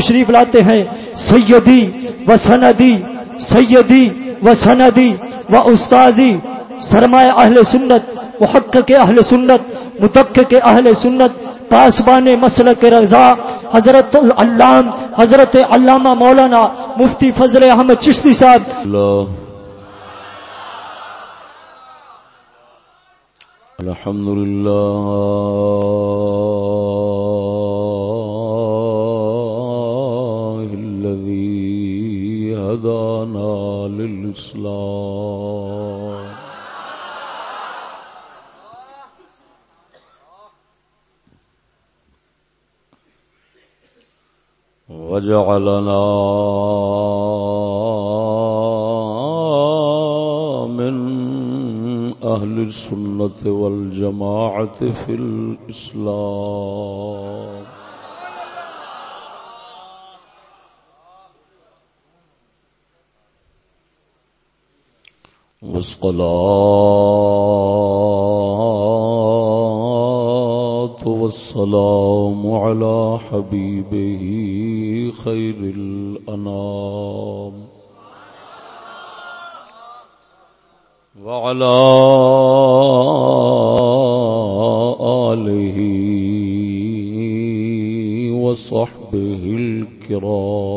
تشریف لاتے ہیں، سیدی و سندی، سیدی و سندی و استاذی، سرمایہ اہل سنت محق کے اہل سنت متق کے اہل سنت، پاسبان مسل کے رضا، حضرت العلام، حضرت علامہ مولانا مفتی فضل احمد چشتی صاحب۔ اللہ۔ الحمد لله للإسلام وجعلنا من أهل السنة والجماعة في الإسلام. والصلاة والسلام على حبيبه خير الأنام. وعلى آله وصحبه الكرام.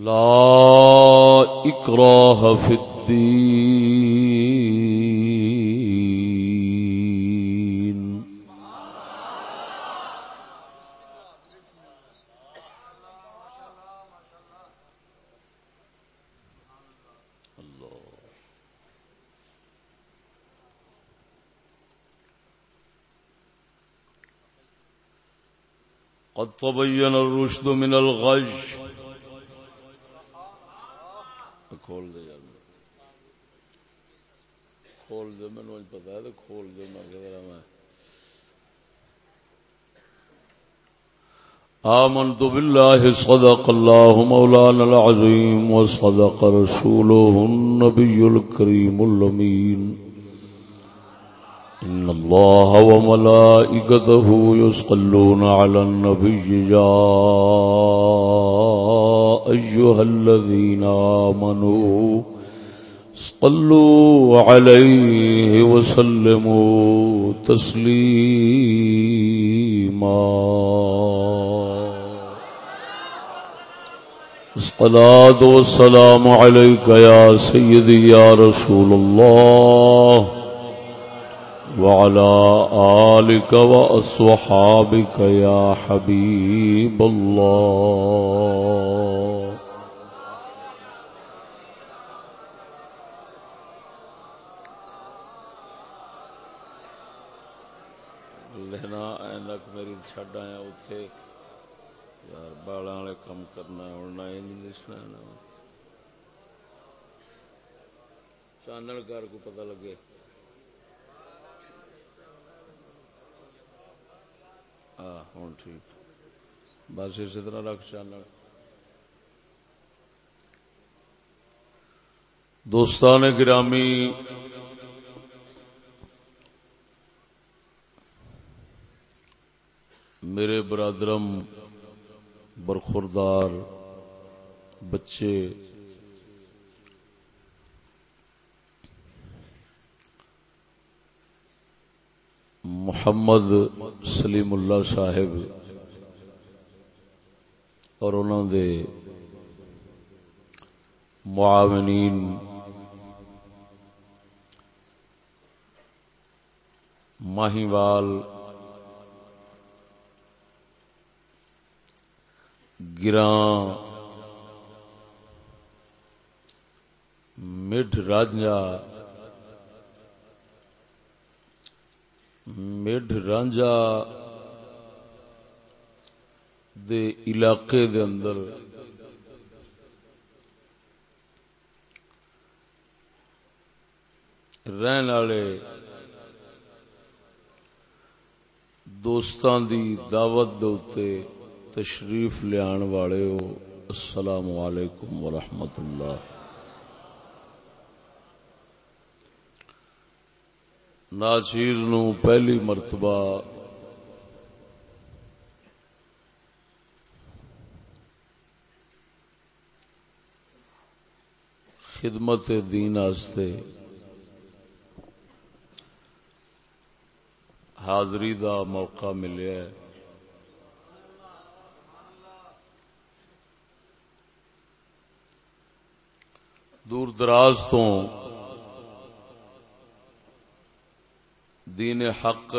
لا إكراه في الدين. قد تبين الرشد من الغي آمنت بالله صدق الله مولانا العظيم وصدق رسوله النبي الكريم الأمين. إن الله وملائكته يصلون على النبي يا أيها الذين آمنوا صلوا عليه وسلموا تسليما. الصلاة والسلام عليك يا سيدي يا رسول الله وعلى آلك وأصحابك يا حبيب الله لینا اینک میری چھڈ آیا اتنے یار بالا والے کم کرنا اڑنا انگلش چانن کر کو پتہ لگے ہاں ہوں ٹھیک۔ بس اسی طرح رکھ چانن دوستان گرامی، میرے برادرم، برخوردار بچے، محمد سلیم اللہ صاحب اور انہوں دے معاونین ماہیوال گراں مڈ رانجا مڈ رانجا دے علاقے دے اندر رہن والے دوستان دی دعوت دے تشریف لیان والے ہو۔ السلام علیکم ورحمۃ اللہ۔ ناچیر نو پہلی مرتبہ خدمت دین آستے حاضری دا موقع ملیا ہے۔ دور دراز تو دین حق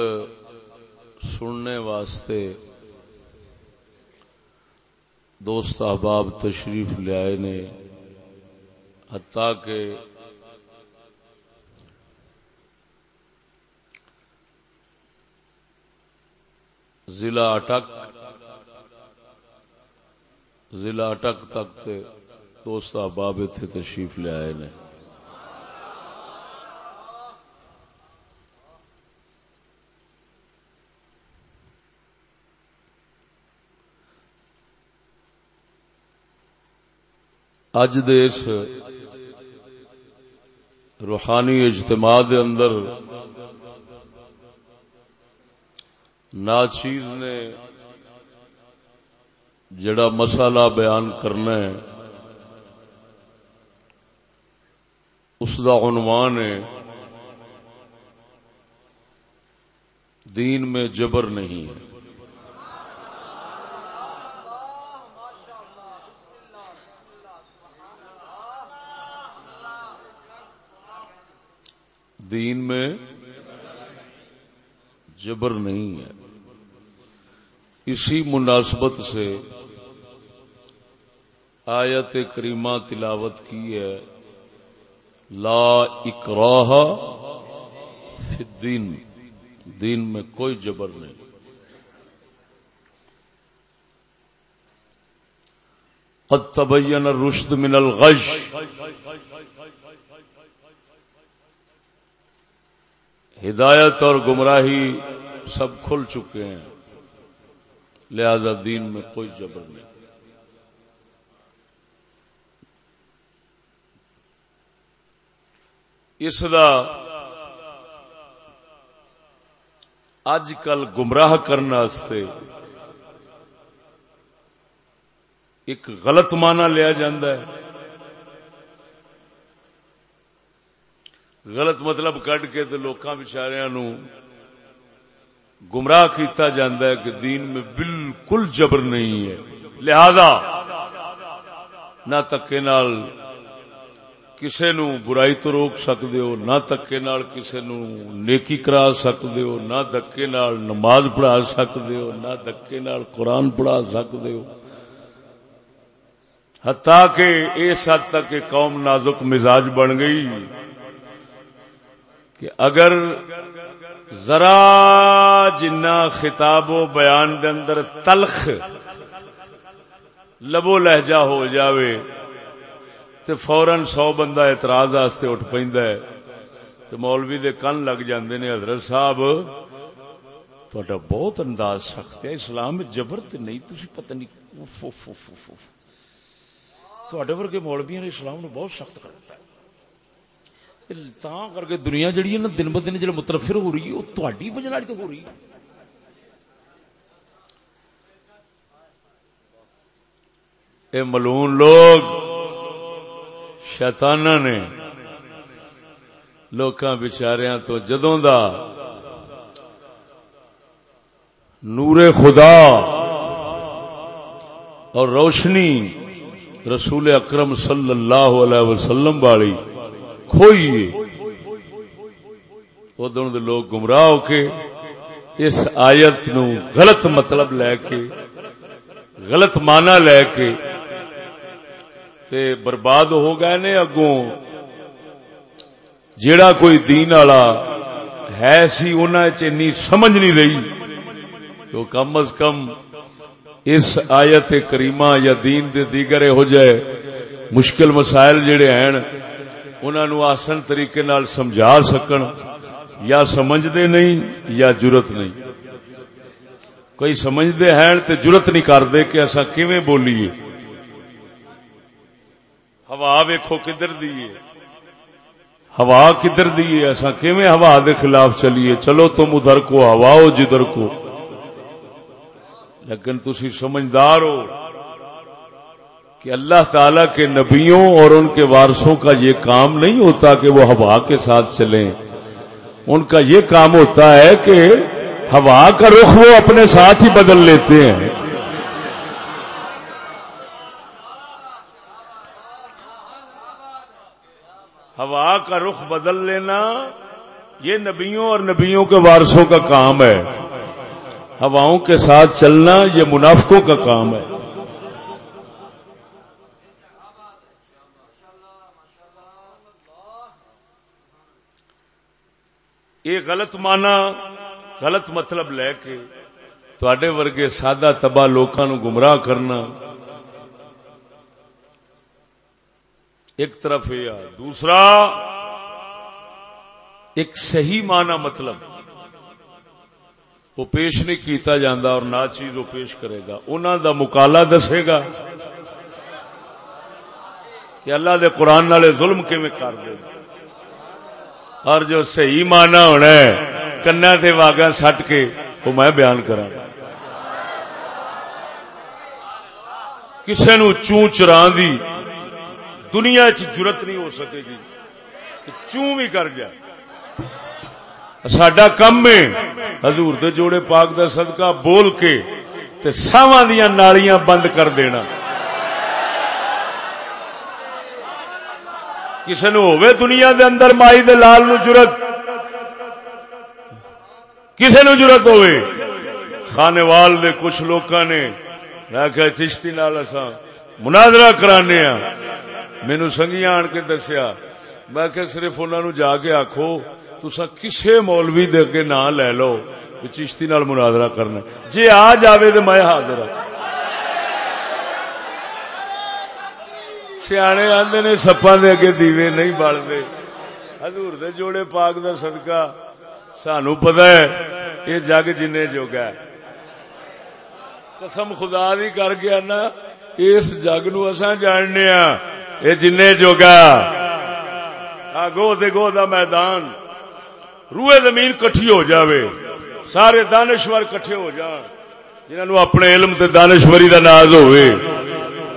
سننے واسطے دوست احباب تشریف لے نے، حتیٰ کہ ضلع اٹک ضلع اٹک تک دوست احباب اتنے تشریف لے آئے نے۔ اج روحانی اجتماع دے اندر ناچیز نے جڑا مسئلہ بیان کرنا ہے، اس دا عنوان ہے، دین میں جبر نہیں ہے۔ دین میں جبر نہیں ہے۔ اسی مناسبت سے آیت کریمہ تلاوت کی ہے۔ لا اکراہ فی الدین۔ دین میں کوئی جبر نہیں۔ قد تبین الرشد من الغش۔ ہدایت اور گمراہی سب کھل چکے ہیں۔ لہذا دین میں کوئی جبر نہیں۔ اس دا اج کل گمراہ کرنے ایک غلط مانا لیا ہے۔ غلط مطلب کڈ کے تو لوکاں بچاریا نو گمراہ کیتا جاندا ہے کہ دین میں بالکل جبر نہیں ہے۔ لہذا نہ تکے نال کسے نو برائی تو روک سکدے ہو، نہ تکے نال کسے نو نیکی کرا سکدے ہو، نہ دکے نال نماز پڑھا سکدے ہو، نہ دکے نال قرآن پڑھا سکدے ہو۔ حتیٰ کہ اس حد تک قوم نازک مزاج بن گئی۔ کہ اگر ذرا جنا خطاب و بیان دے اندر تلخ لبو لہجہ ہو جاوے تو فورن سو بندہ اعتراض آستے اٹھ پیندا ہے تو مولوی دے کن لگ جاندے نے، حضرت صاحب تھوڑا بہت انداز سخت ہے، اسلام میں جبر تے نہیں، تسی پتہ نہیں تھوڑے ورگے مولویاں نے اسلام نو بہت سخت کر دیتا ہے۔ تا کر کے دنیا جڑی ہے نا دن ب دن جڑا مترفر ہو رہی ہے وہ تہاڈی وجہ نال تو ہو رہی ہے اے ملون لوگ شیطان نے لوکاں بچاریاں تو جدوں دا نور خدا اور روشنی رسول اکرم صلی اللہ علیہ وسلم والی کھوئی۔ ادھر دے لوگ گمراہ ہو کے اس آیت نو غلط مطلب لے کے، غلط مانا لے کے تے برباد ہو گئے نے اگوں۔ جیڑا کوئی دین والا ہے سی انی سمجھ نہیں رہی۔ تو کم از کم اس آیت کریمہ یا دین دے دیگر ہو جائے مشکل مسائل جڑے ہیں انہوں آسن طریقے نال سمجھا سکن، یا سمجھتے نہیں، یا جرت نہیں۔ کوئی سمجھتے ہیں تو جرت نہیں کرتے کہ اصا کیویں بولیے۔ ہوا ویکھو کدھر دیے ہوا کدھر دیے ایسا کیویں ہوا دے خلاف چلیے۔ چلو تم ادھر کو، ہوا ہو جدھر کو۔ لیکن تسی سمجھدار ہو۔ کہ اللہ تعالی کے نبیوں اور ان کے وارثوں کا یہ کام نہیں ہوتا کہ وہ ہوا کے ساتھ چلیں۔ ان کا یہ کام ہوتا ہے کہ ہوا کا رخ وہ اپنے ساتھ ہی بدل لیتے ہیں۔ ہوا کا رخ بدل لینا یہ نبیوں اور نبیوں کے وارثوں کا کام ہے۔ ہواؤں کے ساتھ چلنا یہ منافقوں کا کام ہے۔ یہ غلط مانا، غلط مطلب لے کے تڈے ورگے سادہ تباہ لوکاں گمراہ کرنا۔ ایک طرف یہ دوسرا، ایک صحیح معنی مطلب۔ وہ پیش نہیں کیتا جاندہ اور نہ چیز وہ پیش کرے گا۔ انہوں دا مکالا دسے گا کہ اللہ دے قرآن والے ظلم کر دے گا۔ اور جو صحیح مانا ہونا ہے، کنا سے واگا سٹ کے وہ میں بیان کرا کسی نو چون دی، دنیا چرت نہیں ہو سکے گی۔ چون بھی کر جائے سڈا کم ہے۔ حضور دے جوڑے پاک دا صدقہ بول کے تے ساواں دیا نالیاں بند کر دینا۔ کسی نو ہوئے دنیا دے اندر مائی دے لال نو جرت کسی نو جرت ہوئے خانے وال دے کچھ لوکاں نے آخیا چشتی نال اساں مناظرہ کرانے ہاں مینو سنگیاں آن کے دسیا، میں کہ صرف انہوں نو جا کے آخو تسا کسے مولوی دے کے نام لے لو، چشتی نال مناظرہ کرنا۔ جی آ جاوے تو میں حاضر ہوں سیانے آدھے نے سپا دے اگے دیوے نہیں بلتے حضور دے جوڑے پاک دا صدقہ سانو پتا ہے یہ جگ جن جوگا قسم خدا دی کر گیا نا اس جگ نو اساں جاننے ہاں یہ جن جوگا گو دے گو دا میدان روئے زمین کٹھی ہو جاوے سارے دانشور کٹھے ہو جان جنہوں اپنے علم تے دانشوری دا ناز ہوئے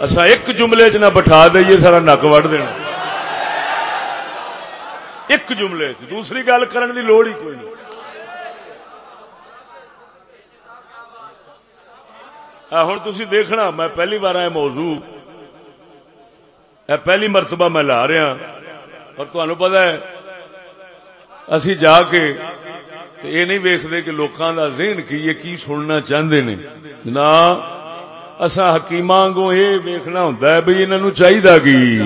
اصا ایک جملے چ نہ بٹھا دئیے سارا نک وڈ دینا۔ ایک جملے چ، دوسری گل کرن دی لوڑ ہی کوئی نہیں۔ ہوں تھی دیکھنا، میں پہلی بار آیا موضوع۔ پہلی مرتبہ میں لا رہا ہاں۔ اور تمہیں پتا ہے، اسی جا کے یہ نہیں ویستے کہ لوکاں دا ذہن کی یہ کی سننا چاہتے نے۔ نہ اصا حکیم گو یہ ویکنا ہوں بھائی انہوں چاہیے کی؟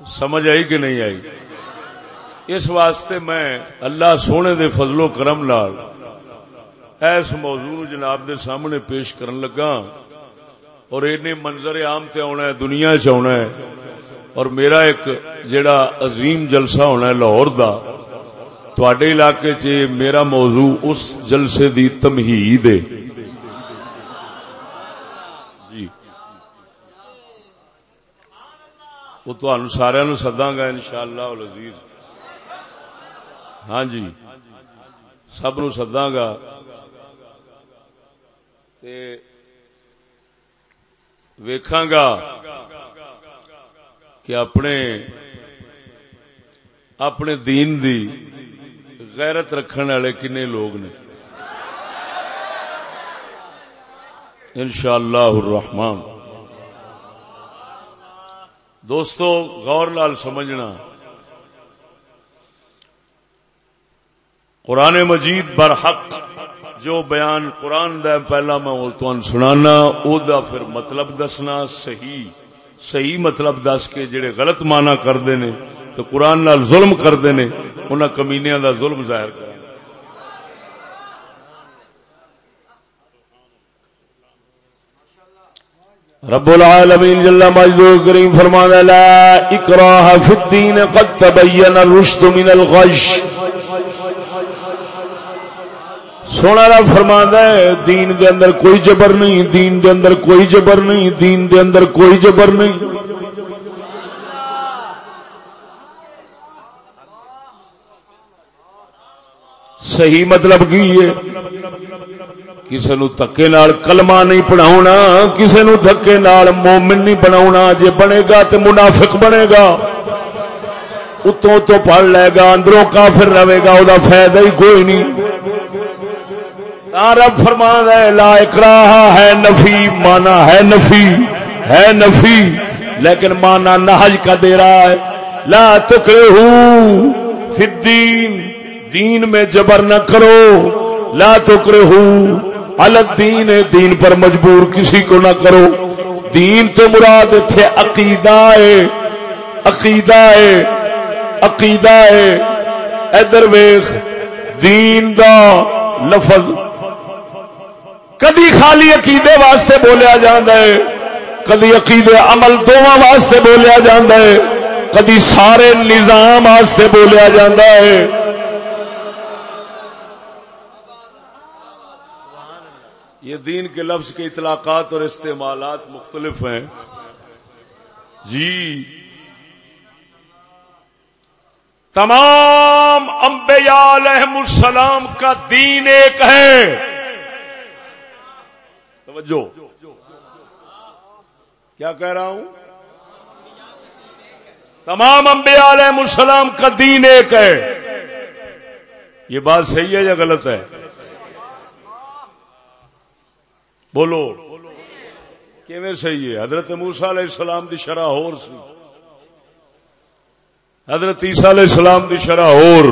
سمجھ آئی کہ نہیں آئی؟ اس واسطے میں اللہ سونے دے فضل و کرم لال ایس موضوع جناب دے سامنے پیش کرن لگا اور این منظر عام تے آنا ہے، دنیا چنا ہے اور میرا ایک جڑا عظیم جلسہ ہونا ہے لاہور دا تھوڑے علاقے چ میرا موضوع اس جلسے دی تمہید ہے۔ جی۔ وہ تہن سارا نو سدا گا ان شاء ہاں جی۔ سب نو سدا گا۔ ویکھاں گا کہ اپنے اپنے دین دی غیرت رکھنے والے کنے لوگ نے؟ ان شاء اللہ دوستو، غور لال سمجھنا۔ قرآن مجید برحق، جو بیان قرآن دا پہلا میں سنانا، او دا پھر مطلب دسنا، صحیح صحیح مطلب دس کے جڑے غلط مانا کرتے نے تو قرآن نال ظلم کرتے نے انہوں کمینیاں دا ظلم ظاہر کر۔ رب العالمین جل مجدو کریم فرمانا، لا اکراہ فی الدین قد تبین الرشد من الغش۔ سونا رب فرمانا ہے دین دے اندر کوئی جبر نہیں، دین دے اندر کوئی جبر نہیں، دین دے اندر کوئی جبر نہیں۔ صحیح مطلب کی ہے؟ کسی نو دکے نال کلمہ نہیں پڑھاونا کسی نو دکے نال مومن نہیں بناونا، جے بنے گا تے منافق بنے گا۔ اتوں تو پڑھ لے گا، اندروں کافر رہے گا، او دا فائدہ ہی کوئی نہیں۔ ہاں، رب فرما ہے، لا اکراہ ہے نفی، مانا ہے نفی ہے نفی۔ لیکن مانا نہج کا دے رہا ہے۔ لا تکرہو فی الدین۔ دین میں جبر نہ کرو۔ لا تکرہو الگ دین دین پر مجبور کسی کو نہ کرو۔ دین تو مراد تھے عقیدہ ہے عقیدہ ہے عقیدہ۔ ہے ادھر ویخ دین دا لفظ کدی خالی عقیدے واسطے بولیا جاندہ ہے؟ کدی عقیدے عمل دونوں واسطے بولیا جاندہ ہے؟ کدی سارے نظام واسطے بولیا جاندہ ہے؟ یہ دین کے لفظ کے اطلاقات اور استعمالات مختلف ہیں۔ جی۔ تمام انبیاء علیہ السلام کا دین ایک ہے۔ توجہ۔ کیا کہہ رہا ہوں؟ تمام انبیاء علیہ السلام کا دین ایک ہے۔ یہ بات صحیح ہے یا غلط ہے؟ بولو۔ کیویں صحیح ہے؟ حضرت موسا علیہ السلام دی شرح ہور سی۔ حضرت عیسیٰ علیہ السلام دی شرح ہور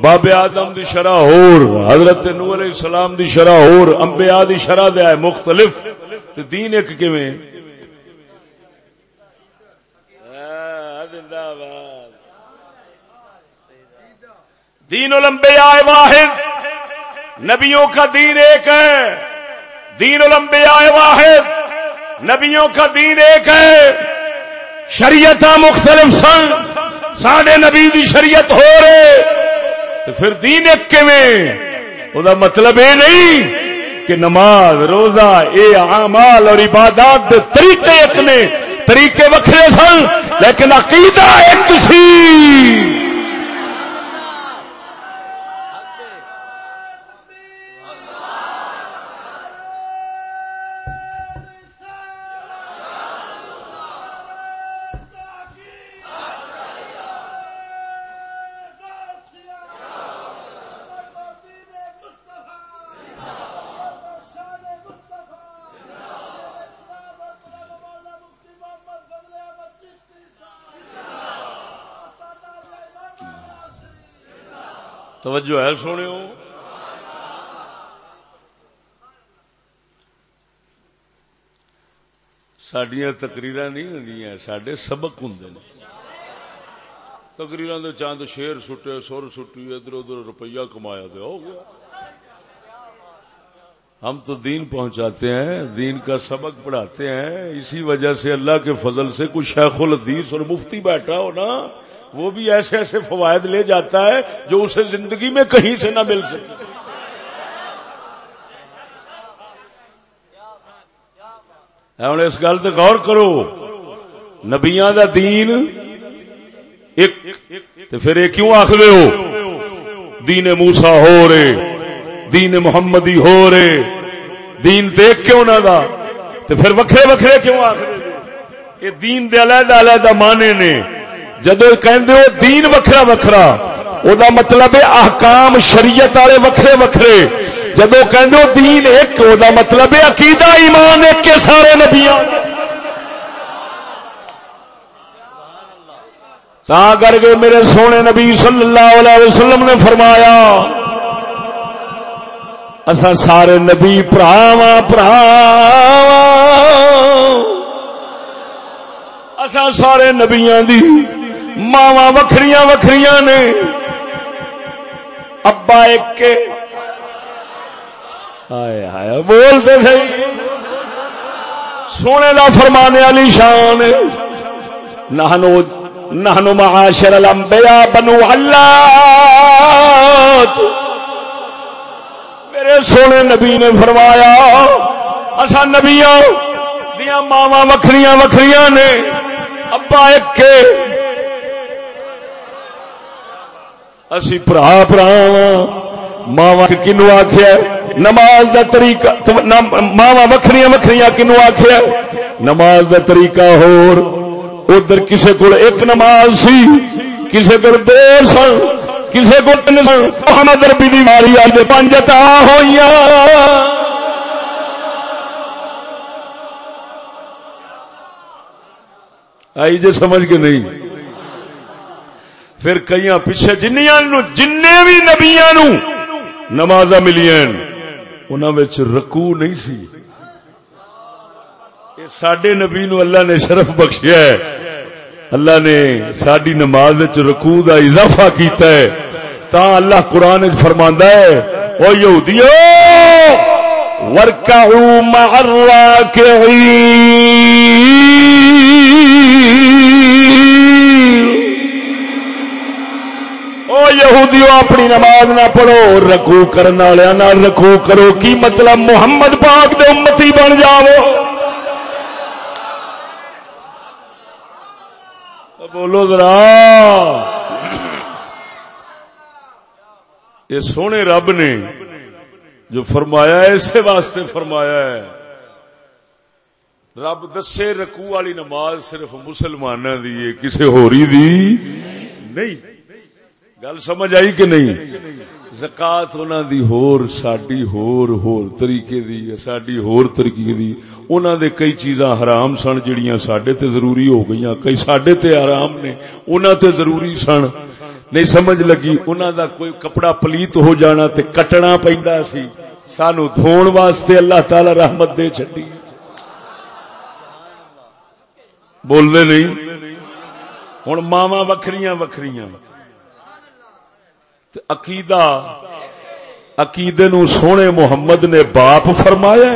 باب آدم دی شرح ہور حضرت نو علیہ السلام دی شرح ہور انبیاء دی شرح دے مختلف۔ تے دین ایک کیویں؟ دین الانبیاء واحد۔ نبیوں کا دین ایک ہے۔ دین الانبیاء واحد، نبیوں کا دین ایک ہے۔ شریعت مختلف سن، ساڈے نبی دی شریعت ہو رہے۔ پھر دین ایک او دا مطلب یہ نہیں کہ نماز، روزہ، اے اعمال اور عبادات دے طریقے ایک نے، طریقے وکھرے سن، لیکن عقیدہ ایک سی۔ توجہ ہے سونے سڈیا تقریر نہیں ہوں سڈے سبق ہوں تقریر چاند شیر سٹے، سر سٹی، ادھر ادھر روپیہ کمایا تو ہو گیا۔ ہم تو دین پہنچاتے ہیں، دین کا سبق پڑھاتے ہیں، اسی وجہ سے اللہ کے فضل سے کچھ شیخ الحدیث اور مفتی بیٹھا ہو نا۔ وہ بھی ایسے ایسے فوائد لے جاتا ہے جو اسے زندگی میں کہیں سے نہ مل سکے۔ ہوں اس گل سے غور کرو۔ نبیا دا دین ایک پھر یہ کیوں آخر ہو؟ دین موسا ہو رے دین محمدی ہو رے دین دیکھ کیوں نہ دا پھر وکھرے وکھرے کیوں آخر یہ دین دے علیحدہ علیحدہ مانے نے۔ جدو دین وکھرا وکھرا او دا مطلب ہے احکام شریعت والے وکھرے وکھرے۔ جدو کہ دین ایک او دا مطلب ہے عقیدہ ایمان ایک کے سارے نبیاں۔ تا کر کے میرے سونے نبی صلی اللہ علیہ وسلم نے فرمایا اصا سارے نبی پراوا پراوا اصا سارے نبیا دی ماوا وکری وکری نے۔ ابا ایک آئے بولتے تھے سونے لا فرمانے والی شان نہنو نہنو معاشر الانبیاء بنو اللہ میرے سونے نبی نے فرمایا اصا نبیا دیا ماوا وکری وکری نے۔ ابا ایک کے اسی برا برا ماوا کنو آخیا نماز دا طریقہ ماوا وکری وکری کنو آخیا نماز دا طریقہ ہور، ادھر کسے کو ایک نماز سی، کسے کو دو سن، کسے کو تین سن۔ محمد ربی دی ماری آج پانچ ہوئی آئی جے سمجھ کے نہیں۔ پھر کئی پیچھے جنیا جن بھی نبیا نو نماز ملیا رکو نہیں سی۔ سڈے نبی نو اللہ نے شرف بخشیا ہے۔ اللہ نے ساری نماز رکو دا اضافہ کیتا ہے۔ تا اللہ قرآن فرما ہے وہ یہودیو ورکعوا مع الراکعین۔ یہودیو اپنی نماز نہ پڑھو رکھو کرنے والے رکھو کرو۔ کی مطلب؟ محمد پاک دے امتی بن جاؤ۔ بولو ذرا۔ یہ سونے رب نے جو فرمایا ہے، اسے واسطے فرمایا ہے۔ رب دسے رکو والی نماز صرف مسلمانوں دی کسی ہوری دی نہیں۔ گل سمجھ آئی کہ نہیں؟ زکات انہوں دی ہور، ساڈی ہور ہور طریقے دی ساڈی ہور طریقے دی۔ انہوں دے کئی چیزاں حرام سن جڑیاں ساڈے تے ضروری ہو گئیاں، کئی ساڈے تے حرام نے انہوں تے ضروری سن۔ نہیں سمجھ لگی انہوں دا کوئی کپڑا پلیت ہو جانا تے کٹنا پیندا سی۔ سانو دھون واسطے اللہ تعالی رحمت دے چھڈی۔ بول دے نہیں؟ ہن ماواں وکھریاں وکھریاں۔ عقیدہ، عقیدے نو سونے محمد نے باپ فرمایا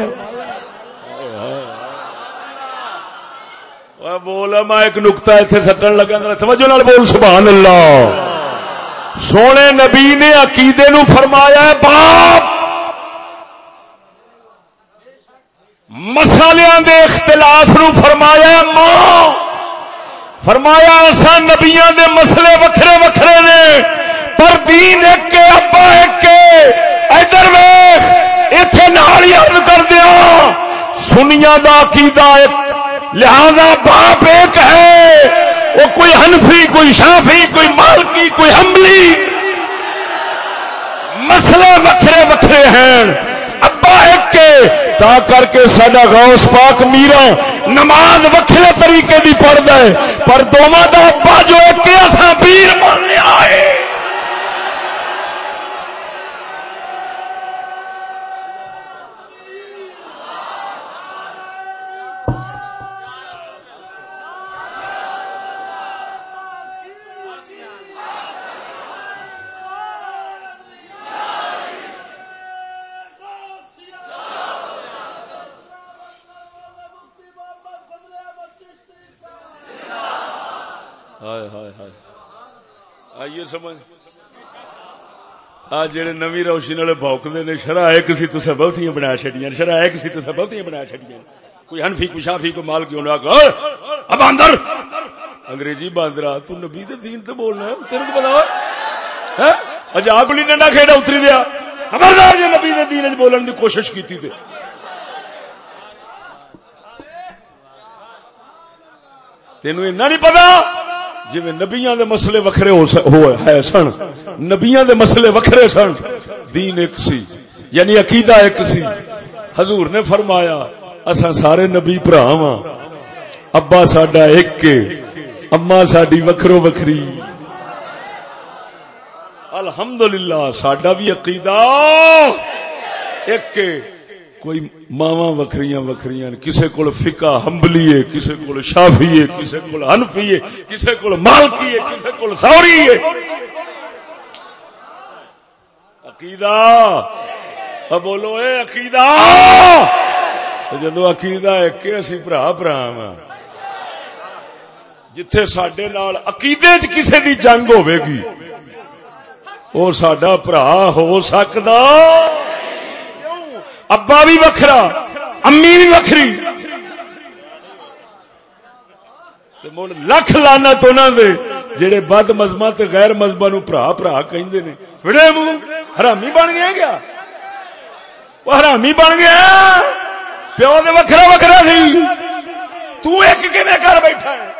بول، میں ایک نکتا اتنے سٹن لگا توجہ نال بول، سبحان اللہ۔ سونے نبی نے عقیدے نو فرمایا ہے، باپ۔ مسالیاں دے اختلاف نو فرمایا ماں۔ فرمایا، ایسا نبیاں دے مسئلے وکھرے وکھرے نے۔ پر دین ایک کے ابا ایک کے ادھر ویخ اتنے نال یاد کر دیا سنیا دا عقیدہ ایک، لہذا باپ ایک ہے۔ وہ کوئی ہنفی کوئی شافی کوئی مالکی، کوئی حملی۔ مسئلے وکھرے وکھرے ہیں۔ ابا ایک کے تا کر کے سڈا غوث پاک میرا نماز وکھرے طریقے دی پڑھ ہے۔ پر دونوں دا ابا جو ایک کے ایسا پیر مان لیا ہے آئیے سمجھ؟ آ جڑے نوی روشنی والے بوکتے نے شرح ایک سی تو بہت بنا چڈیا شرح ایک سی تو بہت بنا چڈیا کوئی ہنفی کوئی شافی، کوئی مال کیوں نہ اب اندر انگریزی باندرا تو نبی دے دین تے بولنا ہے، تیرے کو بتا ہاں؟ اج آپ نہیں ڈنڈا کھیڈا اتری دیا۔ خبردار جی نبی دے دین بولن دی کوشش کیتی تے۔ تینوں ایسا نہیں پتا؟ جی نبیا دے مسئلے وکھرے ہے سن. نبیا دے مسئلے وکھرے سن. دین ایک سی. یعنی عقیدہ ایک سی. حضور نے فرمایا اصا سارے نبی برا وا ابا ساڈا ایک اما ساڈی وکھرو وکھری. الحمدللہ، ساڈا بھی عقیدہ ایک کوئی ماوا وکری وکری کسی کو فکا ہمبلی ہے کسی کو شافی ہے کسی کو ہنفی ہے کسی کو مالکی ہے کسی کو سوری ہے۔ عقیدہ؟ اب بولو، اے عقیدہ! جدو عقیدہ ایک اسی برا برا وا جتھے سڈے نال عقیدے چ کسی دی جنگ ہوے گی وہ سڈا برا ہو سکتا ابا بھی وکھرا، امی بھی وکری لکھ لانا تو نہ دے، جڑے بد مذہب تے غیر مذہب نو برا برا کہندے نے۔ فڑے منہ حرامی بن گیا کیا؟ وہ حرامی بن گیا۔ پیو دے وکھرا وکھرا سی۔ تو ایک کیویں کر بیٹھا ہے؟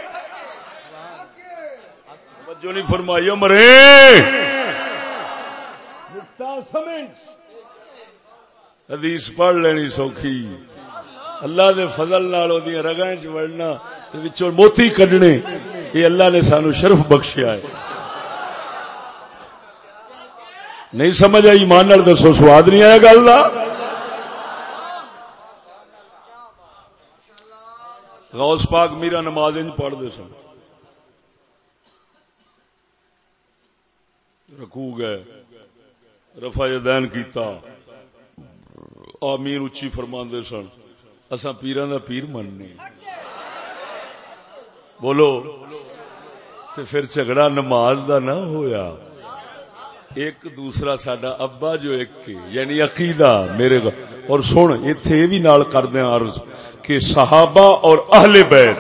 جو نہیں فرمائی مرے نقطہ سمجھ۔ حدیث پڑھ لینی سوکھی۔ اللہ دے فضل نال رگا چڑنا موتی کڈنے یہ اللہ نے سانو شرف بخشیا ہے۔ نہیں سمجھ آئی؟ مان دسو، سواد نہیں آیا گل کا غوث پاک میرا نماز انج پڑھتے سن۔ رکھو گئے رفا دین کیتا۔ آمین اچھی فرما سن۔ اصا پیران دا پیر مننے۔ بولو۔ پھر جھگڑا نماز دا نہ ہویا۔ ایک دوسرا سڈا ابا جو ایک یعنی عقیدہ میرے گا۔ اور سن اتنے بھی نال کر عرض کہ صحابہ اور اہل بیت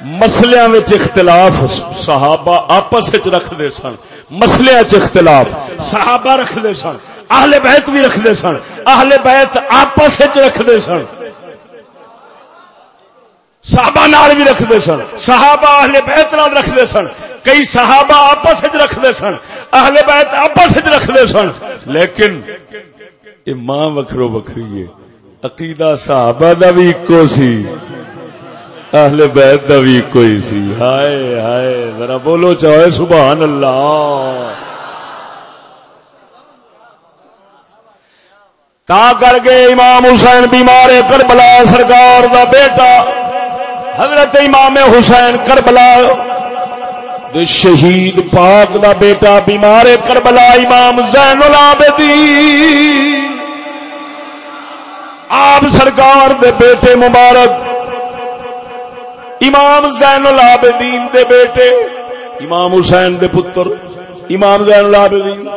مسلیاں وچ اختلاف صحابہ آپس وچ رکھدے سن۔ مسلیاں وچ اختلاف صحابہ رکھدے سن۔ اہل بیت بھی رکھتے سن۔ اہل بیت آپس رکھتے سن۔ صحابہ نال بھی رکھتے سن۔ صحابہ اہل بیت نال رکھتے سن۔ کئی صحابہ آپس رکھتے سن۔ اہل بیت آپس رکھتے سن۔ لیکن یہ ماں وکھرو وکری ہے۔ عقیدہ صحابہ دا بھی ایکو سی۔ اہل بیت دا بھی ایکو ہی سی۔ ہائے ہائے، ذرا بولو چاہے سبحان اللہ۔ تا کر کے امام حسین بیمار کربلا سرکار دا بیٹا، حضرت امام حسین کربلا شہید پاک دا بیٹا بیمار کربلا امام زین العابدین۔ آپ سرکار دے بیٹے مبارک، امام زین العابدین دے بیٹے، امام حسین دے پتر۔ امام زین العابدین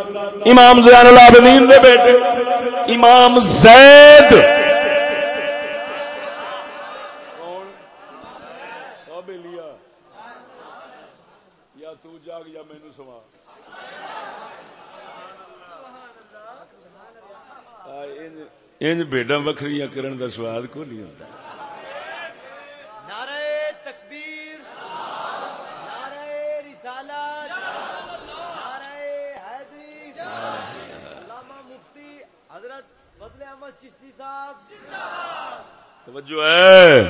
امام زین العابدین دے بیٹے امام زید۔ انج بیڈا وکری کرن دا سواد کو نہیں ہوتا؟ توجہ ہے۔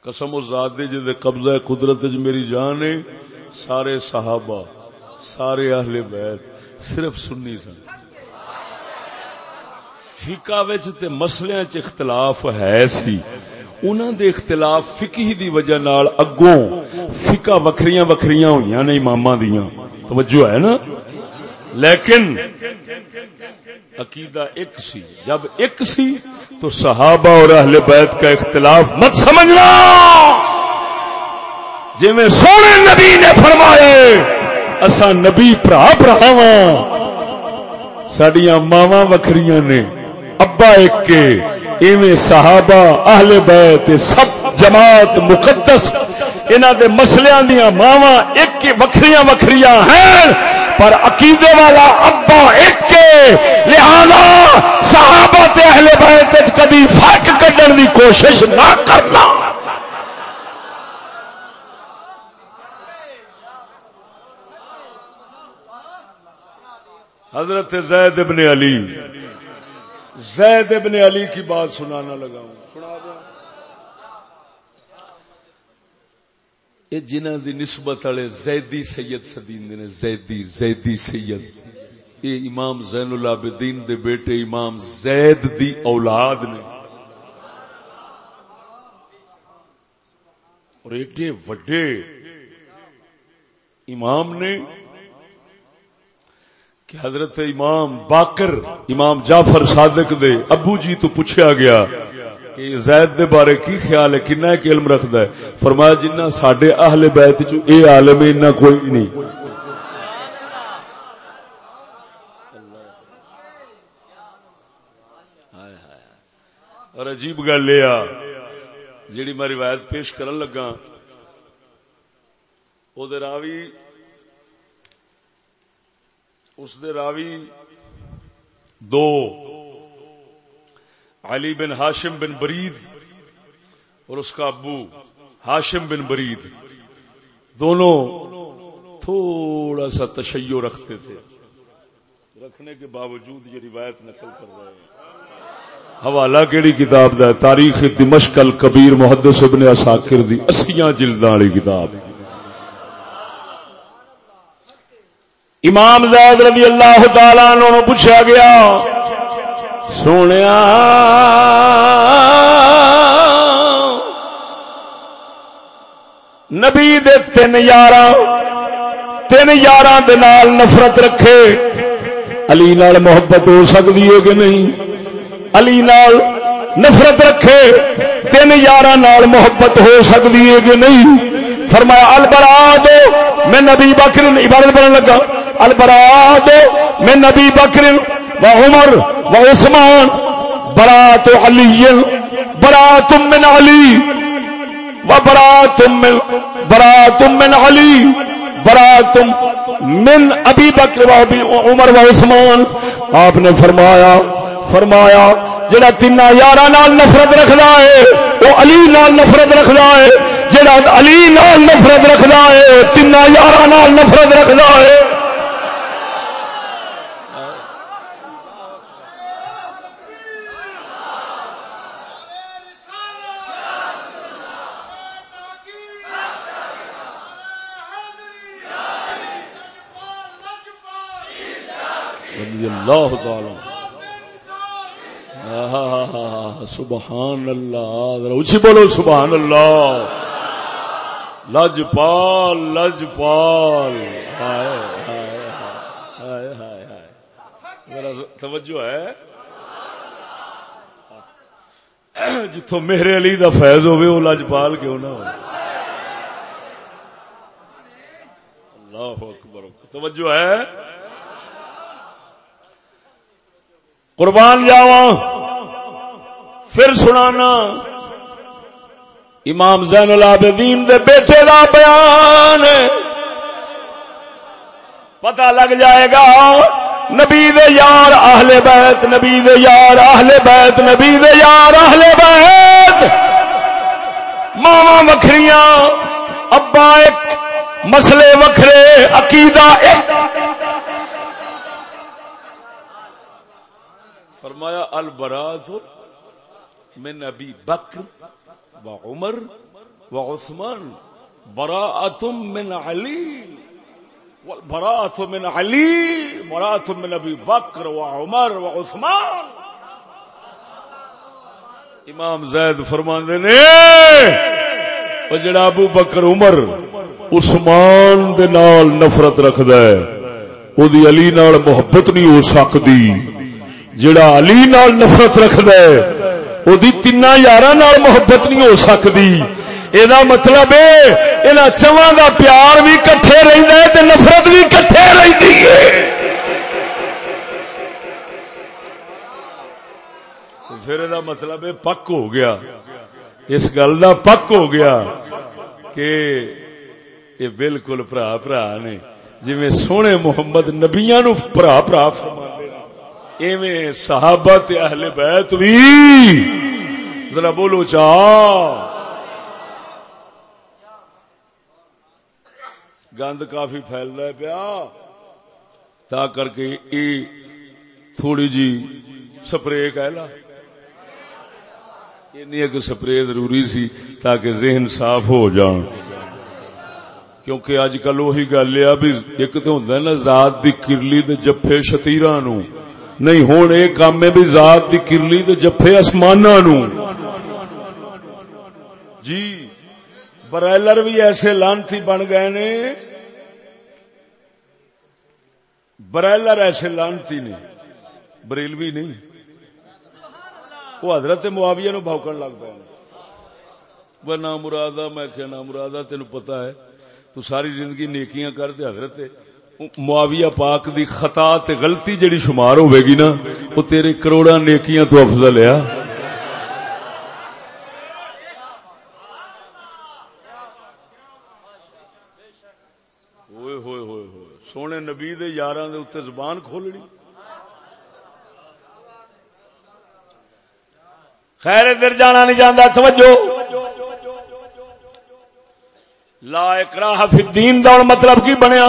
قسم ذات دی جدے قبضہ قدرت میری جان ہے، سارے صحابہ، سارے اہل بیت صرف سنی سن۔ فقہ وچ تے مسلیاں چ اختلاف ہے سی انہاں دے اختلاف فقہ دی وجہ نال اگوں فقہ وکھریاں وکھریاں ہویاں نے اماماں دیاں توجہ ہے نا لیکن عقیدہ ایک سی جب ایک سی تو صحابہ اور اہل بیت کا اختلاف مت سمجھنا جی میں سونے نبی نے فرمائے اصا نبی برا براوا سڈیا ماوا وکری نے ابا ایک کے، ایویں صحابہ، اہل بیت، سب جماعت مقدس انہوں دے مسلیاں دیا ماوا ایک وکری وکری ہیں، پر عقیدے والا ابا ایک کے، لہذا صحابہ تے اہل بیت کبھی فرق کڈن دی کوشش نہ کرنا۔ حضرت زید ابن علی زید ابن علی کی بات سنانا لگا ہوں۔ یہ جنہ دی نسبت والے زیدی سید سدی نے زیدی زیدی سید۔ یہ امام زین العابدین دے بیٹے امام زید دی اولاد نے۔ اور ایڈے وڈے امام نے کہ حضرت امام باقر، امام جعفر صادق دے ابو جی تو پوچھا گیا کہ زید دے بارے کی خیال ہے، کنا ایک علم رکھدا ہے؟ فرمایا جنہ ساڈے اہل بیت چ اے عالم انہاں کوئی نہیں۔ اور عجیب گل یہ جیڑی میں روایت پیش کرن لگا، او دے راوی اس دے راوی دو، علی بن ہاشم بن برید اور اس کا ابو ہاشم بن برید۔ دونوں تھوڑا سا تشیع رکھتے تھے۔ رکھنے کے باوجود یہ روایت نقل کر رہے ہیں۔ حوالہ کیڑی کتاب دا تاریخ دمشق الکبیر محدث ابن اساکر دی اسیاں جلداں والی کتاب۔ امام زید رضی اللہ تعالی عنہ پوچھا گیا سونے نبی دے تین یار تین یار نفرت رکھے، علی نال محبت ہو سکتی ہے کہ نہیں؟ علی نال نفرت رکھے، تین یار محبت ہو سکتی ہے کہ نہیں؟ فرمایا البراد میں نبی بکر عبادت بننے لگا۔ البراد میں نبی بکر و عمر و عثمان. برات علی برات من علی و برات من برات من علی برات من ابی بکر و عمر و عثمان. آپ نے فرمایا فرمایا، جڑا تین یار نفرت رکھدا ہے وہ علی نال نفرت رکھدا ہے، جڑا علی نال نفرت رکھدا ہے تین یار نفرت رکھدا ہے۔ اللہ تعالی سبحان اللہ اچھی بولو سبحان اللہ لج پال لج پال میرا توجہ ہے۔ جتوں میرے علی دا فیض ہوئے وہ لجپال کیوں نہ ہو اللہ اکبر۔ توجہ ہے۔ قربان جاوا پھر سنانا، امام زین العابدین دے بیٹے دا بیان پتہ لگ جائے گا، نبی دے یار اہل بیت، نبی دے یار اہل بیت، نبی دے یار اہل بیت۔ ماوا وکھریاں، ابا ایک مسئلے وکھرے، عقیدہ ایک۔ فرمایا، البراز من ابی بکر و عمر و عثمان، براءت من علی براءت من علی، براءت من ابی بکر و عمر و عثمان۔ امام زید فرماندے نے، او جڑا ابو بکر، عمر، عثمان دے نال نفرت رکھدا ہے علی نال محبت نہیں ہو سکتی جڑا علی نال نفرت رکھد وہ تین یار محبت نہیں ہو سکتی یہ مطلب ہے چواں کا پیار بھی کٹھے رہتا نفرت بھی کٹھے رہتی ہے۔ پھر یہ مطلب پک ہو گیا۔ اس گل کا پک ہو گیا کہ یہ بالکل برا برا نے جی سونے محمد نبیا نو برا برا فرما ایویں صحابہ تے اہل بیت بھی ذرا بولو چا گند کافی پھیل رہا ہے پیا۔ تا کر کے ای تھوڑی جی سپرے کہلا یہ کہ سپرے ضروری سی تاکہ ذہن صاف ہو جان۔ کیونکہ اج کل وہی گل ہے بھی ایک تو ہوں نا، ذات دی کرلی دے جفے شتیرا نو۔ نہیں ہوں کام ہے بھی ذات دی کرلی دے جفے آسمان نو جی برائلر بھی ایسے لانتی بن گئے نے۔ برائلر ایسے لانتی نے۔ بریلوی نہیں۔ وہ حضرت معاویہ نو بھوکن لگ پے وہ نام مرادا میں کیا نام مرادا تین پتا ہے، تو ساری زندگی نیکیاں کر دے حضرت۔ معاویہ پاک دی خطا تے غلطی جڑی شمار ہوے گی نا، وہ تیرے کروڑا نیکیاں تو افضل ہے۔ سونے نبی دے یاراں دے اوتے زبان کھولنی۔ خیر، ادھر جانا نہیں جانا توجہ۔ لا اکراہ فی الدین دا مطلب کی بنیا؟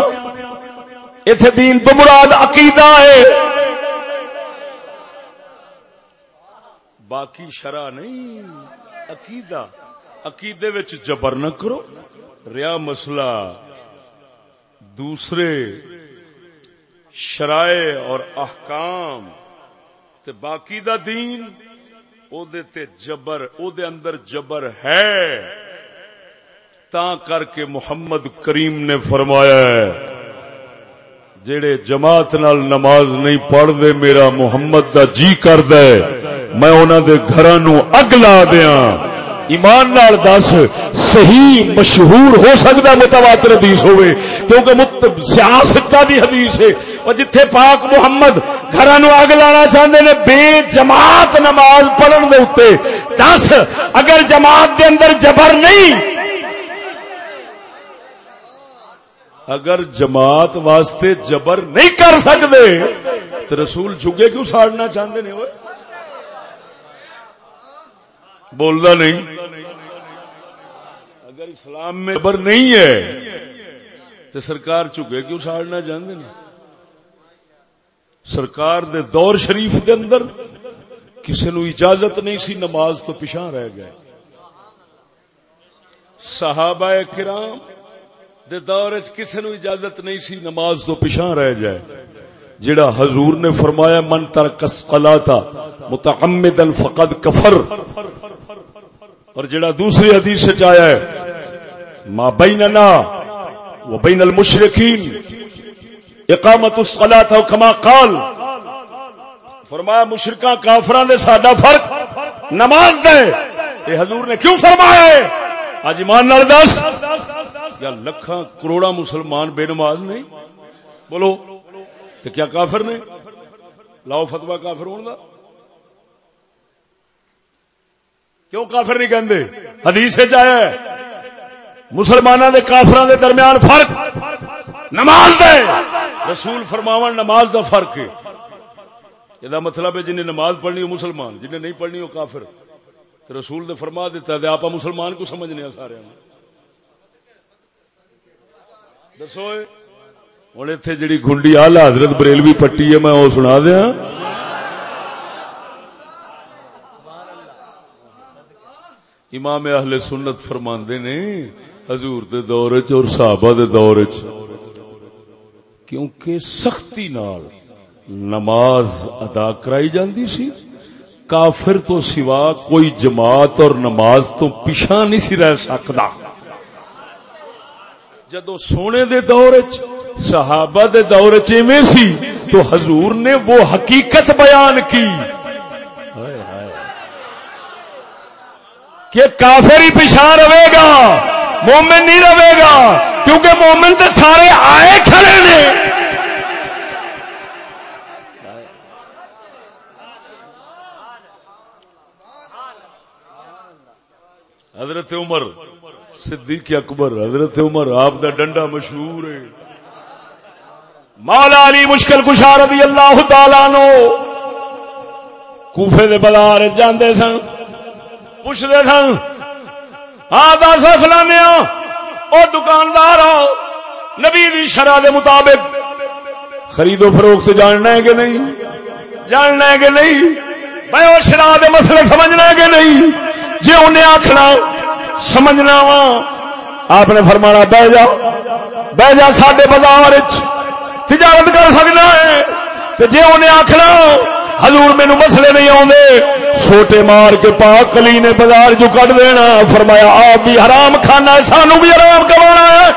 ایتھے دین تو مراد عقیدہ ہے۔ باقی شرع نہیں۔ عقیدہ۔ عقیدے وچ جبر نہ کرو۔ ریا مسئلہ۔ دوسرے، شرائع اور احکام۔ تے باقی دا دین، او دے تے جبر، او دے اندر جبر ہے۔ تا کر کے محمد کریم نے فرمایا ہے۔ جڑے جماعت نال نماز نہیں پڑھ دے میرا محمد دا جی کر دے میں انہاں دے گھراں نو اگ لا دیاں۔ ایمان نال دس، صحیح مشہور ہو سکتا متواتر حدیث ہوئے۔ کیونکہ مطلب مت سیاست دی حدیث ہے۔ اور جتھے پاک محمد گھر اگ لانا چاہتے نے، بے جماعت نماز پڑھن دے دس، اگر جماعت دے اندر جبر نہیں اگر جماعت واسطے جبر نہیں کر سکتے، تو رسول جگے کیوں ساڑنا چاہتے ہیں بولنا نہیں۔ اگر اسلام میں خبر نہیں ہے، تو سرکار چکے کیوں ساڑنا چاہتے ہیں سرکار دے دور شریف دے اندر کسی نو اجازت نہیں سی نماز تو پچھا رہ گئے۔ صحابہ کرام دے دور کسی نو اجازت نہیں سی، نماز تو پچھا رہ جائے۔ جڑا حضور نے فرمایا، من ترک الصلاۃ متعمدا فقد کفر. اور جڑا دوسری حدیث سے آیا ہے، ما بیننا و بین المشرکین اقامت الصلاة کما قال. فرمایا، مشرکاں کافراں دے ساڈا فرق نماز دے اے حضور نے کیوں فرمایا ہے؟ اج ایمان نال دس۔ یا لکھاں کروڑا مسلمان بے نماز نہیں بولو، تے کیا کافر نے؟ لاؤ فتوا کافر ہون دا۔ کیوں کافر نہیں کہندے؟ حدیث چیا مسلمانوں دے کافران دے درمیان فرق۔ نماز دے۔ رسول فرماون نماز دا فرق ہے۔ یہ مطلب ہے جنہیں نماز پڑھنی ہو مسلمان، جنہیں نہیں پڑھنی ہو کافر۔ تو رسول نے فرما دیتا ہے آپ مسلمان کو سمجھنے سارے ہاں۔ دسو ہوں اتنے جڑی گنڈی آلہ حضرت بریلوی پٹی ہے، میں وہ سنا دیا۔ امام اہل سنت فرماندے نے، حضور دے دور چ اور صحابہ دے دور چ کیونکہ سختی نال نماز ادا کرائی جاندی سی۔ کافر تو سوا کوئی جماعت اور نماز تو پیچھا نہیں سی رہ سکتا۔ جدو سونے دے دور چ صحابہ دے دور چ سی، تو حضور نے وہ حقیقت بیان کی۔ کہ کافر ہی پیچھا رہے گا، مومن نہیں رہے گا، کیونکہ مومن تو سارے آئے کھڑے نے۔ حضرت عمر، صدیق اکبر، حضرت عمر، آپ دا ڈنڈا مشہور ہے۔ مولا علی مشکل کشار رضی اللہ تعالی نو کوفے دے بازار جاندے سن پوچھتے سن ہاں دس فلانے ہاں، او دکاندار ہاں، نبی دی شرح دے مطابق خرید و فروخت جاننا ہے کہ نہیں؟ جاننا ہے کہ نہیں؟ میں وہ شرح دے مسئلے سمجھنا ہے کہ نہیں؟ جی انہیں آخنا سمجھنا وا۔ آپ نے فرمانا، بہ جا۔ بہ جا سڈے بازار تجارت کر سکنا ہے۔ جی انہیں آخنا حضور مینو مسلے نہیں آتے سوٹے مار کے پا کلی نے بازار چ کٹ دینا، فرمایا، آپ بھی حرام کھانا ہے سانو بھی حرام کما ہے۔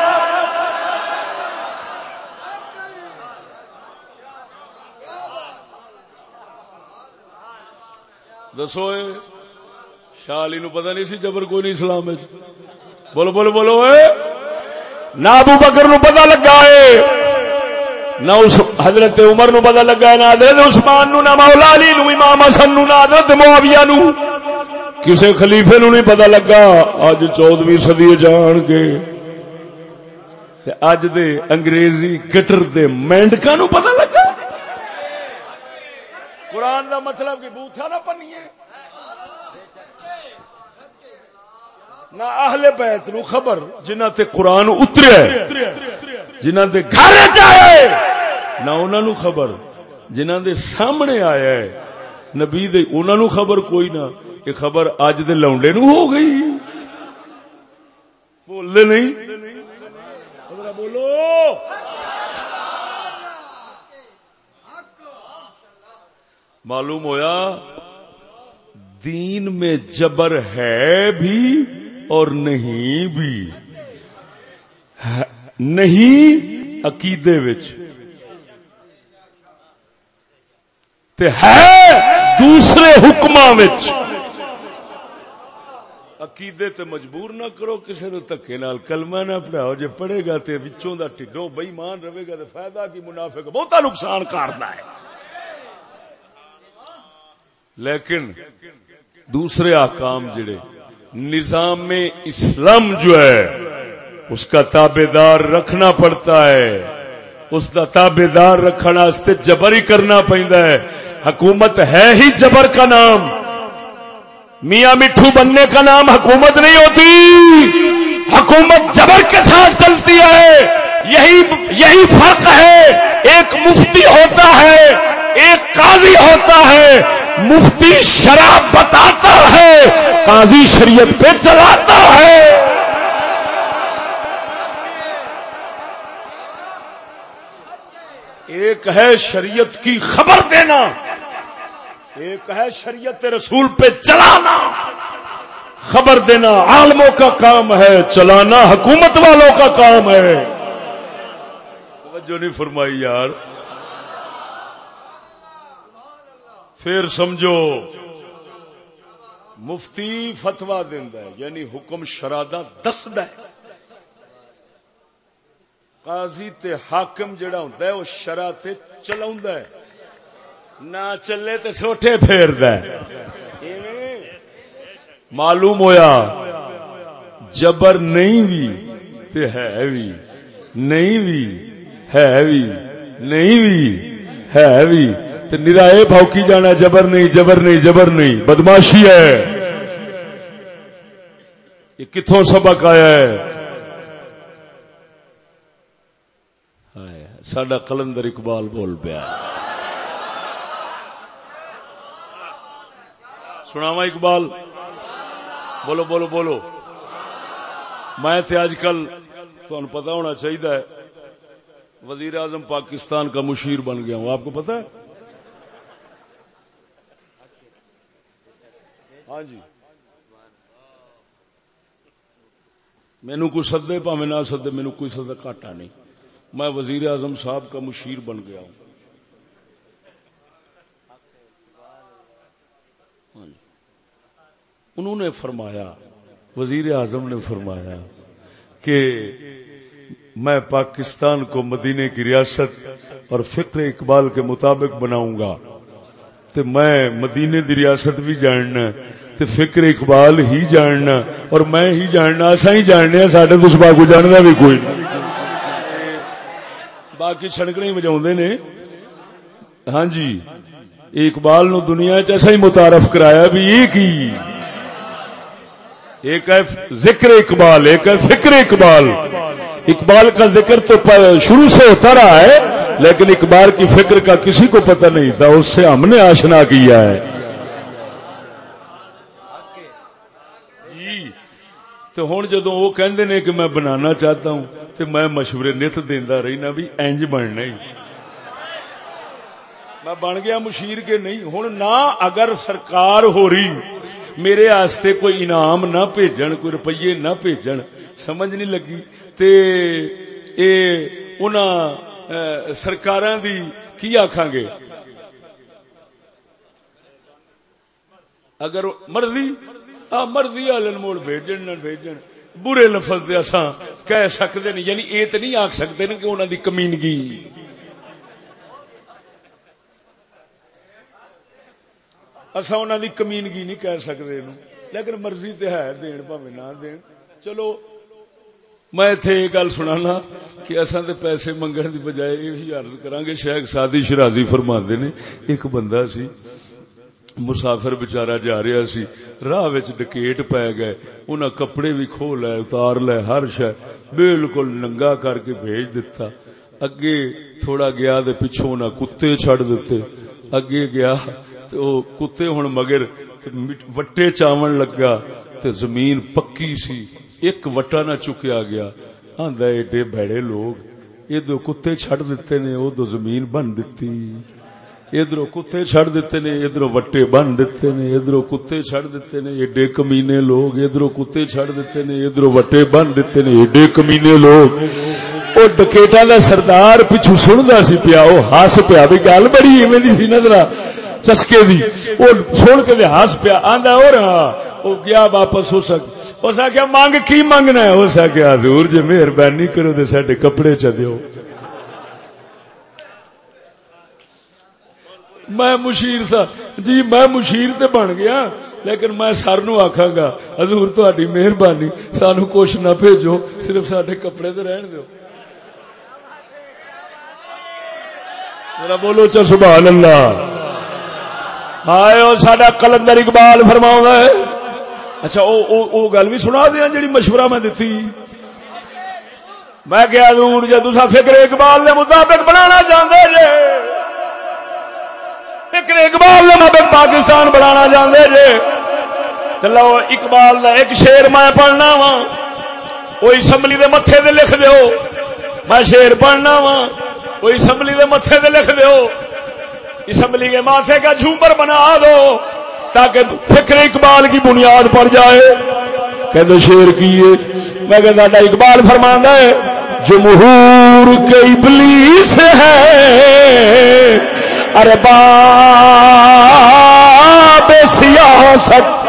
دسو شالی نو پتا نہیں سی جبر کوئی نہیں اسلام بولو بولو بولو نہ ابو بکر نو پتا لگا ہے نہ اس حضرت عمر نو پتا لگا ہے نہ حضرت عثمان نو، نہ مولا علی نو، امام حسن نو، نہ حضرت معاویہ نو۔ کسے خلیفے نو نہیں پتا لگا۔ اج چودویں صدی جان کے۔ تے اج دے انگریزی گٹر دے مینڈکا نو پتا لگا۔ قرآن دا مطلب کہ بوتھا نہ پنیے۔ نہ اہل بیت نو خبر جنہ تے قرآن اتریا جنہ دے گھر چاہے نہ انہوں نو خبر جنہ دے سامنے آیا ہے۔ نبی دے انہوں نو خبر کوئی نہ، یہ خبر اج دے لونڈے نو ہو گئی۔ بول دے نہیں بولو۔ معلوم ہویا، دین میں جبر ہے بھی اور نہیں بھی. نہیں عقیدے تے ہے دوسرے حکم عقیدے تے مجبور نہ کرو کسی نے دکے نال کلمہ نہ پڑھاؤ، جے پڑھے گا تے وچوں دا ٹھڈو بئی مان رہے گا تے فائدہ کی منافع بہتا نقصان کرتا ہے۔ لیکن دوسرے آکام جڑے نظام اسلام جو ہے، اس کا تابے دار رکھنا پڑتا ہے۔ اس کا تابے دار رکھنا جبر ہی کرنا پہنتا ہے۔ حکومت ہے ہی جبر کا نام۔ میاں مٹھو بننے کا نام حکومت نہیں ہوتی۔ حکومت جبر کے ساتھ چلتی ہے۔ یہی یہی فرق ہے۔ ایک مفتی ہوتا ہے، ایک قاضی ہوتا ہے۔ مفتی شراب بتاتا ہے، قاضی شریعت پہ چلاتا ہے۔ ایک ہے شریعت کی خبر دینا، ایک ہے شریعت رسول پہ چلانا۔ خبر دینا، عالموں کا کام ہے، چلانا حکومت والوں کا کام ہے۔ توجہ نہیں فرمائی یار۔ پھر سمجھو، مفتی فتوا ہے یعنی حکم شرادہ دسد قاضی تے حاکم جڑا ہوں وہ شرح چلا نہ چلے تو سوٹے پھیر معلوم ہویا، جبر نہیں بھی تے ہے بھی نہیں بھی ہے بھی نہیں بھی ہے بھی نرائے بھوکی جانا جبر نہیں جبر نہیں جبر نہیں۔ بدماشی ہے۔ یہ کتوں سبق آیا ہے؟ سڈا کلندر اقبال بول پیا۔ سناوا اقبال۔ بولو بولو بولو۔ میں اج کل تہن پتا ہونا چاہیے وزیر اعظم پاکستان کا مشیر بن گیا ہوں۔ آپ کو پتا ہے؟ ہاں جی۔ مینو کوئی سدے پا نہ سدے مینو کوئی سدا کاٹا نہیں۔ میں وزیر اعظم صاحب کا مشیر بن گیا ہوں۔ ہاں جی۔ انہوں نے فرمایا، وزیر اعظم نے فرمایا کہ میں پاکستان کو مدینے کی ریاست اور فکر اقبال کے مطابق بناؤں گا۔ تو میں مدینے دی ریاست بھی جاننا تے فکر اقبال ہی جاننا اور میں ہی جاننا اصا ہی جاننے سڈے تو سبا کو جاننا بھی کوئی نہیں۔ باقی سڑکیں بجا نے۔ ہاں جی اقبال نو دنیا چسا ہی متعارف کرایا، بھی ایک ہی ایک ہے ذکر اقبال، ایک ہے فکر اقبال۔ اقبال کا ذکر تو شروع سے ہوتا رہا ہے۔ لیکن اقبال کی فکر کا کسی کو پتہ نہیں تھا، اس سے ہم نے آشنا کیا ہے۔ جی، تو ہوں جدو وہ کہندے نے کہ میں بنانا چاہتا ہوں، تو میں مشورے نت دینا رہنا بھی اینج بننا ہی۔ میں بن گیا مشیر کے نہیں ہوں نہ اگر سرکار ہو رہی، میرے آستے کوئی انعام نہ بھیجن، کوئی روپیے نہ بھیجن، سمجھ نہیں لگی، تے اے انہاں سرکاراں دی کی آکھاں گے اگر مرضی آ مرضی والن موڑ بھیجن نہ بھیجن برے لفظ دے اساں کہہ سکدے نہیں یعنی اے تے نہیں آکھ سکدے کہ انہاں دی کمینگی اصا انہوں دی کمینگی نہیں کہہ سکتے لیکن مرضی تے ہے دین پاوے نہ دین چلو میں اتنے یہ گل سنا کہ اصا تے پیسے منگن دی بجائے یہ عرض کران گے شیخ سادی شرازی فرما نے، ایک بندہ سی، مسافر بچارا جا رہا سی، راہ ڈکیٹ پی گئے، انہاں کپڑے بھی کھو لے، اتار لے، ہر شہ بالکل ننگا کر کے بھیج دیتا اگے تھوڑا گیا دے پچھوں انہاں کتے چھڑ دیتے، اگے گیا تو کتے ہوں مگر وٹے چاون لگا تو زمین پکی سی ایک وٹا نہ چکیا گیا۔ آندا ایڈے بڑے لوگ۔ ادھر کتے چڈ دیتے نے ادو زمین بن دیتی۔ ادھر کتے چڑ دیتے نے، ادھر وٹے بن دیتے نے۔ ادھر کتے چڑ دیتے نے، ایڈے کمینے لوگ۔ ادھر کتے چڑ دیتے نے، ادھر وٹے بن دیتے نے، ایڈے کمینے لوگ۔ وہ ڈکیٹا دا سردار پچھو سندا سی پیا، وہ ہس پیا۔ بھی گل بڑی ایویں دی سی نظر چسکے دی۔ وہ چھوڑ کے ہس پیا، آندا اور ہاں وہ گیا واپس ہو سک اس آخیا مانگ کی منگنا ہے؟ اس آخیا حضور جی مہربانی کرو تو سڈے کپڑے چ دیو۔ میں مشیر سا جی میں مشیر تے بن گیا، لیکن میں سر نو آخا گا، حضور تاری مہربانی، سانو کچھ نہ بھیجو، صرف سڈے کپڑے تو رہن دو میرا بولو چل سبحان اللہ۔ ہائے اور سڈا کلندر اقبال فرما ہے اچھا او گل بھی سنا دیا جی مشورہ میں دتی؟ میں کیا دور جی تصا فکر اقبال کے مطابق بنانا چاہتے جی فکر اقبال کے مطابق پاکستان بنانا چاہتے جی چلو اقبال کا ایک شیر میں پڑھنا وا وہ اسمبلی کے متے دے لکھ دیو۔ میں شیر پڑھنا وا وہ اسمبلی کے متے دے لکھ دیو۔ اسمبلی کے ماتھے کا جھومر بنا دو۔ تاکہ فکر اقبال کی بنیاد پڑ جائے۔ کہ شیر کی میں کہ اقبال فرمانا ہے جمہور کے ابلیس ہے ارے باب سیاست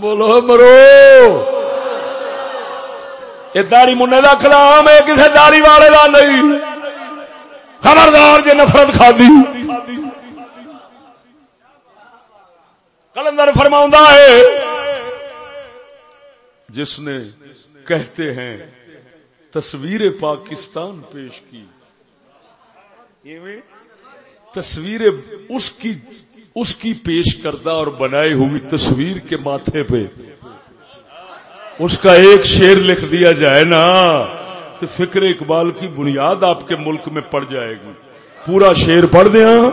بولو مرو۔ یہ داری منہ کا کلام ہے کسی داری والے کا نہیں۔ خبردار جی نفرت کھا دی کلندر فرما ہے، جس نے کہتے ہیں، تصویر پاکستان پیش کی۔ تصویر اس کی اس کی پیش کردہ اور بنائی ہوئی تصویر کے ماتھے پہ۔ اس کا ایک شیر لکھ دیا جائے نا۔ تو فکر اقبال کی بنیاد آپ کے ملک میں پڑ جائے گی۔ پورا شیر پڑھ دیا ہاں۔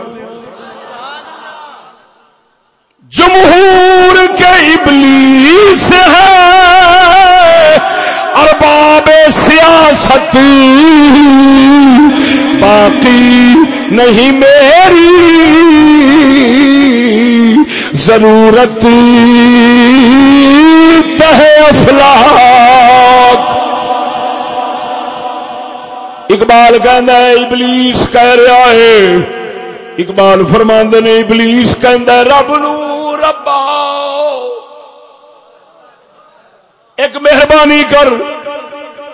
جمہور کے ابلیس ہے، ارباب سیاست، باقی نہیں میری ضرورت۔ افلاق اقبال کہندا ہے، ابلیس کہہ رہا ہے۔ اقبال فرماندے نے، ابلیس کہندا ہے، رب نو ربا۔ ایک مہربانی کر۔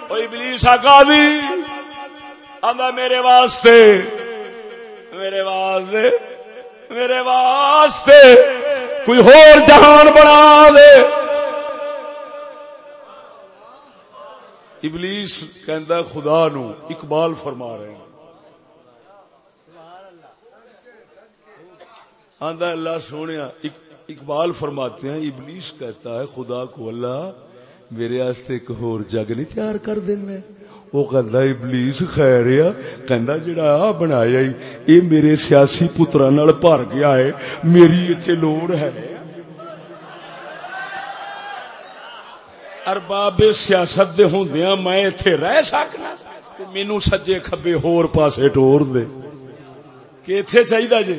او ابلیس آقا دی۔ آندا میرے واسطے۔ میرے واسطے۔ میرے واسطے۔ کوئی ہور جہان بنا دے۔ ابلیس کہندا خدا نو اقبال فرما رہے ہیں۔ آندا اللہ سونے اقبال فرماتے ہیں، ابلیس کہتا ہے خدا کو اللہ میرے آستے ایک اور جگ نہیں تیار کر دینا۔ وہ کہندا ابلیس خیر آ کہندا جڑا آ بنایا اے میرے سیاسی پتراں نال بھر گیا ہے، میری ایتھے لوڑ ہے۔ ارباب سیاست دے ہوندیاں میں ایتھے رہ سکنا مینوں سجے کھبے ہور پاسے ٹور دے۔ کہ ایتھے چاہیدا جے؟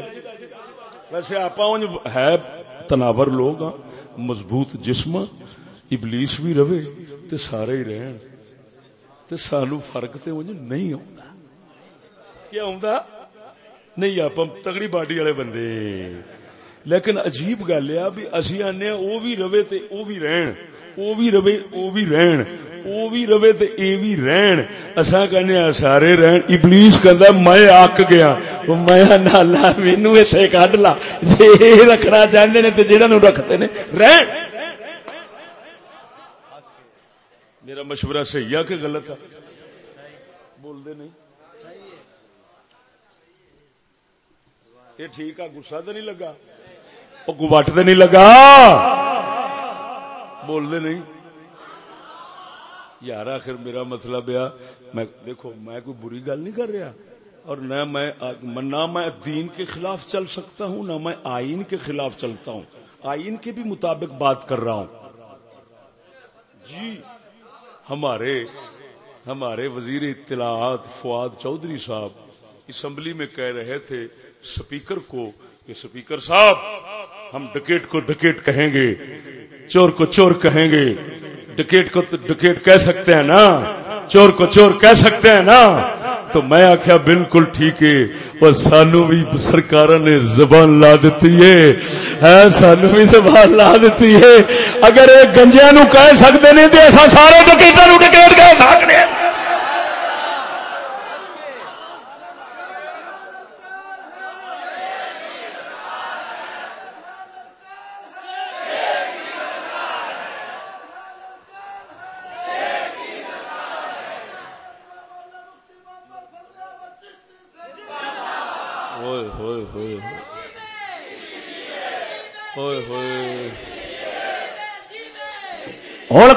ویسے آپ ہے تناور لوگ ہاں مضبوط جسم ہاں، ابلیس بھی رہے تے سارے ہی رہن۔ تے سانو فرق تے انج نہیں آتا کیا آتا نہیں آپ تگڑی باڈی والے بندے۔ لیکن عجیب گل ہے بھی اسی آنے او بھی رہے تے او بھی رہن۔ او بھی رہے او بھی رہن او بھی رہے تے اے بھی رہن اساں کہنے سارے رہن ابلیس کہندا میں اک گیا او میں نالا مینوں ایتھے کڈ لا جے رکھنا چاہندے نے تے جڑا نو رکھتے نے رہن میرا مشورہ صحیح ہے کہ غلط ہے بول دے نہیں یہ ٹھیک ہے گسا تو نہیں لگا وہ گوٹ تو نہیں لگا بول دے نہیں۔ یار آخر میرا مطلب ہے، میں دیکھو، میں کوئی بری گل نہیں کر رہا، اور نہ میں نہ میں دین کے خلاف چل سکتا ہوں، نہ میں آئین کے خلاف چلتا ہوں۔ آئین کے بھی مطابق بات کر رہا ہوں۔ جی ہمارے ہمارے وزیر اطلاعات فواد چودھری صاحب اسمبلی میں کہہ رہے تھے، سپیکر کو، کہ سپیکر صاحب، ہم ڈکیٹ کو ڈکیٹ کہیں گے۔ چور کو چور کہیں گے۔ ڈکیٹ کو ڈکیٹ کہہ سکتے ہیں نا۔ چور کو چور کہہ سکتے ہیں نا۔ تو میں آخیا بالکل ٹھیک ہے۔ اور سانو بھی سرکار نے زبان لا دیتی ہے۔ ہاں، سانو بھی زبان لا دیتی ہے۔ اگر یہ گنجیا نو کہہ سکتے نہیں تو ایسا سارے ڈکیٹا نو ڈکیٹ کہہ سکتے ہیں۔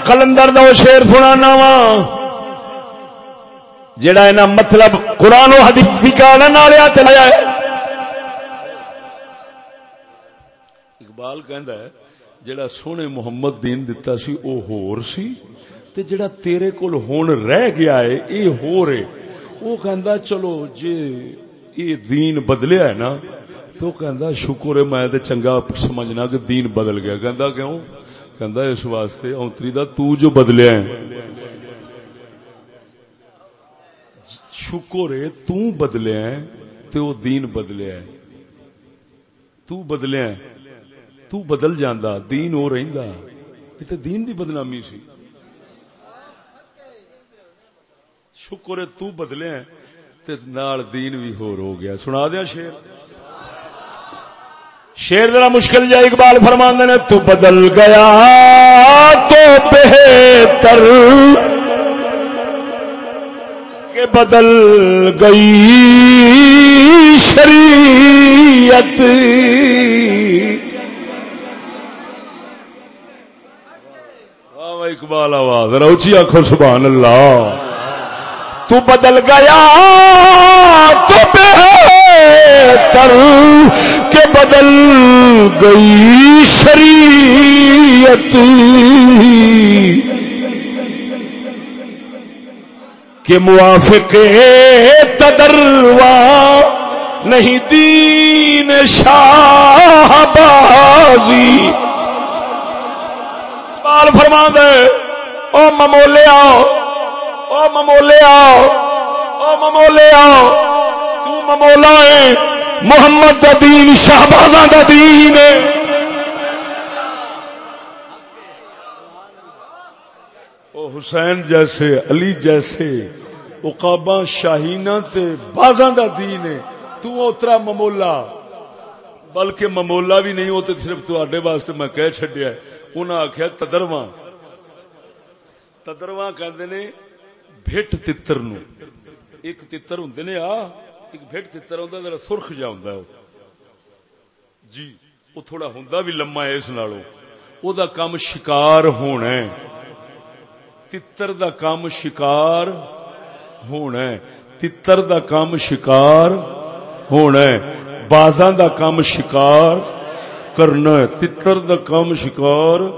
کلندر دو شیر سنا وا جڑا اینا مطلب قرآن و حدیث لایا اقبال کہندا ہے جڑا سونے محمد دین دتا سی، او ہور سی، تے جڑا تیرے کول ہون رہ گیا ہے، اے ہو رہے وہ کہندا چلو جے یہ دین بدلیا ہے نا، تو کہندا شکر ہے، میں تے چنگا سمجھنا کہ دین بدل گیا۔ کہندا کیوں؟ کہندا اس واسطے اونتری دا تو جو بدلیا ہے شکر ہے تو بدلیا ہے تے او دین بدلیا ہے تو بدلیا ہے تو بدل جاندا دین او رہندا یہ تے دین دی بدنامی سی شکر ہے تو بدلیا ہے تے نال دین بھی ہور ہو گیا سنا دیا شیر شیر ذرا مشکل جائے اقبال فرمان نے، تو بدل گیا، تو بہتر کہ بدل گئی شریعت۔ اقبال آواز روچی آخو سبحان اللہ۔ تو بدل گیا، تو بہتر کہ بدل گئی شریعت۔ کے موافق تدروا، نہیں دین شاہ بازی۔ بال فرما دے او ممولیا او ممولیا او ممولیا تو ممولا ہے۔ محمد دا دین، شہبازاں دا دین۔ او حسین جیسے، علی جیسے اقابا شاہینہ تے بازاں دا دین۔ ہے تو اترا ممولا۔ بلکہ ممولا بھی نہیں ہوتے صرف تو آڈے واسطے میں کہہ چھڈیا ہے۔ انہاں آکھیا، تدرواں۔ تدرواں کہندے نے، بھٹ تتر نو ایک تتر ہوندے نے آ ایک بھٹ تتر ہوندا ذرا سرخ جا ہوندا ہے جی وہ تھوڑا ہوندا بھی لمما ہے اس نالوں او دا کام شکار ہونا ہے تتر دا کام شکار ہونا ہے تتر دا کام شکار ہونا ہے بازاں دا کام شکار کرنا ہے تتر دا کام شکار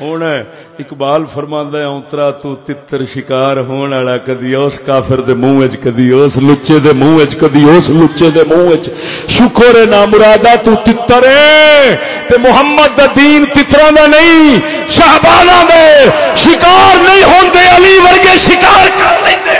ہونا ہے اقبال فرماندا ہے، اونترا تو تتر شکار ہون والا، کدی اس کافر دے منہ وچ، کدی اس لچے دے منہ وچ، کدی اس لچے دے منہ وچ۔ شکر ہے نا مرادا تو تتر ہے۔ تے محمد دا دین تتراں دا نہیں شہباناں دے شکار نہیں ہوندے، علی ورگے شکار کر لیندے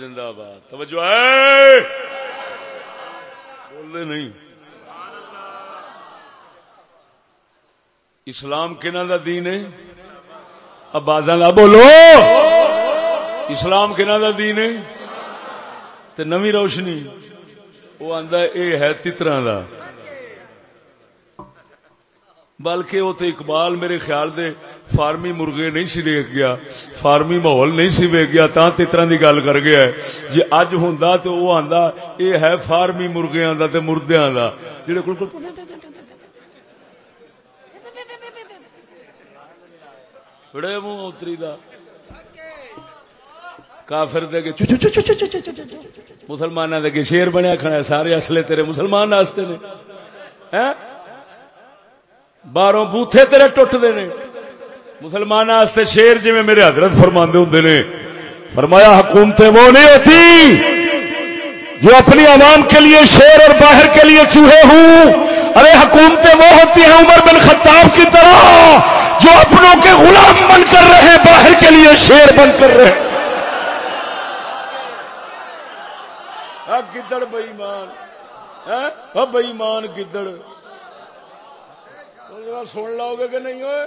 زندہ باد توجہ ہے؟ بولے نہیں۔ اسلام کنہ دا دین ہے؟ اب بازا بولو۔ اسلام کنہ دا دین ہے؟ تے نوی روشنی۔ وہ آندا اے ہے تترا دا۔ بلکہ وہ تو اقبال میرے خیال دے فارمی مرغے نہیں سی دیکھ گیا، فارمی ماحول نہیں سی ویک گیا تا تیترا دی گل کر گیا ہے۔ جی اج ہوں تو وہ آندا، اے ہے فارمی مرغیاں دا تے مردیاں دا۔ جڑے کل کل بڑے منہ اتری دا۔ کافر دے کے دے شیر بنیا کھڑا ہے، سارے اصلے تیرے مسلمان واسطے نے۔ باہروں بوتھے تیرے ٹوٹتے نے۔ مسلمان شیر جی میرے حضرت فرما ہوں نے۔ فرمایا حکومتیں وہ نہیں ہوتی جو اپنی عوام کے لیے شیر اور باہر کے لیے چوہے ہوں۔ ارے حکومتیں وہ ہوتی ہیں عمر بن خطاب کی طرح جو اپنوں کے غلام بن کر رہے ہیں، باہر کے لیے شیر بن کر رہے گدڑ بئیمان بئیمان گدڑ سن لو گے کہ نہیں ہوئے؟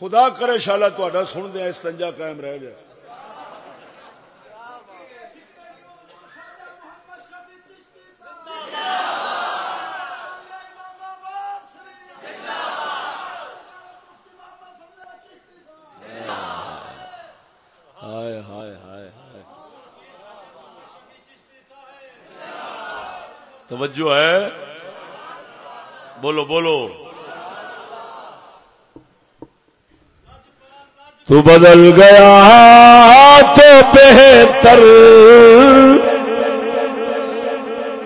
خدا کرے شالا تا سن دیا استنجا قائم رہ جائے ہائے ہائے ہائے ہائے۔ توجہ ہے؟ بولو بولو۔ تو بدل گیا تو بہتر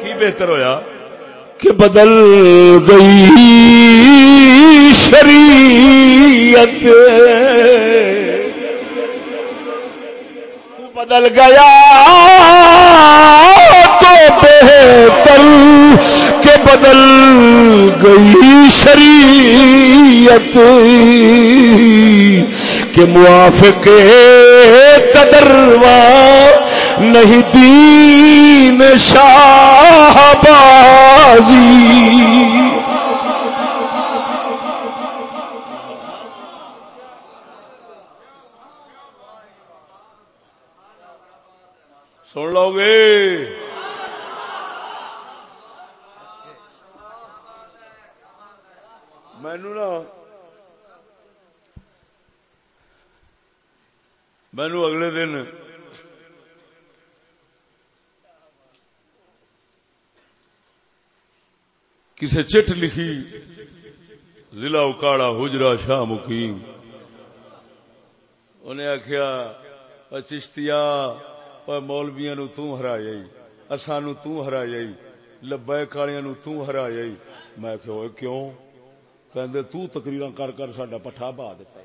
کی بہتر ہویا کہ بدل گئی شریعت۔ تو بدل گیا تو بہتر کہ بدل گئی شریعت کہ موافق تدروا نہیں دین شاہ بازی۔ سن لو گے؟ مینو نا مینو اگلے دن کسی چٹ لکھی ضلع اکاڑا حجرا شاہ مقیم انہیں آخیا چشتیا مولبیا نو ترا جائی اصانو ترا جائی لبے کالیا نو ترا جائی میں کیوں کہ تقریر کر کر سڈا پٹھا پا دیتا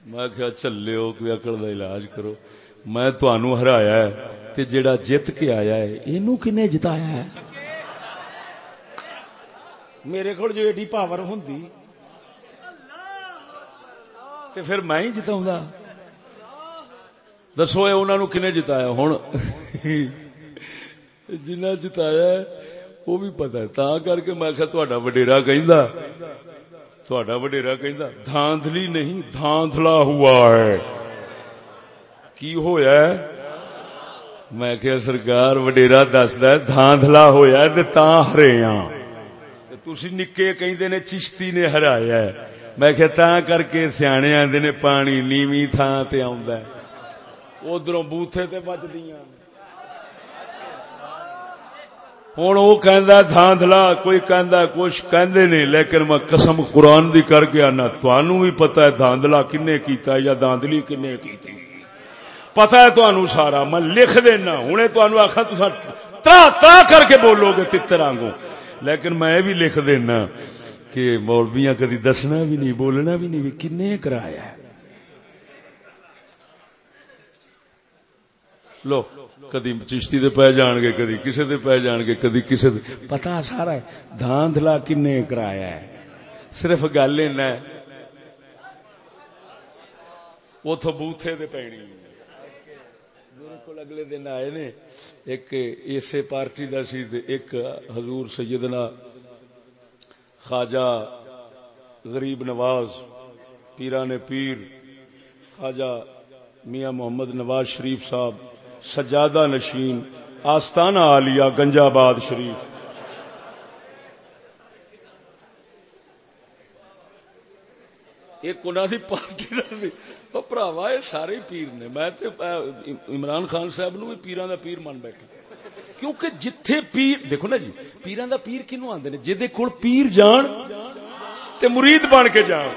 میں کیا چلے ہو، کوئی اکڑ کا علاج کرو. میں تنوع ہرایا ہے تے جیڑا جت کے آیا ہے اینو کنے جتایا ہے؟ میرے کو جو ایڈی پاور ہوں تے پھر میں ہی جتاؤں گا دسو انہوں نے کنے جتایا ہوں جنہ جتایا ہے وہ بھی پتا ہے۔ تا کر کے میں کہ وڈیرا کہ تھوڑا وڈیرا کہ دھاندلی نہیں، دھاندلا ہوا ہے۔ کی ہویا ہے؟ میں کیا سرکار، وڈیرا دسدا دھاندلا ہویا تے تاں ہرے ہاں۔ تسی نکے کہندے نے، چشتی نے ہرایا ہے۔ میں کہ تاں کر کے سیانے آندے نے، پانی نیویں تھاں تے آوندا ہے۔ ادھروں بوتھے تے بچدیاں۔ ہوں وہ کہندا دھاندلا کوئی کہندا کچھ کہندے نے لیکن میں قسم قرآن دی کر کے آنا۔ تانوں بھی پتہ ہے دھاندلا کنے کیتا ہے یا دھاندلی کنے کیتی پتہ ہے تانوں سارا، میں لکھ دینا، ہنے تانوں آکھا تساں ترا ترا کر کے بولو گے تتر آنگو لیکن میں بھی لکھ دینا کہ مولویاں کدی دسنا بھی نہیں، بولنا بھی نہیں کنے کرایا ہے۔ لو۔ کدی چشتی دے پہ جان گے، کدی کسے دے پہ جان گے، کدی کسے دے پتا سارا ہے دھاندلا کنے کرایا ہے؟ صرف گل اینا ہے اتو بوتھے دے پینی میرے کو اگلے دن آئے نے، ایک اسے پارٹی دا سی ایک حضور سیدنا خواجہ غریب نواز پیران پیر خواجہ میاں محمد نواز شریف صاحب سجادہ نشین آستانہ عالیہ گنجا باد شریف۔ ایک دی پارٹی پراوا یہ سارے پیر نے۔ میں عمران خان صاحب نو بھی پیران دا پیر من بیٹھا۔ کیونکہ جتھے پیر دیکھو نا جی پیران دا پیر کنو آندے نے؟ جے کول پیر جان تے مرید بن کے جان۔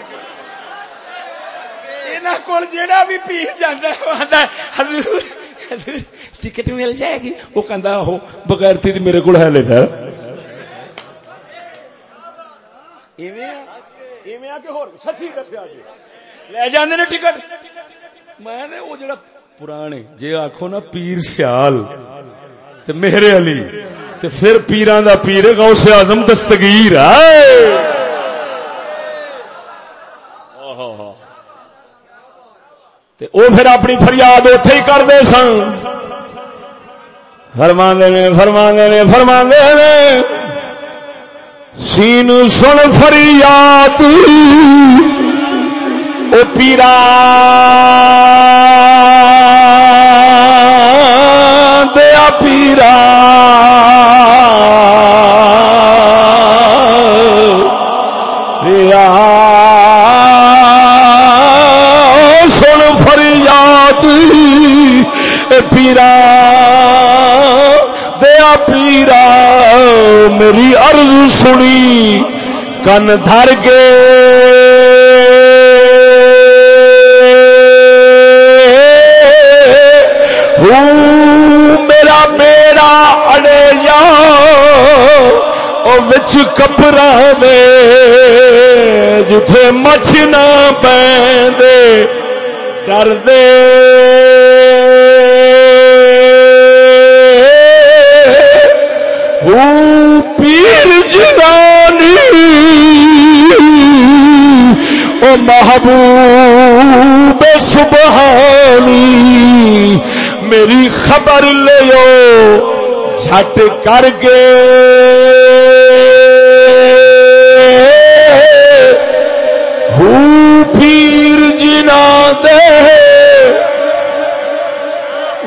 انہاں کول جیڑا بھی پیر جاندا ہے حضور ٹکٹ مل جائے گی۔ وہ کہندا ہو بغیر تھی میرے کو ہے لے جانے نے ٹکٹ۔ میں نے وہ جڑا پرانے جے آخو نا پیر سیال۔ تے میرے علی۔ تے پھر پیران دا پیر غوث اعظم دستگیر۔ ہے او پھر اپنی فریاد اتے ہی کرتے سن۔ فرما نے فرما نے فرما نے۔ سین سن فریاد۔ او پیرا دیا پیرا پیرا، دیا پیرا، میری عرض سنی، کن دھر کے میرا میرا اڑے جا بچ کپرا دے، جتھے مچھ نہ پہ ڈر دے۔ پیر جنانی او محبوب سبحانی، میری خبر لو جھٹ کر کے۔ پیر جنا دے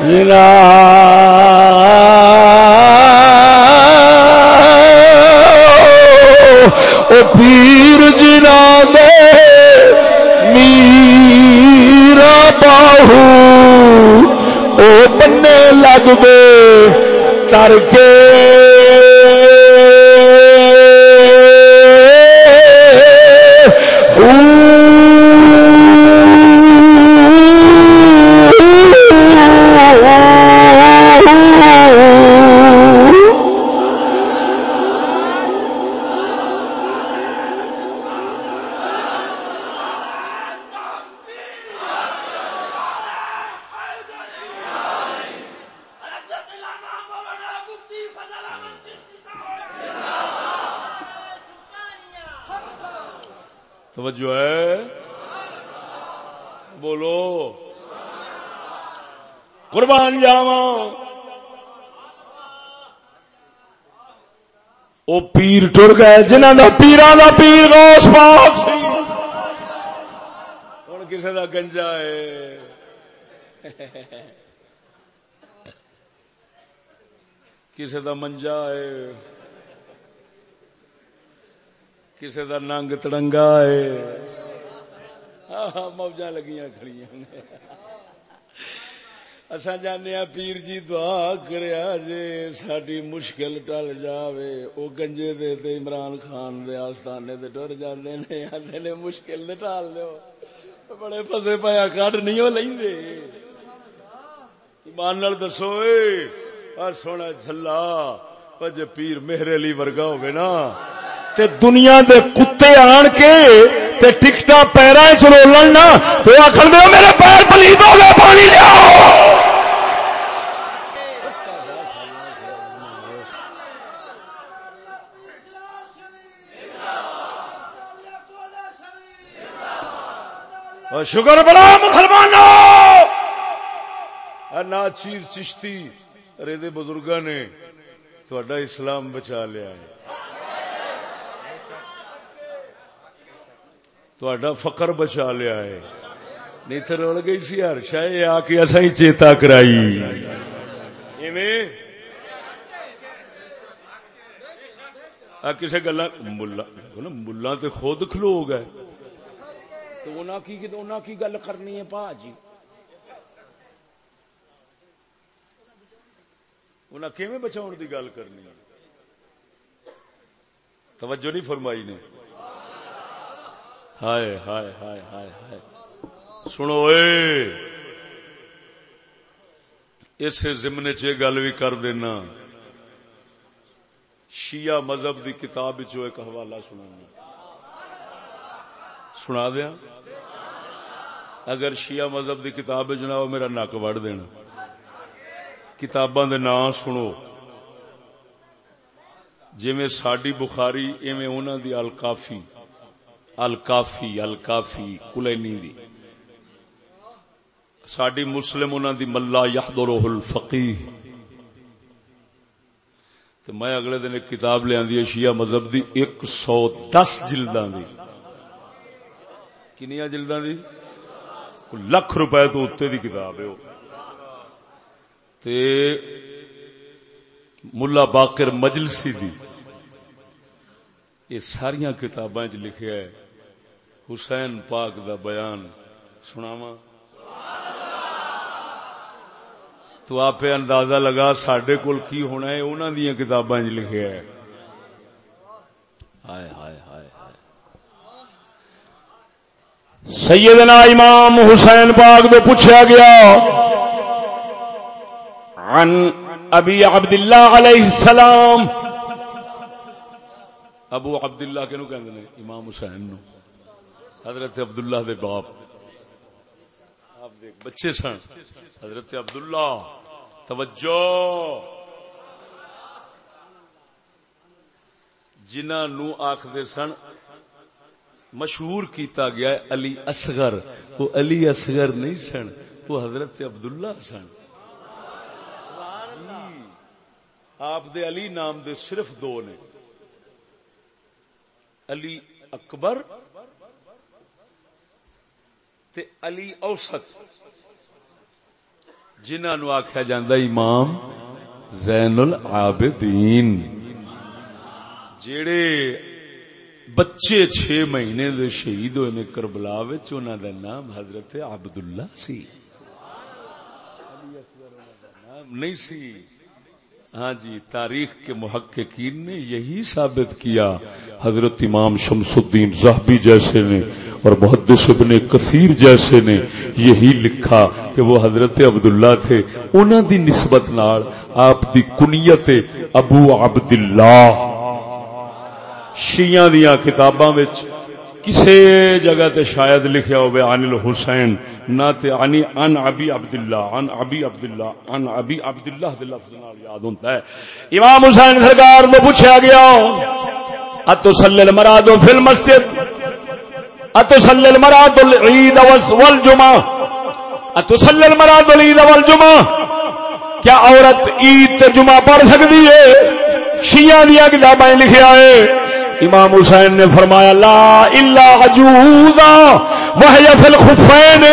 جنا پیر جنا دے میرا باہو او بننے لگ دے چر کے ٹر گئے جنہوں کا پیران کا پیر روس پاک ہوں کسی کا گنجا ہے؟ کسی دا منجا ہے؟ کسی دا ننگ تڑنگا ہے؟ موجہ لگیاں کھڑیاں اصا جانے پیر جی دعا کریا جے ساری مشکل ٹل جاوے، او گنجے دے تے عمران خان دے آستانے دے ٹر جاندے نے، آندے نے مشکل دے۔ ٹال دیو بڑے پسے پایا کڈ نہیں ہو لیندے۔ ایمان نال دسو اے اور سونا جھلا جے پیر مہر علی ورگا ہوے نا، تے دنیا دے کتے آن کے تے ٹکٹا پیرا چ رولن نا تے آکھن دے میرے پیر پلیت ہو گئے پانی لیاؤ۔ شکر بڑا مسلمانوں۔ نا چیر چشتی، ارے بزرگ نے تھوڑا اسلام بچا لیا ہے۔ تھوڑا فقر بچا لیا ہے نہیں تو رول گئی سی ہر شاید آ کے اصا ہی چیتا کرائی کسی گلا ملا ملا تو خود کھلو گئے تو انہاں کی انہاں کی گل کرنی ہے پا جی انہاں کیویں بچاؤن دی گل کرنی ہے توجہ نہیں فرمائی نے ہائے ہائے ہائے ہائے ہائے۔ سنو اے اس ضمن چ گل بھی کر دینا۔ شیعہ مذہب دی کتاب چ ایک حوالہ سنانا۔ سنا دیا؟ اگر شیعہ مذہب دی کتاب جناب میرا نک وڑ دینا۔ کتاباں دے نام سنو۔ جی ساڈی بخاری، ایویں انہاں دی الکافی۔ الکافی الکافی کلینی دی ساڈی مسلم انہاں دی ملا یحضرہ الفقیہ۔ تو میں اگلے دن ایک کتاب لے آندی شیعہ مذہب دی، ایک سو دس جلداں دی۔ کنیا جلدا دی؟ لکھ روپے تو اتنے دی کتاب ہے تے ملا باقر مجلسی دی۔ یہ ساری کتاباں چ لکھیا ہے۔ حسین پاک دا بیان سناوا تو آپ اندازہ لگا سڈے کول کی ہونا ہے انہوں دیا کتاباں چ لکھیا ہے۔ ہائے ہائے ہائے سیدنا امام حسین پاک تو پوچھا گیا، عن ابی عبداللہ علیہ السلام۔ ابو عبداللہ کے نو کہندے نے؟ امام حسین نو حضرت عبداللہ دے باپ۔ بچے سن۔ حضرت عبداللہ، توجہ۔ جنہ نو آخ دے سن، مشہور کیتا گیا ہے علی اصغر۔ وہ علی اصغر نہیں سن، وہ حضرت عبداللہ سن۔ آپ دے علی نام دے صرف دو نے۔ علی اکبر تے علی اوسط جنہوں نو آخیا جاندہ امام زین العابدین جیڑے بچے چھ مہینے دے شہید ہوئے نے کربلا انہوں دا نام حضرت عبداللہ سی۔ نہیں سی۔ ہاں جی تاریخ کے محققین نے یہی ثابت کیا، حضرت امام شمس الدین زہبی جیسے نے اور محدث ابن کثیر جیسے نے یہی لکھا کہ وہ حضرت عبداللہ تھے۔ انہوں دی نسبت نال آپ دی کنیت ابو عبداللہ۔ شیعہ دیا کتاباں کسے جگہ تے شاید لکھیا ہوئے عن الحسین، نہ تے عنی ان ابی عبداللہ ان ابی عبداللہ ان ابی عبداللہ دے لفظ نال یاد ہوتا ہے۔ امام حسین سرکار کو پوچھا گیا اتسلی المراد فی المسجد اتسلی المراد العید والجمعہ اتسلی المراد العید والجمعہ، کیا عورت عید تے جمعہ پڑھ سکتی ہے؟ شیعہ دیا کتابیں لکھیا ہے امام حسین نے فرمایا، لا الا عجوزا وهي في الخفين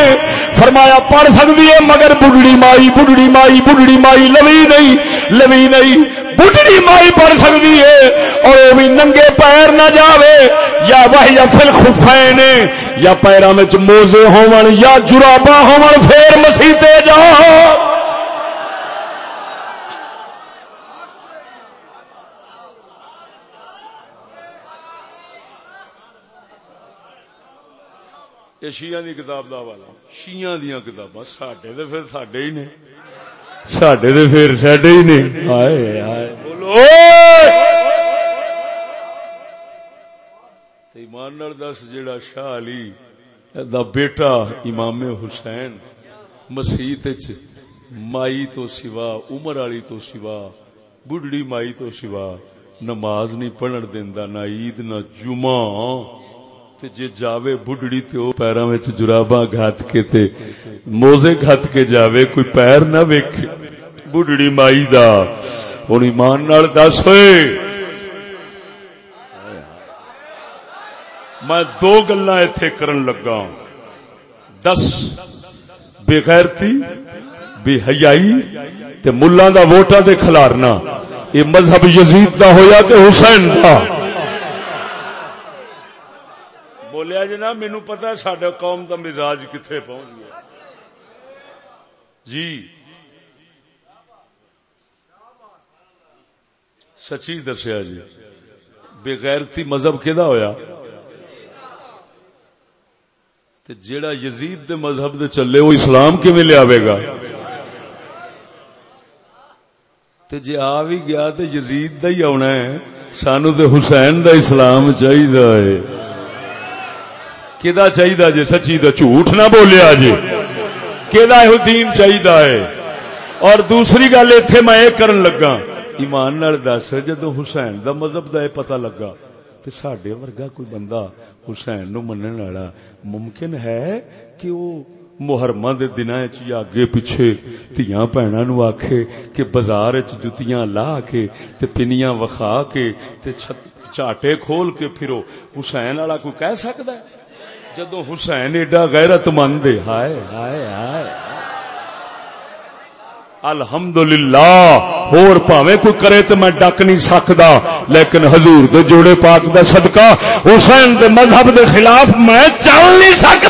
فرمایا، پڑھ سکتی ہے، مگر بڈڑی مائی بڈڑی مائی بڈڑی مائی، لوی نہیں لوی نہیں۔ بڑھڑی مائی پڑھ سکتی ہے، اور وہ بھی ننگے پیر نہ جاوے، یا وہ یا پھر خفین یا پیروں میں موزے ہون یا جرابا ہون پھر مسیتے جاؤ یہ شیعہ دی کتاب دا والا شیعہ دیاں کتاباں ساڈے تے پھر ساڈے ہی نے ساڈے تے پھر ساڈے ہی نے ہائے ہائے بولو ایمان نال دس جیڑا شاہ علی دا بیٹا امام حسین مسیت وچ مائی تو سوا عمر والی تو سوا بڈڑی مائی تو سوا نماز نہیں پڑھن دیندا نہ عید نہ جمعہ تے جے جاوے بڈڑی تے او پیراں وچ جراباں گھات کے تے موزے گھات کے جاوے کوئی پیر نہ ویکھے بڈڑی مائی دا ہن ایمان نال دس ہوئے میں دو گلاں ایتھے کرن لگا دس بے غیرتی بے حیائی تے ملاں دا ووٹاں دے کھلارنا یہ مذہب یزید دا ہویا کہ حسین دا بولیا جی نا مینو پتا سڈا قوم کا مزاج کتنے پہنچ گیا جی سچی دسیا جی بغیر تھی مذہب کہ ہوا جیڑا یزید دے مذہب دے چلے وہ اسلام کیون لیا گا تے جی آ بھی گیا تو یزید دا ہی آنا ہے سانو تے حسین دا اسلام چاہیے کدا چاہیے جی سچی تو جھوٹ نہ بولیا جی کدا یہ دین چاہیے اور دوسری گل اتے میں یہ کرن لگا، ایمان نال دس جدو حسین دا مذہب دا یہ پتہ لگا تو سڈے ورگا کوئی بندہ حسین نو منن والا ممکن ہے کہ وہ محرما دے دن اگے پیچھے تیاں بھنا نو آکھے کہ بازار جتیاں لا کے تے پنیاں وکھا کے تے چاٹے کھول کے پھرو۔ حسین والا کوئی کہہ سکتا ہے؟ جدو حسین ایڈا غیرت مند ہائے ہائے ہائے الحمدللہ ہور پاوے کوئی کرے تو میں ڈک نہیں سکتا لیکن حضور دے جوڑے پاک دا صدقہ حسین دے مذہب دے خلاف میں چل نہیں سکتا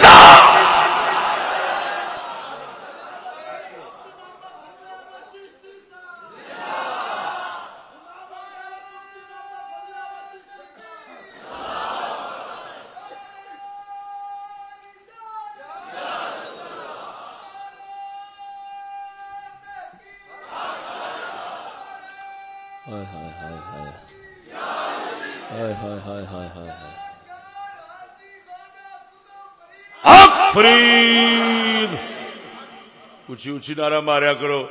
اچھی اچھی نعرہ ماریا کرو۔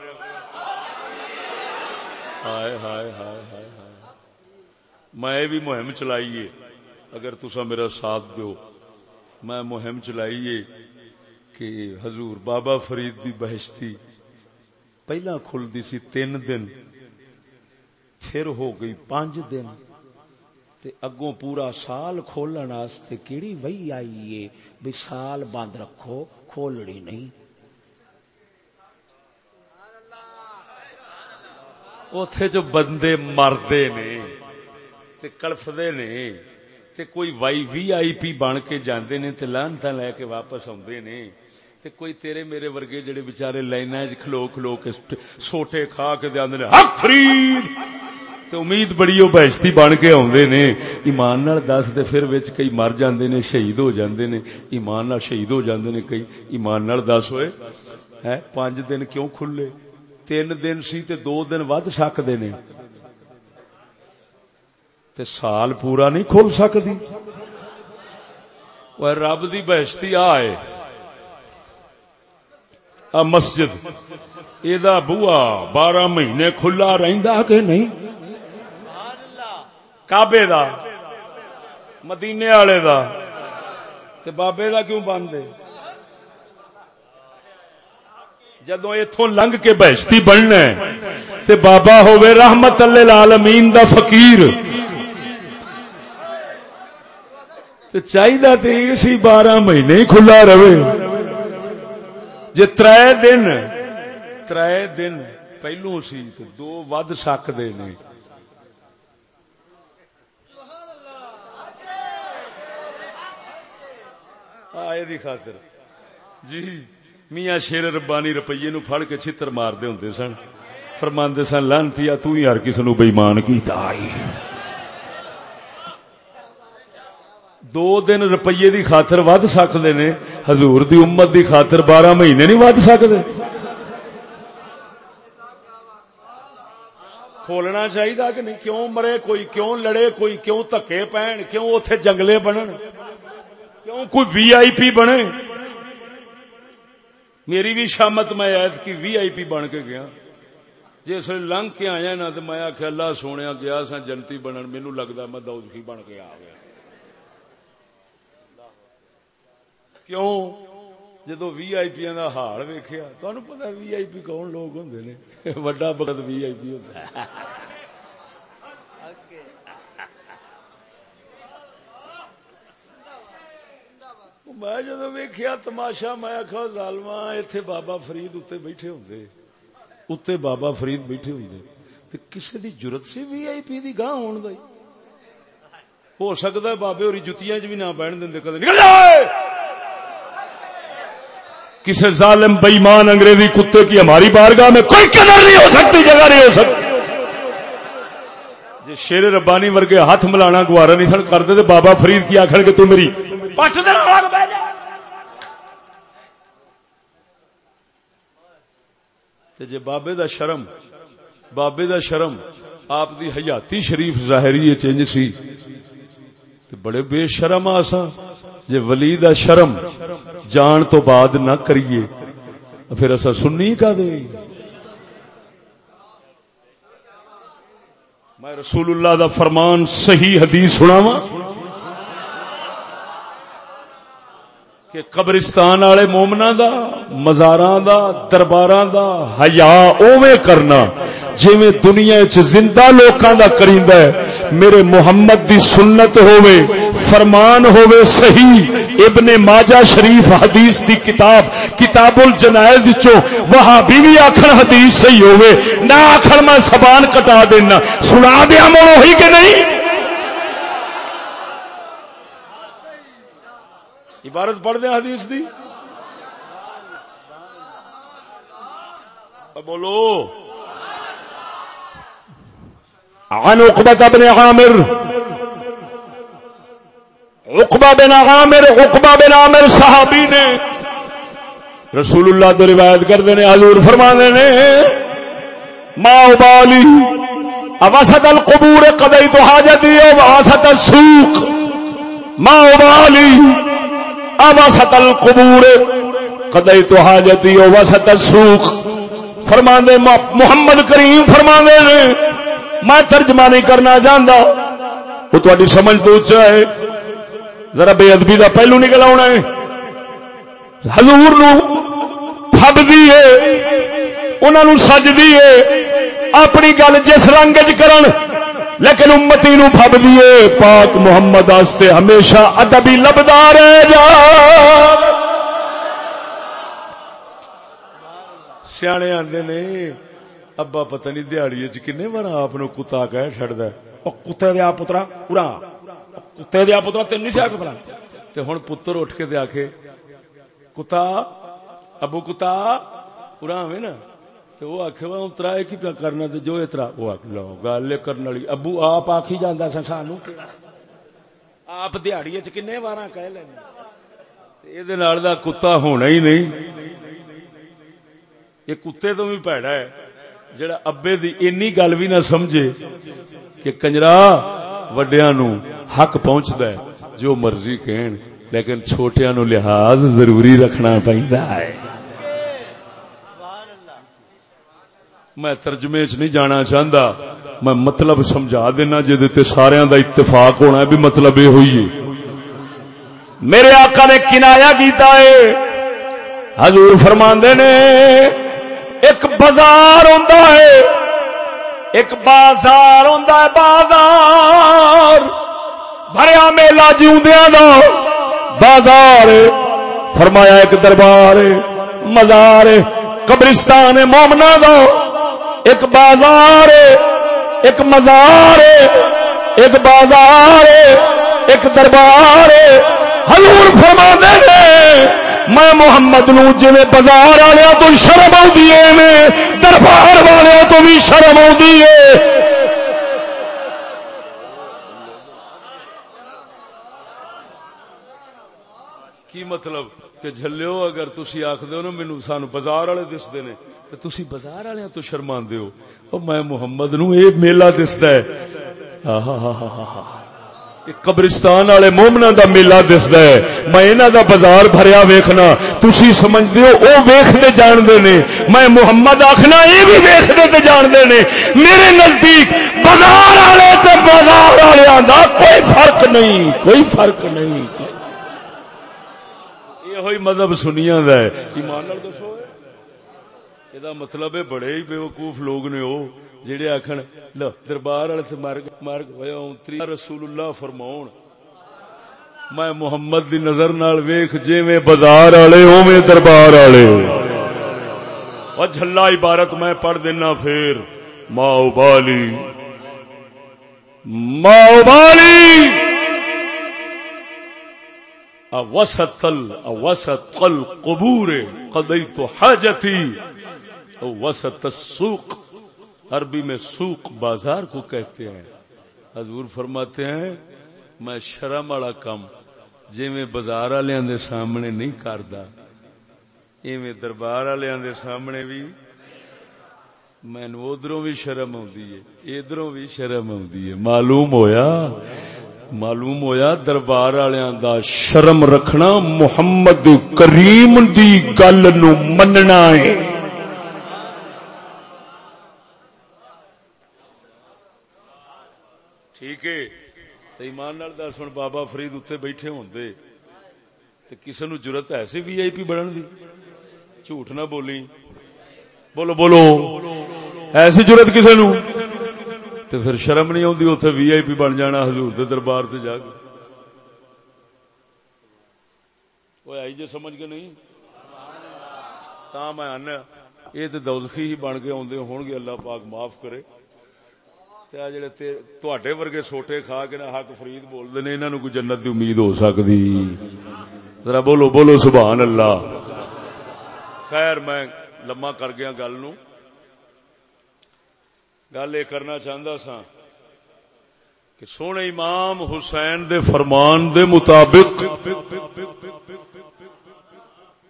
ہائے ہائے ہائے ہائے ہائے۔ میں بھی مہم چلائیے۔ اگر تسا میرا ساتھ دو میں مہم چلائیے کہ حضور بابا فرید دی بہشتی پہلا کھلتی سی تین دن، پھر ہو گئی پانچ دن۔ تے اگوں پورا سال کھولن واسطے کیڑی وئی آئی ہے؟ بھی سال بند رکھو، کھولنی نہیں۔ اوتھے جو بندے مردے نے تے کلفدے نے تے کوئی وائی وی آئی پی بن کے جاندے نے تے لانتا لے کے واپس آندے نے تے کوئی تیرے میرے ورگے جڑے بیچارے لائناں وچ کھلو کھلو کے سوٹے کھا کے دے آندے نے، حق فرید! تو امید بڑی وہ بہشتی بن کے آدھے نے، ایمان نال دس دے پھر وچ کئی مر جاندے نے، شہید ہو جاندے نے، ایمان نال شہید ہو جاندے نے، کئی ایمان نال دس ہوئے ہے پانچ دن کیوں کھلے؟ تین دن سی تے دو دن ود سکتے نے۔ تے سال پورا نہیں کھل سکتی وہ رب دی بہشتی آئے مسجد۔ یہ بوا بارہ مہینے کھلا رہندا کہ نہیں؟ کابے دا۔ مدینے والے دا۔ تے بابے دا کیوں بند ہے؟ جدو اتوں لنگ کے بہشتی بننا تے بابا ہوئے رحمت اللہ العالمین دا فقیر۔ تے چاہیے تے اسی بارہ مہینے ہی کھلا روے جے ترائے دن ترائے دن پہلو سی تو دو ود ساک دے نہیں آئے دی خاطر۔ جی۔ میاں شیر ربانی روپیے نو پھڑ کے چھتر مار دے ہوندے سن۔ فرماندے سن لانتیا تو ہی ہر کس نو بےمان کیتا آئی۔ دو دن روپیے دی خاطر ود سکتے نے، حضور دی امت دی خاطر بارہ مہینے نہیں ود سکتے کھولنا چاہیے کہ نہیں؟ کیوں مرے؟ کوئی کیوں لڑے؟ کوئی کیوں تکے پہن؟ کیوں اتے جنگلے بنن؟ کیوں کوئی وی آئی پی بنے؟ میری بھی شامت میں ایت کی وی آئی پی بن کے گیا۔ جس لنگ کے آیا نا تو میں آخیا اللہ سونے گیا سا جنتی بنن۔ مینو لگتا میں دوزخی بن کے آ گیا۔ کیوں؟ جدو وی آئی پی کا ہال ویکیا تہن پتا وی آئی پی کون لوگ ہوں نے؟ وڈا وی آئی پی ہوتا میں جدو ویکیا تماشا، میں آخا ظالما اتنے بابا فرید اتنے بیٹھے ہوں اتنے بابا فرید بیٹھے ہوئے کسی دی ضرورت سے وی آئی پی دی گاہ ہون دائی ہو سکتا ہے بابے اور جتیاں بھی نہ بہن دیں کدے نکل جائے! کسی ظالم بےمان انگریزی کتے کی ہماری بارگاہ میں کوئی قدر نہیں ہو سکتی، جگہ نہیں ہو سکتی۔ جی شیر ربانی ورگے ہاتھ ملانا گوارا نہیں سن کرتے تو بابا فرید کی آخر کہ تو میری پٹ دے لگ پہ جا جی بابے دا شرم، بابے دا شرم آپ دی حیاتی شریف ظاہری چینج سی۔ تے بڑے بے شرم آسا جی ولی دا شرم جان تو بعد نہ کریے، پھر اصا سننی کا دے۔ میں رسول اللہ دا فرمان صحیح حدیث سناواں۔ کہ قبرستان والے مومنا دا مزار دا دربار دا حیا اوے کرنا۔ جی دنیا چ زندہ لوکاں دا کریندا ہے، میرے محمد دی سنت ہووے، فرمان ہووے صحیح۔ ابن ماجہ شریف حدیث دی کتاب کتاب الجنائز چو وہاں بھی بھی آخر حدیث صحیح ہووے۔ نہ آخر میں سبان کٹا دینا۔ سنا دیا مڑ وہی کہ نہیں؟ عبارت پڑھ دیں حدیث دی؟ بولو. عن عقبة بن عامر. عقبہ بن عامر عقبہ بن عامر صحابی نے رسول اللہ تو روایت کر دینے، حضور فرما دینے، ما بالی اوسط القبور قدیت حاجتی اوسط السوق، ما بالی وسط القبور، قدئی تو حاجتی او وسط السوق۔ فرما دے محمد کریم فرما دے میں ترجمہ نہیں کرنا چاہتا وہ تاری سمجھ تو اچا ہے۔ ذرا بے ادبی کا پہلو نکل آنا ہے۔ ہزور نب دیے انہوں سج دیے اپنی گل جس رنگ چ کرن لیکن امتی نو پب دیے پاک محمد آستے ہمیشہ ادبی لبدا رہ جا۔ سیانے آدھے نے، ابا پتہ نہیں دیہڑی کنے بار آپ کتا کہہ چڈ کتے دیا پترا پورا کتے دیا پترا، تین نہیں سیا پلا ہوں پتر اٹھ کے دے آ کتا، ابو کتا پورا ہوئے نا۔ تو وہ آخ اترا کی پیا کرنا جو اترا وہ لو گل کرنے والی ابو آپ آخی جانا سا سانو آپ دہڑی چن بار کہہ لینا یہ کتا ہونا ہی نہیں یہ کتے تو بھی پیڑا ہے جڑا ابے دی اینی گل بھی نہ سمجھے کہ کنجرا وڈیا نو حق پہنچتا ہے جو مرضی کہن لیکن چھوٹیا نو لحاظ ضروری رکھنا پہنتا ہے میں ترجمے چ نہیں جانا چاہتا میں مطلب سمجھا دینا جی سارا دا اتفاق ہونا بھی مطلب یہ ہوئی ہے۔ میرے آقا نے کنایا کیتا ہے۔ حضور فرما نے، ایک بازار ہوتا ہے۔ ایک بازار ہوتا ہے، بازار۔ بھریا میلا جیوندیا دا۔ بازار فرمایا ایک دربار مزار قبرستان مومنا دا۔ ایک بازار ایک مزار ایک بازار ایک دربار حضور فرما دے میں محمد نو جی بازار والوں تو شرم آئی دربار والوں تو بھی شرم آئی کی مطلب کہ جلو اگر تھی آخد ہو نا مینو سان بازار والے دستے نے۔ تو تھی بازار والوں تو شرما ہو۔ میں محمد نو یہ میلہ دستا ہے۔ قبرستان والے مومنا دا میلہ دستا ہے۔ میں انہوں دا بازار بھریا ویخنا تھی سمجھتے ہو وہ ویختے جانتے نے۔ میں محمد آخنا یہ بھی ویختے جانتے نے۔ میرے نزدیک بازار والے بازار والوں کا کوئی فرق نہیں، کوئی فرق نہیں۔ یہ مذہب سنیا ہے۔ ایمان دسو۔ یہ مطلب ہے بڑے ہی بے وقوف لوگ نے وہ جڑے آخر لو دربار والے مرگ مرگ ہوا رسول اللہ فرماؤ میں محمد دی نظر نال ویخ جی میں بازار والے اوے دربار والے او جھلا عبارت میں پڑھ دینا پھر ماں بالی ماں بالی وسط وسط القبور قضیت حاجتی وسط السوق، عربی میں سوق بازار کو کہتے ہیں۔ حضور فرماتے ہیں، میں شرم والا کام جی میں بازار والے سامنے نہیں کرتا ایویں دربار والے سامنے بھی مینو ادھر بھی شرم ادھر بھی شرم آ معلوم ہویا معلوم ہویا دربار والوں دا شرم رکھنا محمد کریم دی گل نو مننا ہے۔ ٹھیک ہے ایمان دس ہوں بابا فرید اتنے بیٹھے ہوں کسی نو ضرورت ایسے وی آئی پی بنن دی جھوٹ نہ بولی بولو بولو ایسی ضرورت کسی نو تو پھر شرم نہیں آتی اتنے وی آئی پی بن جانا حضور دے دربار سے جا کے وہ آئی جی سمجھ کے نہیں تا میں آنا یہ تو دوزخی ہی بن کے آدھے ہون گے اللہ پاک معاف کرے جڑے ورگے سوٹے کھا کے حق فرید بولتے نے انہوں کوئی جنت کی امید ہو سکتی ذرا بولو بولو سبحان اللہ خیر میں لما کر گیا گل نو گل یہ کرنا چاہتا سا کہ سونے امام حسین دے فرمان دے مطابق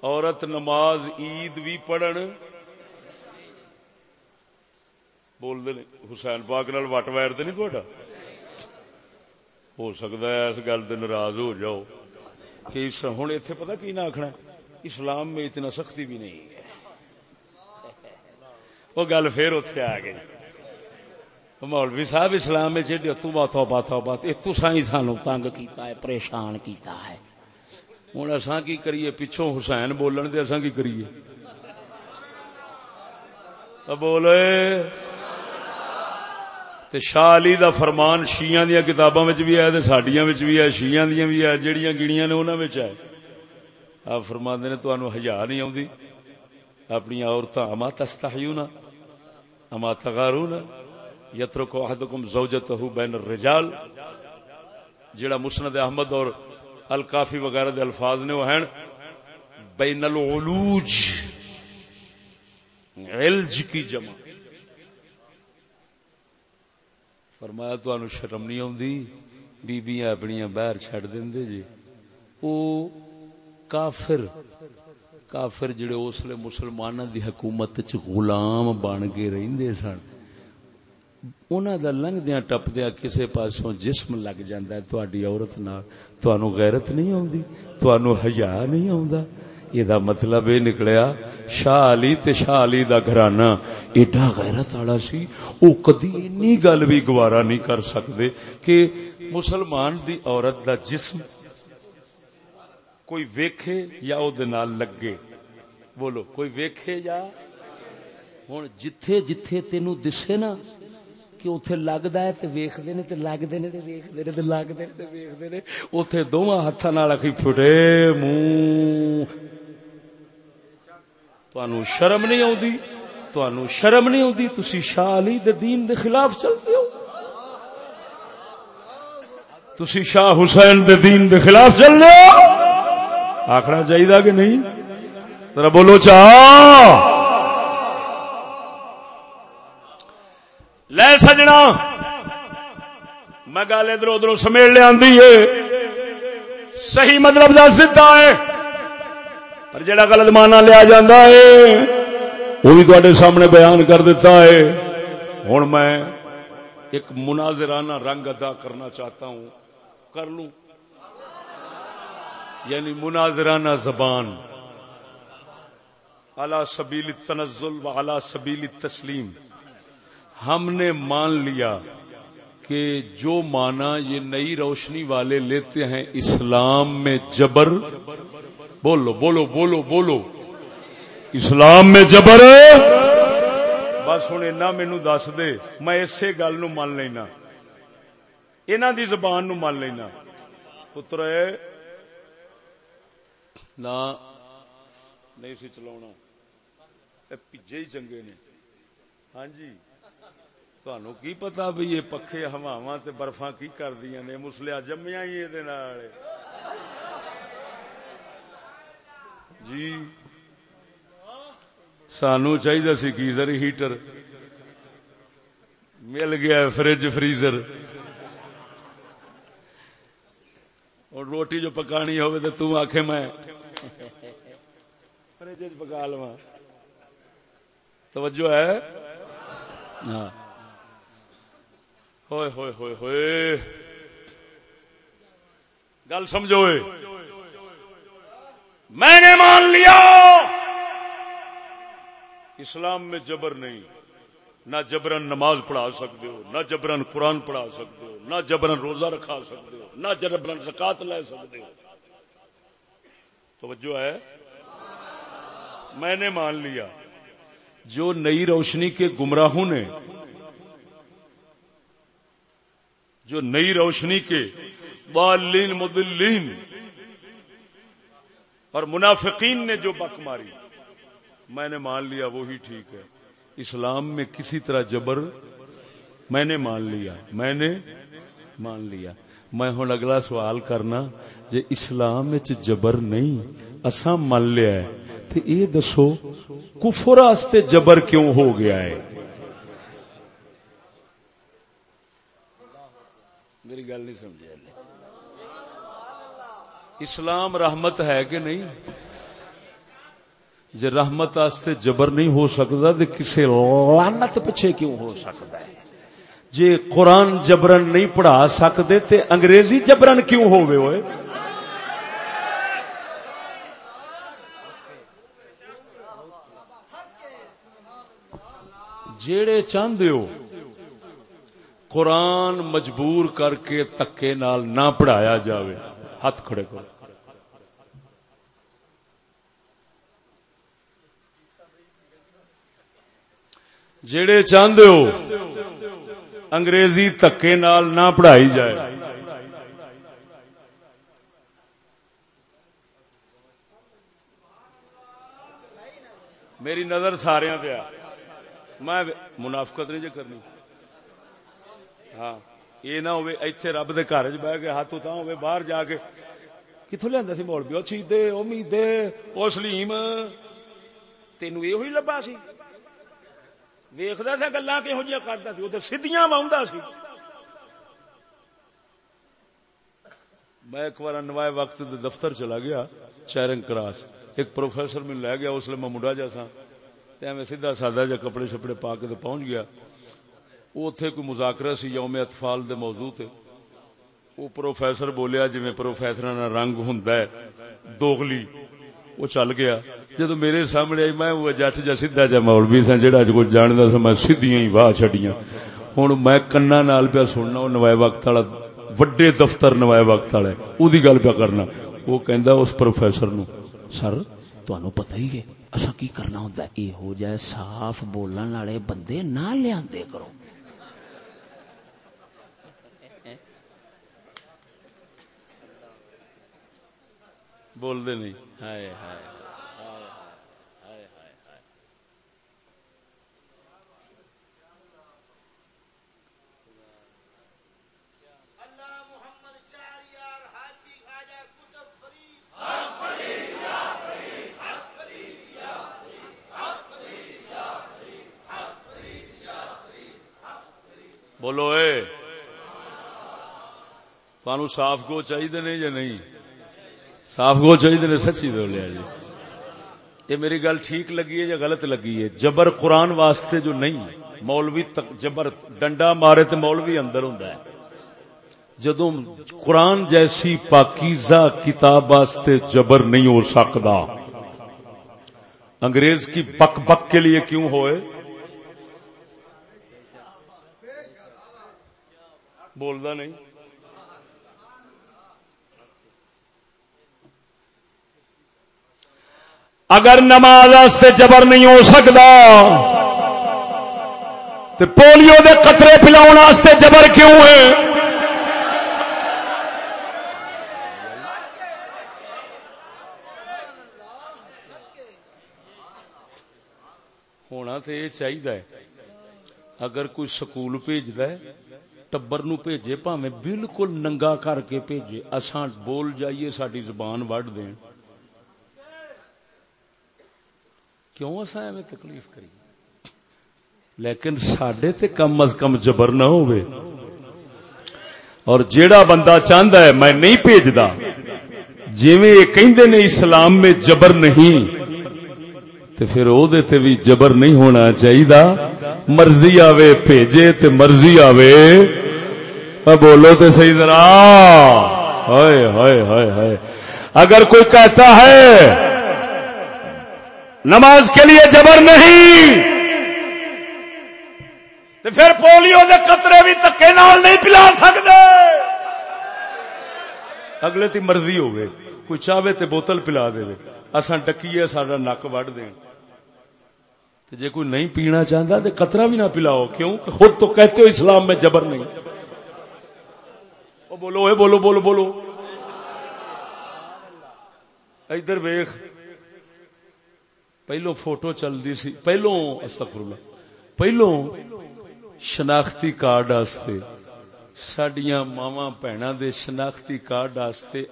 عورت نماز عید بھی پڑھن بول دے حسین پاک نال وٹ وائر تو نہیں تھوڑا ہو سکتا ہے اس گل سے ناراض ہو جاؤ کہ ہوں اتنے پتا کی نہ آخنا اسلام میں اتنا سختی بھی نہیں ہے وہ گل پھر اتے آ گئی مولوی صاحب اسلام میں جی تو بات بات بات تسا ہی سانو تنگ کیتا ہے پریشان کیتا ہے ہوں اصا کی کریے پچھوں حسین بولن دے اصا کی کریے بولے تے شاہ علی دا فرمان شیعہ دیا کتاباں وچ بھی ہے تے ساڈیاں وچ بھی ہے، شیعہ دیا بھی ہے، جڑیاں گڑیاں نے انہاں وچ ہے۔ آپ فرماندے نے تانوں حیا نہیں اوندی اپنی عورتاں، اما تستحیون اما تغارون یترک احدکم زوجته بین الرجال۔ جڑا مسند احمد اور الکافی وغیرہ دے الفاظ نے، وہ ہیں بین العلوج، علج کی جمع۔ فرمایا تو شرم نہیں آتی بیبیاں اپنی باہر چڈ دے جی۔ او کافر کافر جڑے اس لیے مسلمان دی حکومت چ غلام بن کے رہندے سن، انہاں دا لنگدیاں ٹپدیاں کسے پاسوں جسم لگ جاندا ہے، تہاڈی عورت نال تانوں غیرت نہیں اوندی تانوں حیا نہیں اوندا یہ مطلب یہ نکلیا شاہ علی تے شاہ علی دا گھرانا ایڈا غیرت والا سی او کدی اینی گل بھی گوارا نہیں کر سکدے کہ مسلمان دی عورت دا جسم کوئی ویکھے یا او دے لگے بولو کوئی ویکھے یا ہن جتھے جتھے تینو دسے نا کہ اتے لگتا ہے تو ویختے نے لگتے نے ویختے نے لگتے نے ویختے نے اتے دونوں ہاتھوں اکی فٹے منہ تنوع شرم نہیں آتی تنوع شرم نہیں آتی تھی شاہ علی دے دین دے خلاف چلتے ہو؟ تسی شاہ حسین دے دین دے خلاف چل رہے ہو؟ آخنا چاہیے کہ نہیں؟ ذرا بولو چاہ لے سجنا۔ میں گل ادھر ادھر سمیٹ لیا صحیح مطلب دس دتا ہے۔ پر جڑا غلط مانا لیا جا ہے، وہ بھی تے سامنے بیان کر دیتا ہے۔ ہوں میں ایک مناظرانہ رنگ ادا کرنا چاہتا ہوں۔ کر لوں۔ یعنی مناظرانہ زبان۔ اعلی سبیل تنزل و اعلی سبیل تسلیم ہم نے مان لیا کہ جو مانا یہ نئی روشنی والے لیتے ہیں، اسلام میں جبر بولو بولو بولو بولو۔ اسلام میں جبر۔ بس ہوں اینا مینو دس دے۔ میں اسی گل نو مان لینا۔ انہوں دی زبان نو مان لینا۔ پتر نہ نہیں سی چلا پجے ہی چنگے نے۔ ہاں جی۔ تہن کی پتا بھی یہ پکھے ہوا برفا کی کر دیا نے؟ مسلیا جمیا ہی یہ جی۔ سانو چاہیے سی گیزر ہیٹر۔ مل گیا فریج فریزر۔ اور روٹی جو پکانی ہوگی تو تم آخ میں۔ فریج پکا لوا توجہ ہے؟ ہاں۔ ہوئے ہوئے ہوئے ہوئے۔ گل سمجھو میں نے مان لیا۔ اسلام میں جبر نہیں۔ نہ جبرن نماز پڑھا سکتے ہو، نہ جبرن قرآن پڑھا سکتے ہو، نہ جبرن روزہ رکھا سکتے ہو، نہ جبرن زکات لے سکتے ہو۔ توجہ ہے؟ میں نے مان لیا۔ جو نئی روشنی کے گمراہوں نے، جو نئی روشنی کے والین مدلین اور منافقین نے جو بک ماری، میں نے مان لیا وہی ٹھیک ہے۔ اسلام میں کسی طرح جبر میں نے مان لیا، میں نے مان لیا۔ میں ہوں اگلا سوال کرنا، جے اسلام جبر نہیں اصا مان لیا ہے۔ تو یہ دسو، کفر جبر کیوں ہو گیا ہے؟ میری گل نہیں سمجھا اسلام رحمت ہے کہ نہیں؟ جی رحمت آستے جبر نہیں ہو سکتا تو کسی لانت پیچھے کیوں ہو سکتا ہے؟ جی قرآن جبرن نہیں پڑھا سکتے تے انگریزی جبرن کیوں ہوئے جیڑے چاہتے ہو، قرآن مجبور کر کے تکے نال نہ پڑھایا جاوے۔ ہاتھ کھڑے کرو۔ جڑے چاہتے ہو، انگریزی تکے نال نہ پڑھائی جائے۔ میری نظر سارے پہ میں منافقت نہیں جی کرنی۔ ہاں۔ یہ نہ ہوئے ایتھے رب دے گھر چ بہ کے ہاتھ اتنا ہوئے باہر جا کے۔ کتوں لیا سی مول بھی چیدے امیدے او سلیم تینو یہ لبا سی۔ ویختا سا گلا کہہو جہاں کرتا سی وہ تو سیدیاں واؤں سی۔ میں ایک بار نوائے وقت دے دفتر چلا گیا، چیرنگ کراس۔ ایک پروفیسر میں لے گیا، اس لیے میں منڈا جا سا میں سیدھا سادہ جا کپڑے شپڑے پا کے پہنچ گیا۔ اتے کوئی مذاکرہ سی یوم اطفال دے موضوع تے۔ وہ پروفیسر بولیا جی پروفیسر رنگ ہوں دوگلی وہ چل گیا۔ جدو میرے سامنے آئی، میں وہ جٹ جا سیدا جا مولوی سا جہاں کچھ جانتا سا میں سیدیاں ہی واہ چڈیاں ہوں میں کنا نال پیا سننا وہ نوائے وقت والا وڈے دفتر نوائے وقت والا وہ گل پیا کرنا۔ وہ کہندا اس پروفیسر نو سر تہن پتہ ہی ہے اصا کی کرنا ہوں یہ ہو جائے صاف بولن والے بندے نہ لیا بول دے نہیں۔ ہائے ہائے۔ بولو اے تو صاف گو چاہیے نہیں یا نہیں؟ صاف گو چاہیے نے سچی بولیا جی۔ یہ میری گل ٹھیک لگی ہے یا غلط لگی ہے؟ جبر قرآن واسطے جو نہیں، مولوی تک جبر ڈنڈا مارے تو مولوی اندر ہوں جدو قرآن جیسی پاکیزہ کتاب واسطے جبر نہیں ہو سکتا انگریز کی بک بک کے لیے کیوں ہوئے؟ بولتا نہیں۔ اگر نماز جبر نہیں ہو سکتا تو پولیو دے قطرے پلاؤ جبر کیوں ہے؟ ہونا تو یہ چاہیے اگر کوئی سکول بھیجد ٹبر نو بھیجے پاوے بالکل ننگا کر کے بھیجے، اساں بول جائیے ساری زبان وڈ دیں کیوں اصا ایویں تکلیف کری؟ لیکن سڈے تے کم از کم جبر نہ ہوئے اور جیڑا بندہ چاہتا ہے میں نہیں بھیجدا۔ جیویں یہ کہندے نے اسلام میں جبر نہیں، تے پھر او دے تے بھی جبر نہیں ہونا چاہیے مرضی آوے بھیجے تے مرضی آوے۔ بولو تے صحیح ذرا۔ ہائے ہائے ہائے ہائے۔ اگر کوئی کہتا ہے نماز کے لیے جبر نہیں تو پھر پولیو کے قطرے بھی تکے نال نہیں پلا سکتے اگلے تی مرضی ہو گئے کوئی چاہے تو بوتل پلا دے اصا ڈکیے سارا نک وڈ دیں جی کوئی نہیں پینا چاہتا تو قطرہ بھی نہ پلاؤ، کیوں؟ خود تو کہتے ہو اسلام میں جبر نہیں۔ بولو، اے بولو بولو بولو۔ ادھر ویخ پہلو فوٹو چلتی سی، پہلو اللہ پہلو شناختی کارڈ سڈیا ماوا دے شناختی کارڈ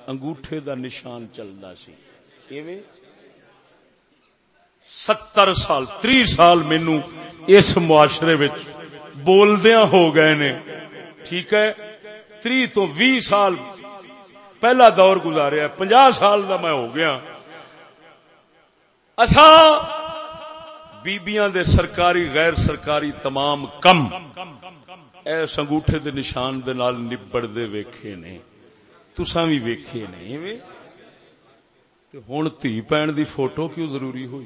انگوٹھے دا نشان چلتا سی۔ ستر سال، تری سال مینو اس معاشرے بولدیا ہو گئے نے۔ ٹھیک ہے؟ تری تو بھی سال پہلا دور گزاریا پنجا سال دا میں ہو گیا۔ بیبیاں دے سرکاری، غیر سرکاری تمام کم ایس انگوٹھے دے نشان دے نال نبڑ دے ویکھے نے۔ تساں بھی ویکھے نے ہن تھی پین دی فوٹو کیوں ضروری ہوئی؟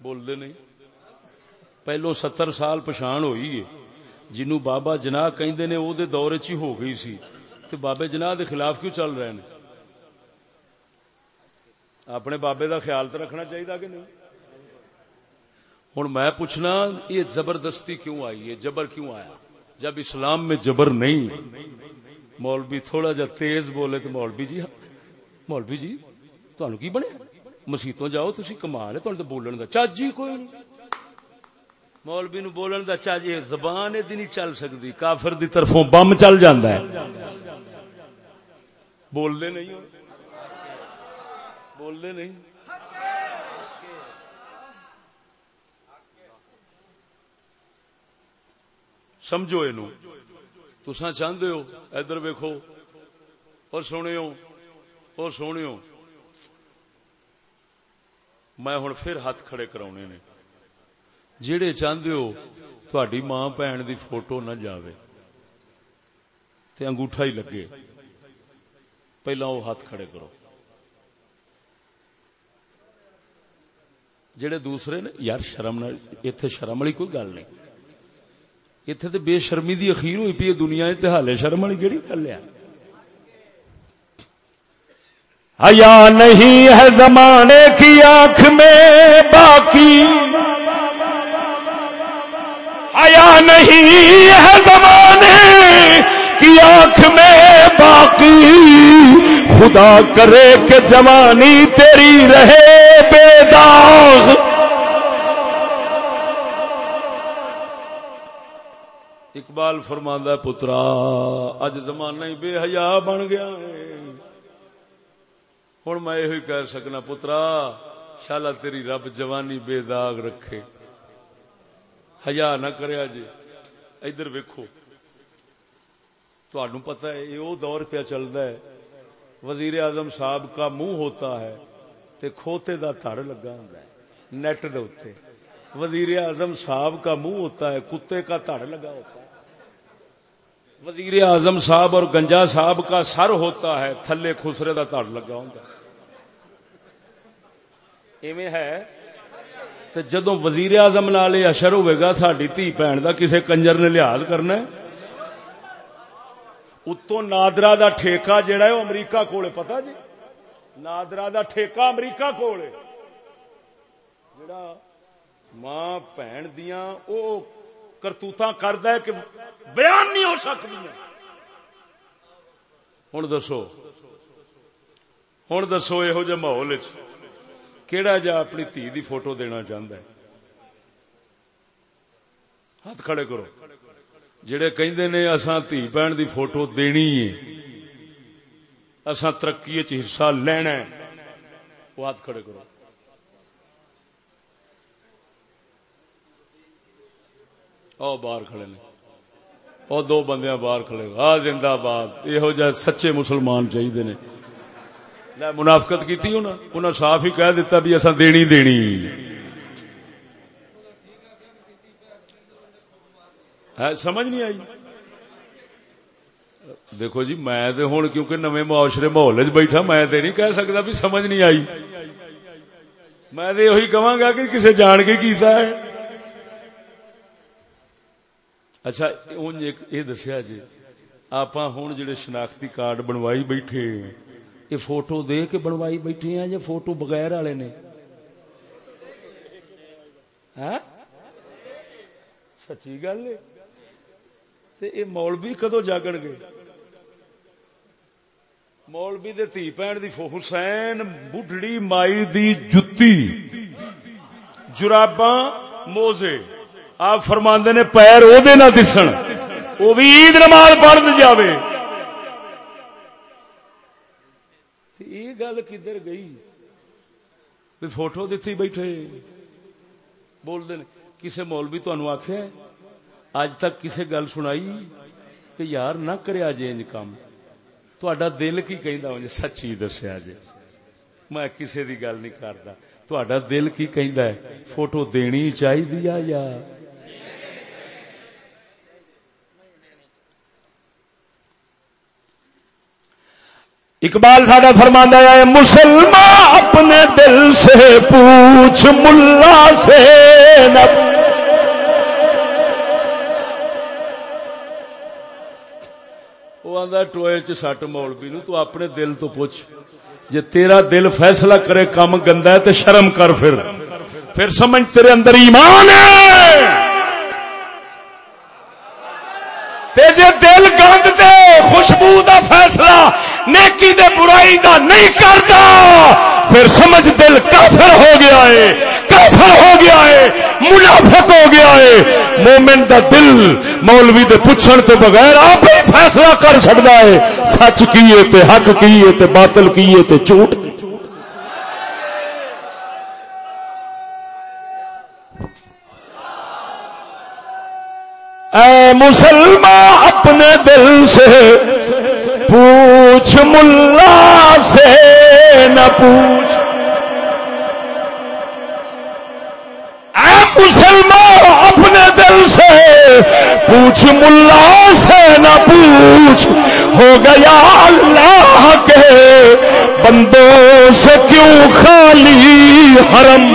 بول دے نہیں۔ پہلو ستر سال پچھان ہوئی ہے۔ جنو بابا جناح کہندے نے، او دے دور چ ہو گئی سی۔ تے بابے جناح دے خلاف کیوں چل رہے ہیں اپنے بابے دا خیال تو رکھنا چاہیے کہ نہیں؟ ہوں میں پوچھنا، یہ زبردستی کیوں آئی؟ ہے جبر کیوں آیا؟ جب اسلام میں جبر نہیں، مولوی تھوڑا جا تیز بولے تو مولوی جی مولوی جی تہن کی بنے مسیتوں جاؤ تھی کمال ہے تو بولن کا چاج ہی کوئی نہیں۔ مولوی نو بولن کا چاج جی، زبان ادی نہیں چل سکتی کافر دی طرفوں بم چل جاندہ ہے۔ بول دے نہیں ہو۔ بولنے نہیں۔ سمجھو یہ تسا چاہتے ہو، ادھر ویکو اور سنو اور سنو میں ہوں پھر ہاتھ کھڑے کرا نے۔ جہے چاہتے ہو تھوڑی ماں بھن دی فوٹو نہ جاوے۔ تے انگوٹھا ہی لگے۔ پہلا وہ ہاتھ کھڑے کرو۔ جڑے دوسرے نے، یار شرم اتنے شرم والی کوئی گل نہیں۔ اتنے تو بے شرمی دی اخیر ہوئی پی دنیا حالے شرم والی کہڑی گل ہے؟ حیا نہیں ہے زمانے کی آنکھ میں باقی۔ حیا نہیں ہے زمانے کی آنکھ میں باقی۔ خدا کرے کہ جوانی تیری رہے بے داغ۔ اقبال فرماندہ پترا، اج زمانہ ہی بے حیا بن گیا ہے۔ ہوں میں یہ کہہ سکنا، پترا، شالا تیری رب جوانی بے داغ رکھے۔ ہیا نہ کریا جی ادھر ویکو تہن پتا ہے یہ دور پہ چلتا ہے وزیر اعظم صاحب کا منہ ہوتا ہے تے کھوتے دا تڑ لگا ہوں نیٹ دے وزیر اعظم صاحب کا منہ ہوتا ہے کتے کا تڑ لگا ہوتا ہے وزیر اعظم صاحب اور گنجا صاحب کا سر ہوتا ہے تھلے خسرے دا تڑ لگا ہوں ایویں ہے جدو وزیر اعظم نال اشر ہوئے گا ساری دھی بھن کا کسی کنجر نے لحاظ کرنا اتو نادرا دا ٹھیکہ جڑا ہے وہ امریکہ کول پتا جی نادرا دا ٹھیکہ امریکہ کول جڑا ماں بھن دیا وہ کرتوت کرد کہ بیان نہیں ہو سکتی ہوں دسو ہوں دسو یہو جہ ماحول کہڑا جا اپنی تھی دی فوٹو دینا چاہتا ہے ہاتھ کھڑے کرو جڑے کہندے نے اساں تھی بہن دی فوٹو دینی ہے، اساں ترقی چ حصہ لینا ہے۔ وہ ہاتھ کھڑے کرو۔ او باہر کھڑے نے۔ او دو بندیاں باہر کھڑے۔ آ زندہ باد۔ یہو جہ سچے مسلمان چاہیے نے۔ منافقت کی انہیں صاف ہی کہہ دیتا بھی اصا دینی دینی۔ سمجھ نہیں آئی؟ دیکھو جی میں ہوں کیونکہ نویں معاشرے ماحول چ بیٹھا، میں نہیں کہہ سکتا بھی سمجھ نہیں آئی۔ میں یہ کہا گا کہ کسے جان کے کیتا ہے۔ اچھا یہ دسیا جی آپ ہوں جڑے شناختی کارڈ بنوائی بیٹھے یہ فوٹو دے کے بنوائی بیٹھے ہیں یا فوٹو بغیر والے نے؟ ہاں؟ سچی گل ہے۔ یہ مولوی کدو جاگن گے؟ مولوی دے تھی بھن دی حسین بڈڑی مائی دی جتی۔ جراباں موزے۔ آپ فرماندے نے پیر وہ دسن۔ وہ بھی عید نماز پڑھ جاوے۔ یہ گل کدھر گئی؟ فوٹو دتی بیٹھے۔ بول دے کسے مولوی تنوع آخیا اج تک کسے گل سنائی کہ یار نہ کریا جی انج کام تا دل کی کہ سچی دسیا جی میں کسے دی گل نہیں کرتا تا دل کی کہ فوٹو دینی چاہیے یا اقبال ساڈا فرمانا ہے مسلمان اپنے دل سے پوچھ، ملا سے نہ ٹوئے چ سٹ مولوی نو، تو اپنے دل تو پوچھ۔ جے تیرا دل فیصلہ کرے کام گندا ہے تو شرم کر پھر۔ پھر سمجھ تیرے اندر ایمان ہے۔ تے جے دل گند دے، خوشبو دا فیصلہ نیکی دے برائی دا نہیں کرتا۔ پھر سمجھ دل کافر ہو گیا ہے۔ کافر ہو گیا ہے۔ منافق ہو گیا ہے۔ مومن دا دل مولوی دے پوچھن تو بغیر آپ ہی فیصلہ کر سکتا ہے۔ سچ کیے تے حق کیے تے باطل کیے تے جھوٹ۔ اے مسلمان اپنے دل سے پور پوچھ ملا سے نہ پوچھ۔ اے مسلمان، اپنے دل سے پوچھ، ملا سے نہ پوچھ۔ ہو گیا اللہ کے بندوں سے کیوں خالی حرم؟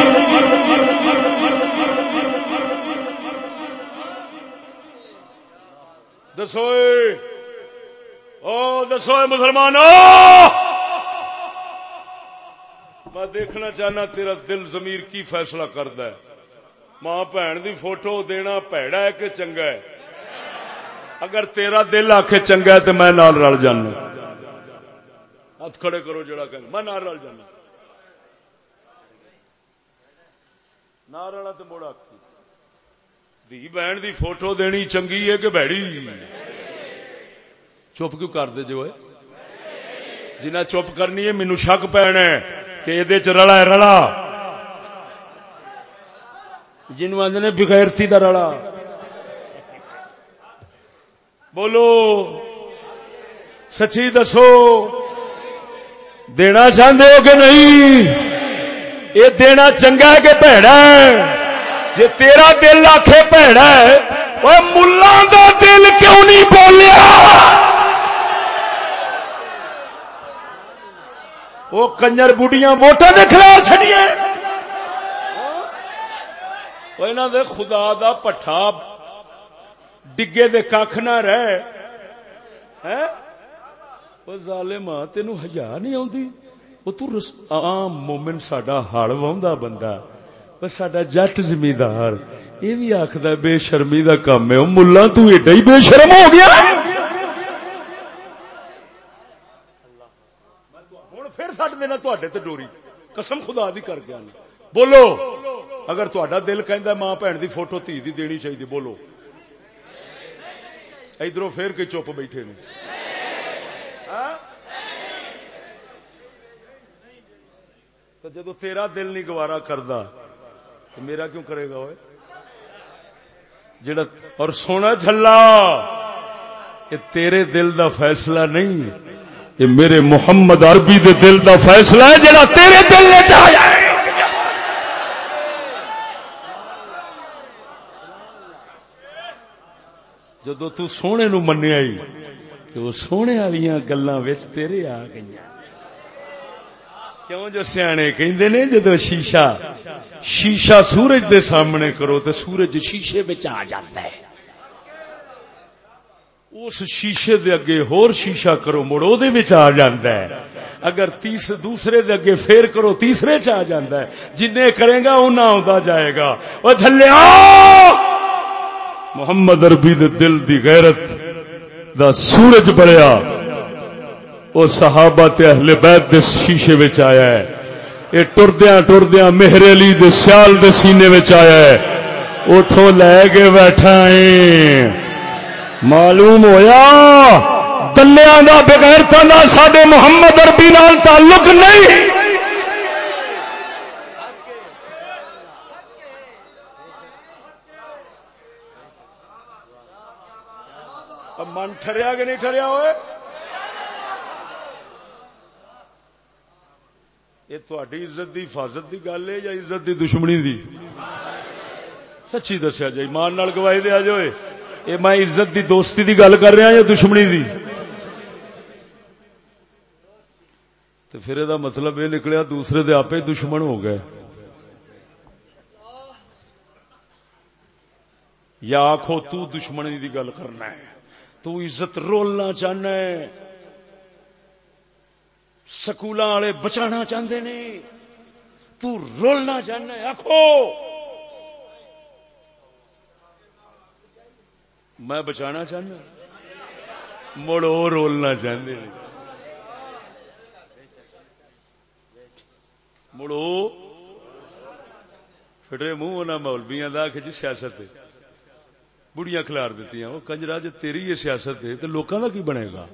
دسوئے او دسو مسلمان میں دیکھنا چاہنا تیرا دل ضمیر کی فیصلہ کرد ہے؟ ماں بھن دی فوٹو دینا پیڑا ہے کہ چنگا ہے؟ اگر تیرا دل آخ چنگا ہے تو میں نال رل جانا۔ ہاتھ کھڑے کرو جڑا کہ میں نال رل جانا۔ نہ رلا تو موڑا دی بہن دی فوٹو دینی چنگی ہے کہ بھڑی چپ کیوں کر دے جی جو ہے جنا چپ کرنی ہے مینو شک پینا کہ یہ رلا ہے، رلا۔ جنو آدھے نے بغیرتی کا رلا۔ بولو، سچی دسو، دینا چاہتے ہو کہ نہیں؟ یہ دینا چنگا ہے کہ پیڑا ہے؟ جی تیرا دل آخے پیڑا ہے وہ ملا دل کیوں نہیں بولیا؟ وہ کنجر بڑھیاں ووٹا دے خلا چڑیا دے خدا دا پٹھا ڈگے دے کھ نہ رہ ظالم تین ہزار نہیں آتی وہ تو عام مومن ساڈا ہڑ وا بندہ۔ سڈا جٹ زمیندار۔ یہ بھی آخد بے شرمی کا کام ہے۔ ملا تڈا ہی بے شرم ہو گیا ہوں پھر سٹ دینا تے ڈوری۔ قسم خدا دی کر گیا بولو۔ اگر تا دل کہ ماں بھن دی فوٹو تھی دی دینی چاہیے بولو۔ ادھر پھر کے چپ بیٹھے نے۔ ہاں؟ تو جدو تیرا دل نہیں گوارا کرتا تو میرا کیوں کرے گا وہ جڑا اور سونا جھلا، یہ تیرے دل دا فیصلہ نہیں۔ یہ میرے محمد عربی دے دل دا فیصلہ ہے جڑا تیرے دل نے چاہیا ہے۔ جدو تو سونے نو منیا ہی کہ وہ سونے والی گلا تیرے آ گئی کیوں جو سیانے کہندے نے جدو شیشہ شیشہ سورج دے سامنے کرو تو سورج شیشے بچ آ جاتا ہے۔ اس شیشے دے اگے ہور شیشہ کرو مڑو دے بچ آ جاتا ہے۔ اگر تیس دوسرے دے اگے پھر کرو، تیسرے چ آ جاتا ہے۔ جن کرے گا اُنہ آتا جائے گا۔ وہ تھلیا محمد عربی دے دل دی غیرت دا سورج بڑیا وہ صحابہ تے اہل بیت دے شیشے وچ آیا ہے۔ یہ ٹردیا ٹردیا مہر علی دے سیال دے سینے وچ آیا ہے۔ اٹھو لے کے بیٹھا ہے۔ معلوم ہویا؟ دلیا دا بغیر دا سڈے محمد اربی نال تعلق نہیں۔ من ٹریا کہ نہیں ٹریا ہوئے؟ یہ تھی عزت دی حفاظت دی گل ہے یا عزت دی دشمنی دی؟ سچی دسیا جی مان نال گواہی دیا جو یہ میں عزت دی دوستی دی گل کر رہا یا دشمنی دی؟ تو پھر یہ مطلب یہ نکلیا دوسرے دے آپ دشمن ہو گئے۔ یا آخو تو دشمنی دی گل کرنا ہے۔ تو عزت رولنا چاہنا ہے۔ سکول والے بچانا چاہتے نے۔ تو رولنا چاہنا آخو میں بچانا چاہنا مڑو رولنا چاہتے مڑو فٹرے منہ مولبیاں دا کہ جی سیاست بڑیاں کھلار دیتی وہ کنجرا جی تیری یہ سیاست ہے تو لوگوں کا کی بنے گا؟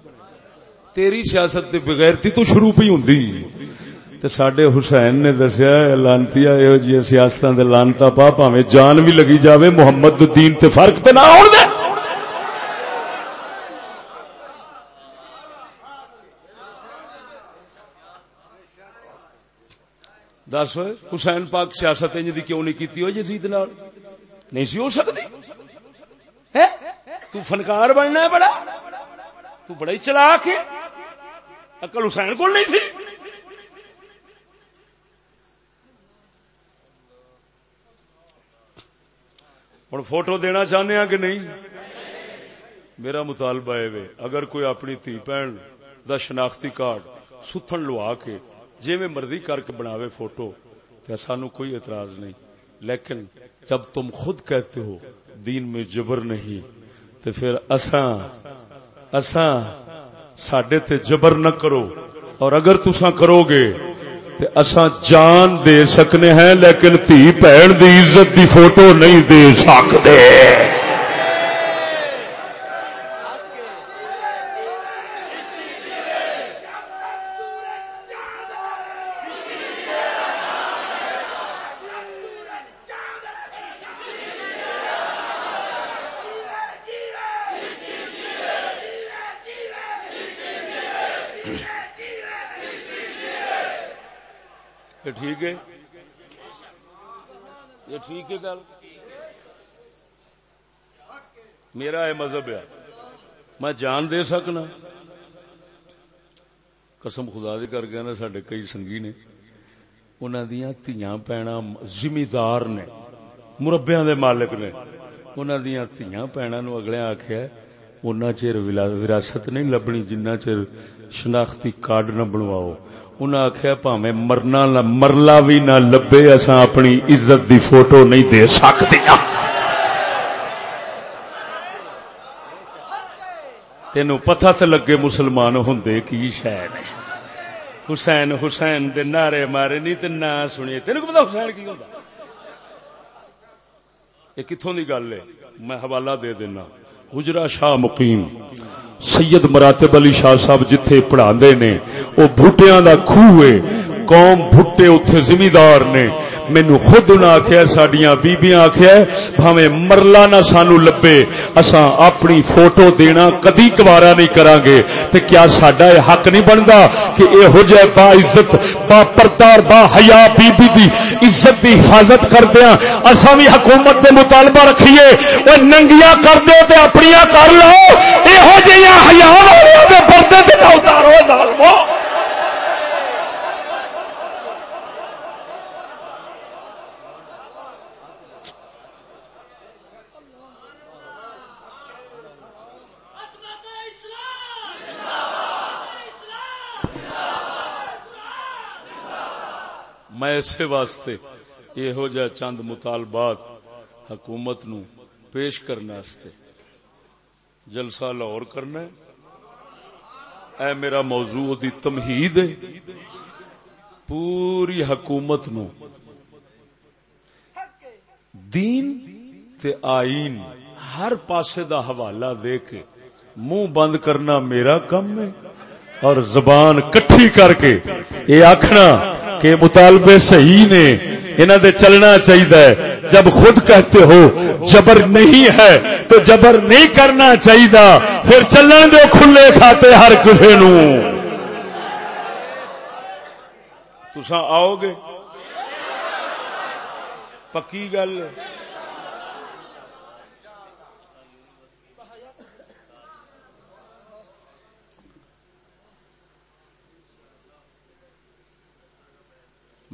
تیری سیاست بغیرتی تو شروع پہ ہوں سڈے حسین نے دسیا لانتی یہ جی سیاست لانتا پا پاوے جان بھی لگی جاوے، محمد دین تے فرق تے نہ ہونے دے دس حسین پاک سیاست انج دی کیوں نہیں کیتی ہو جزید نال نہیں سی ہو سکتی تو فنکار بننا ہے بڑا تو بڑا ہی چلاک ہے اکل حسین کو نہیں تھی ہوں فوٹو دینا چاہنے ہاں کہ نہیں میرا مطالبہ ہے اگر کوئی اپنی تھی بہن دا شناختی کارڈ ستھن لوا کے جی میں مرضی کر کے بناوے فوٹو، تو سانو کوئی اعتراض نہیں۔ لیکن جب تم خود کہتے ہو، دین میں جبر نہیں، تو پھر اساں اساں سڈے تے جبر نہ کرو۔ اور اگر تسا کرو گے، تے اساں جان دے سکنے ہیں، لیکن تھی بہن دی عزت دی فوٹو نہیں دے سکتے۔ ٹھیک ہے گل؟ میرا ہے مذہب ہے۔ میں جان دے سکنا۔ قسم خدا دی کر کے نا سڈے کئی سنگھی نے انہوں دیا تیاں پینا زمیندار نے مربیا دے مالک نے۔ انہوں دیا تیاں پینا نو اگلے آخیا اُنہ چر وراثت نہیں لبنی جنہ چر شناختی کارڈ نہ بنواؤ۔ انہیں آخیا پاوے مرنا مرلا بھی نہ لبے اصا اپنی عزت دی فوٹو نہیں دے سکتے۔ تین پتا تو لگے مسلمان ہوں کی شاید حسین حسین دے نعرے مارے، نہیں تو نہ سنیے۔ تین کو پتا حسین کی ہوتا یہ کتوں کی گل ہے؟ میں حوالہ دے دینا۔ گجرا شاہ مقیم۔ سید مراتب علی شاہ صاحب جتھے پڑھا نے وہ بھٹیاں دا خوہ قوم بھٹے اتھے زمیندار نے۔ مینو خود نہ آخیا سڈیا بیبیاں آخیا بھاوے مرلا نہ سانو لبے۔ اسا اپنی فوٹو دینا کدی گوارا نہیں کران گے تے کیا ساڈا یہ حق نہیں بنتا کہ یہ جائے با عزت، با پردار، با حیا بی بی دی عزت دی حفاظت کردیا ہاں۔ اسا بھی حکومت دے مطالبہ رکھیے۔ وہ ننگیاں کر دے تے اپنی کر لو۔ یہ جہاں حیا والے پردے تے نہ اتارو، ظالمو۔ میں اسے واسطے یہ جا چند مطالبات حکومت نو پیش کرنے جلسہ لاہور کرنا اے میرا موضوع دی تمہید ہے۔ پوری حکومت نو دین تے آئین ہر پاسے دا حوالہ دے کے منہ بند کرنا میرا کم ہے اور زبان کٹھی کر کے یہ آخنا کہ مطالبے صحیح نے انہوں نے چلنا چاہیے جب خود کہتے ہو، جبر نہیں ہے، تو جبر نہیں کرنا چاہیے پھر چلن دو کھلے کھاتے ہر کسی نو۔ تسا آؤ گے؟ پکی گل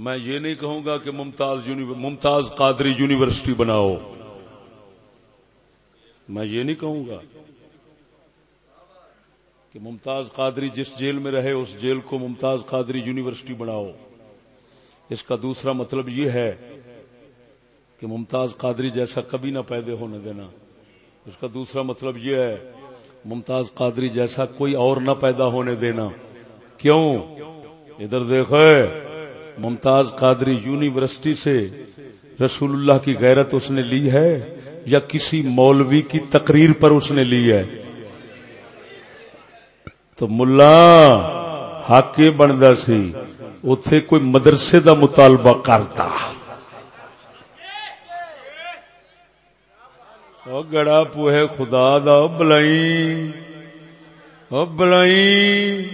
میں یہ نہیں کہوں گا کہ ممتاز ممتاز قادری یونیورسٹی بناؤ۔ میں یہ نہیں کہوں گا کہ ممتاز قادری جس جیل میں رہے، اس جیل کو ممتاز قادری یونیورسٹی بناؤ۔ اس کا دوسرا مطلب یہ ہے کہ ممتاز قادری جیسا کبھی نہ پیدا ہونے دینا۔ اس کا دوسرا مطلب یہ ہے، ممتاز قادری جیسا کوئی اور نہ پیدا ہونے دینا۔ کیوں؟ ادھر دیکھو۔ ممتاز قادری یونیورسٹی سے رسول اللہ کی غیرت اس نے لی ہے یا کسی مولوی کی تقریر پر اس نے لی ہے؟ تو ملا حق بنتا سی اتے کوئی مدرسے دا مطالبہ کرتا۔ گڑا پوہے خدا دا بلائی بلائی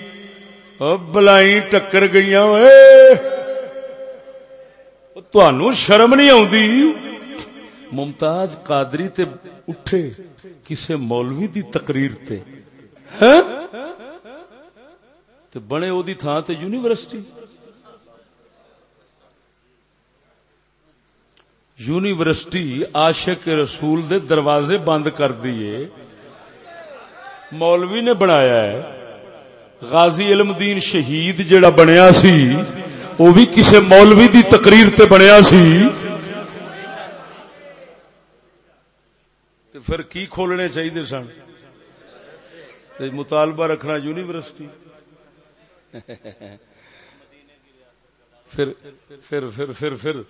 بلائی ٹکر گئی تنو شرم نہیں آتی ممتاز قادری تے اٹھے کسے مولوی دی تقریر تے؟ تے بنے او دی تھان تے یونیورسٹی یونیورسٹی عاشق رسول دے دروازے بند کر دیے مولوی نے بنایا ہے غازی علم دین شہید جڑا بنیا سی وہ بھی کسی مولوی دی تقریر تے بنیا سی۔ تے پھر کی کھولنے چاہیے سن؟ مطالبہ رکھنا یونیورسٹی۔ پھر پھر پھر پھر پھر۔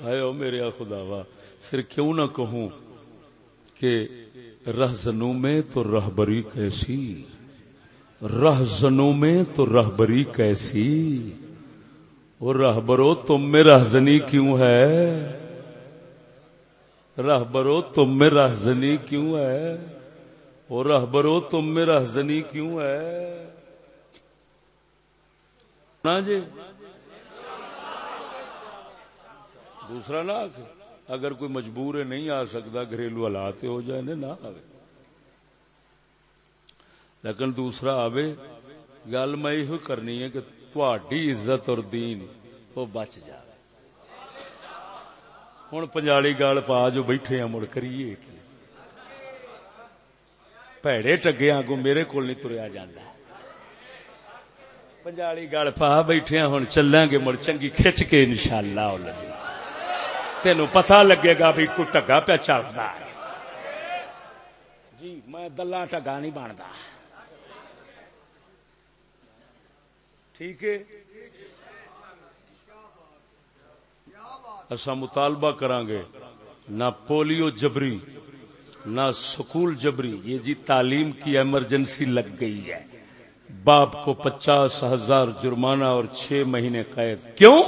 آئے میرے خدا وا پھر کیوں نہ کہوں کہ رہزنوں میں تو رہبری کیسی؟ رہزنوں میں تو رہبری کیسی؟ رہبرو تم میں رہزنی کیوں ہے؟ رہبرو تم میں رہزنی کیوں ہے؟ وہ رہبرو تم میں رہزنی کیوں ہے؟ جی؟ دوسرا نہ اگر کوئی مجبور ہے نہیں آ سکتا، گھریلو حالات ہو جائے نہ آئے لیکن دوسرا آوے، گل میں یہ کرنی ہے کہ تھوڑی عزت اور دین، وہ بچ جائے ہوں پنجالی گال پا جو بیٹھے ہیں، مڑ کریے کی؟ پیڑے ٹگیا کو میرے کو نہیں تریا جانا پنجالی گل پا بیٹھے ہوں چلیں گے، مڑ چنگی کھچ کے ان شاء اللہ تین پتا لگے گا بھی کوئی ٹگا پیا چلتا جی میں دلہ ٹگا نہیں بنتا ٹھیک ہے؟ اصا مطالبہ کران گے نہ پولیو جبری، نہ سکول جبری، یہ جی تعلیم کی ایمرجنسی لگ گئی ہے۔ باپ کو پچاس ہزار جرمانہ اور چھ مہینے قید۔ کیوں؟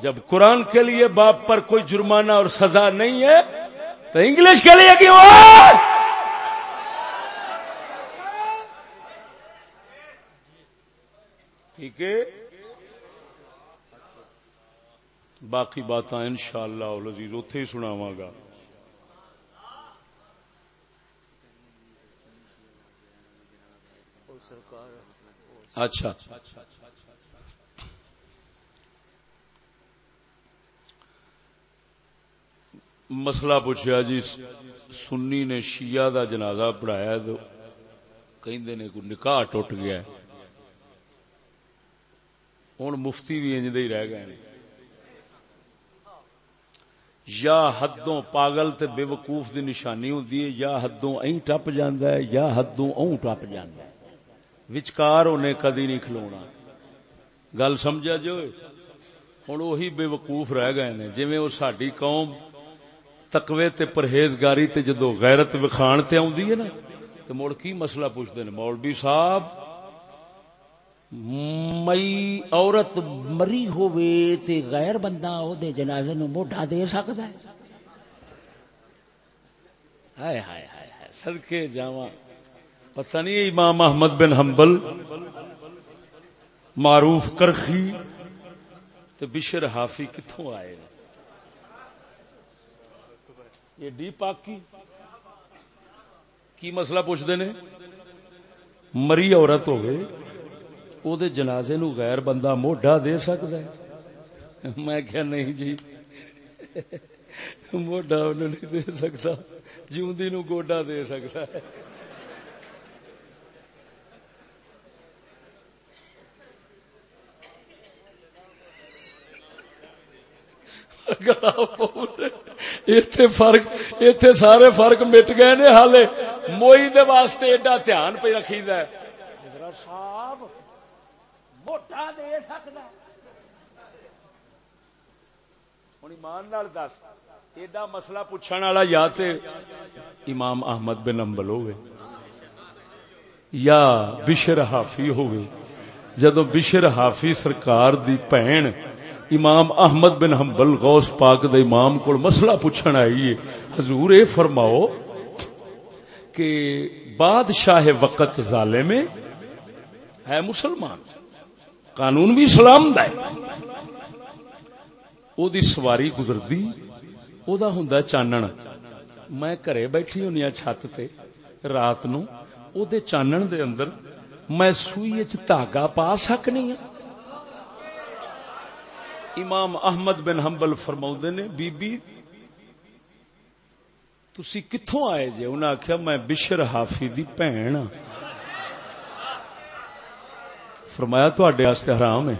جب قرآن کے لیے باپ پر کوئی جرمانہ اور سزا نہیں ہے، تو انگلش کے لیے کیوں؟ ٹھیک ہے؟ باقی بات ان شاء اللہ اتے ہی سناوا گا۔ اچھا۔ مسئلہ پوچھا جی سنی نے شیعہ دا جنازہ پڑھایا تو کہ کوئی نکاح ٹوٹ گیا ہے۔ ہوں مفتی بھی انج ہی رہ گئے یا حدوں پاگل تے بے وقوف دی نشانی ہوندی ہے، یا حدوں ایں ٹپ جاندا ہے، یا حدوں اوں ٹپ جاندا ہے۔ وچکار ہونے کدی نہیں کھلونا۔ گل سمجھا جی؟ جو ہن وہی بے وقوف رہ گئے نے۔ جویں او ساڈی قوم تقوی تے پرہیزگاری تے جدوں غیرت وکھان تے اوندی ہے نا، تے مڑ کی مسئلہ پوچھدے نے؟ مولوی صاحب مئی عورت مری ہوئے تے غیر بندہ او دے جنازے نو موڈا دے سکدا ہے۔ ہائے ہائے ہائے ہائے صدکے جاواں۔ پتہ نہیں امام احمد بن حنبل معروف کرخی تے بشر حافی کتھوں آئے یہ ڈی پاکی کی مسئلہ پوچھتے نے؟ مری عورت ہو گئے او دے جنازے نو غیر بندہ موڈا دے سکتا ہے میں کیا نہیں جی موڈا انہوں نہیں دے سکتا جیوندی نو گوڈا دے سکتا ہے ایتھے فرق اتنے سارے فرق مٹ گئے نے حالے موئی دے واسطے ایڈا دھیان پہ رکھی صاحب موٹا دے سکتا ہوں ایمان دس، ایڈا مسئلہ پوچھنے والا یا تے امام احمد بن امبل ہوئے، یا بشر حافی ہوئے۔ جدو بشر حافی سرکار دی پہن امام احمد بن حنبل غوث پاک دے امام کو مسئلہ پوچھن آئی ہے، حضور اے فرماؤ کہ بادشاہ وقت ظالم ہے مسلمان۔ قانون بھی اسلام دا ہے۔ او دی سواری گزردی او دا ہوندا چانن میں گھرے بیٹھی ہونی ہوں چھت تے، رات نو۔ او دے چانن دے اندر میں سوئی وچ دھاگا پا سکنی ہوں امام احمد بن حنبل فرماؤں نے بی بی تسی کتھوں آئے جے؟ انہاں آکھیا، میں بشر حافی دی بھن ہاں۔ فرمایا تواڈے واسطے حرام ہے۔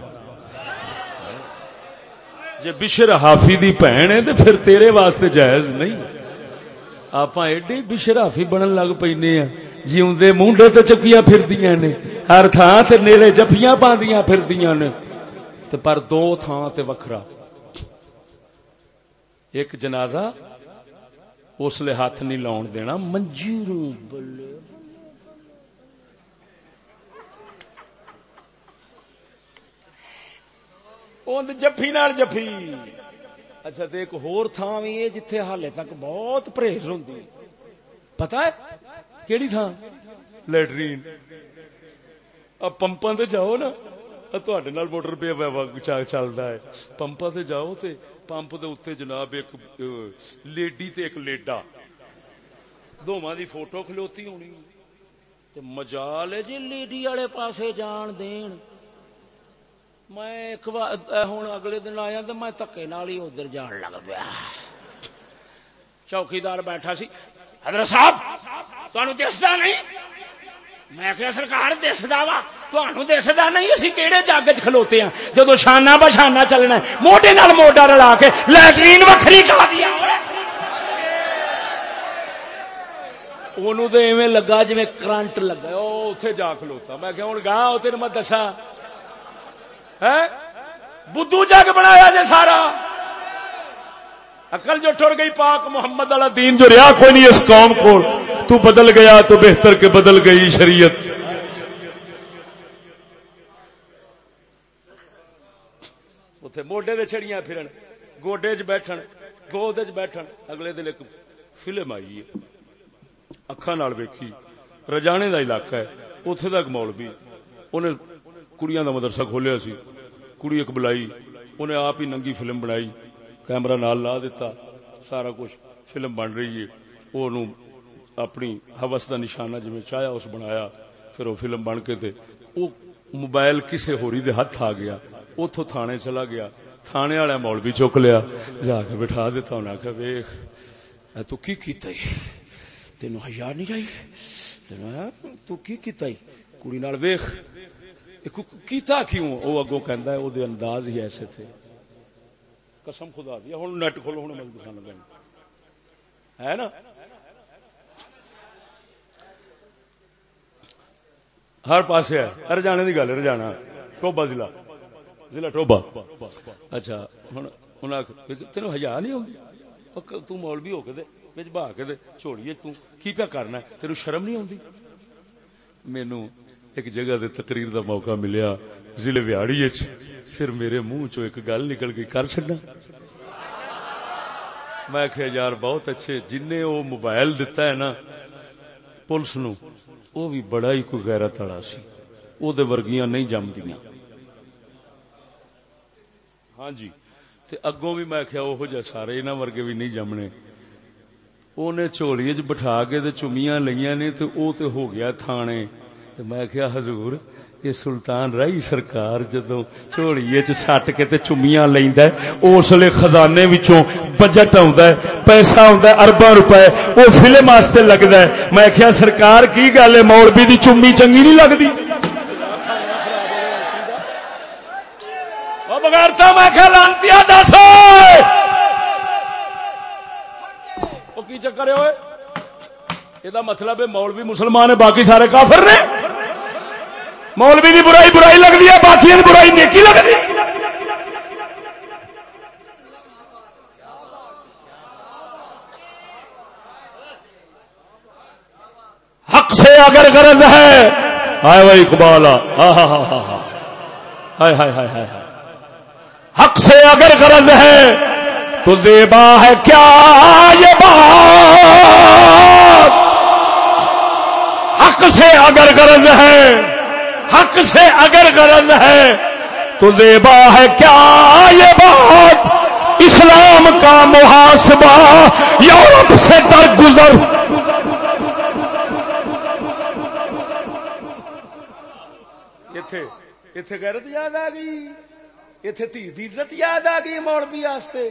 جے بشر حافی دی بھن ہے تے پھر تیرے واسطے جائز نہیں۔ آپ ایڈے بشر حافی بنن لگ پینے ہیں جیوندے مونڈے تے چکیاں پھردیاں نے۔ ہر تھان تے نیرے جفیاں پاندیاں پھردیاں نے۔ تے پر دو تھان تے وکھرا۔ ایک جنازہ، اس لیے ہاتھ نہیں لاؤن دینا جفی نال جفی اچھا ایک ہور تھان بھی ہے جتھے حالے تک بہت پرہیز ہوں پتا ہے کیڑی تھان لیٹرین اب پمپاں تے جاؤ نا تڈے موٹر پہ چلتا ہے پمپا سے جاؤ تے پمپ دے اتنے جناب ایک لیڈی تے ایک لیڈا دونوں دی فوٹو کھلوتی ہونی مجال ہے جی لیڈی والے پاسے جان دین میں ایک بار ہوں اگلے دن آیا تو میں تکے نال ہی ادھر جان لگ پیا۔ چوکیدار بیٹھا سی۔ حضرت صاحب تہن دستا نہیں؟ میں کہ سرکار دسدا وا۔ تہن دسدا نہیں؟ اسی کہڑے جگ چ کھلوتے ہیں جدو شانہ بشانہ چلنا ہے، موڈے نال موڈا رلا کے لٹرین وکری چا دیا۔ لگا جی کرنٹ لگا اتے جا کھلوتا۔ میں کہ ہوں گاہ تین میں دسا بدھو جگ بنایا جی سارا۔ اکل جو ٹر گئی پاک محمد والا دین جو رہا کوئی نہیں اس قوم کو۔ تو بدل گیا تو بہتر کے بدل گئی شریعت۔ اتے موڈے دے چڑیاں پھرن، گوڈے چ بیٹھن، گود چ بیٹھن۔ اگلے دن ایک فلم آئی ہے۔ اکھان ویکھی۔ رجانے دا علاقہ ہے۔ اتے تک مولوی۔ انہیں کڑیاں دا مدرسہ کھولیا سی کڑی ایک بلائی انہیں آپ ہی ننگی فلم بنائی کیمرہ نال لا دیتا سارا کچھ فلم بن رہی ہے وہ اپنی حوث دا نشانہ جی چاہیا اس بنایا پھر وہ فلم بن کے تے وہ موبائل کسے ہوری دے ہاتھ آ گیا اتو تھانے چلا گیا تھانے والا مول بھی چک لیا جا کے بٹھا دیتا انہیں آخیا ویخ تو کی کیتا ہی تین ہزار نہیں آئی تین تو کی کیتا ہی کڑی نال ویخ کیتا کیوں؟ وہ اگوں کہندا ہے او دے انداز ہی ایسے تھے۔ قسم خدا دی، ہن نیٹ کھولو، ہن میں دکھان لگا ہے نا؟ ہر پاسے ہے۔ ہر جانے دی گل رجانا ٹوبا ضلع۔ ضلع ٹوبا اچھا ہن انہاں تینوں حیا نہیں ہوندی تو مولوی ہو کے دے وچ بہا کے دے، چھوڑیے، تو کی پیا کرنا ہے؟ تینوں شرم نہیں ہوندی مینوں ایک جگہ دے تقریر دا موقع ملیا ضلع ویاڑی پھر میرے منہ چو ایک گل نکل گئی، کر چڈا میں کہ یار بہت اچھے جن وہ موبائل دتا ہے نا، پولیس نو وہ بھی بڑا ہی کوئی غیرت والا سی۔ او دے ورگیاں نہیں جمدیاں۔ ہاں جی تے اگوں بھی میں کیا وہ جا سارے انہاں ورگے بھی نہیں جمنے۔ اونے چولی چ بٹھا کے تے چمیاں لئیاں نے، تے او تے ہو گیا تھانے۔ تے میں کیا حضور، یہ سلطان رائی سرکار جدو چوڑیے چٹ کے تے چمیاں لیندا ہے اس لیے خزانے وچوں بجٹ آوندا ہے پیسہ آوندا ہے ارباں روپے او فلم واسطے لگدا ہے میں کیا سرکار کی گل ہے مولوی دی چمی چنگی نہیں لگدی بغیرتا میں کیا لانتیا دس کی چکر ہوئے یہ مطلب ہے مولوی مسلمان ہے باقی سارے کافر نے مولوی کی برائی برائی لگتی ہے باقی برائی نیکی لگتی حق سے اگر غرض ہے ہائے بھائی اقبال ہائے ہائے ہائے ہائے حق سے اگر غرض ہے تو زیبا ہے کیا یہ بات حق سے اگر غرض ہے حق سے اگر غرض ہے تو زیبا ہے کیا یہ بات؟ اسلام کا محاسبہ یورپ سے در گزر اتے غیرت یاد آ گئی اتے تھی عزت یاد آ گئی مولوی واسطے۔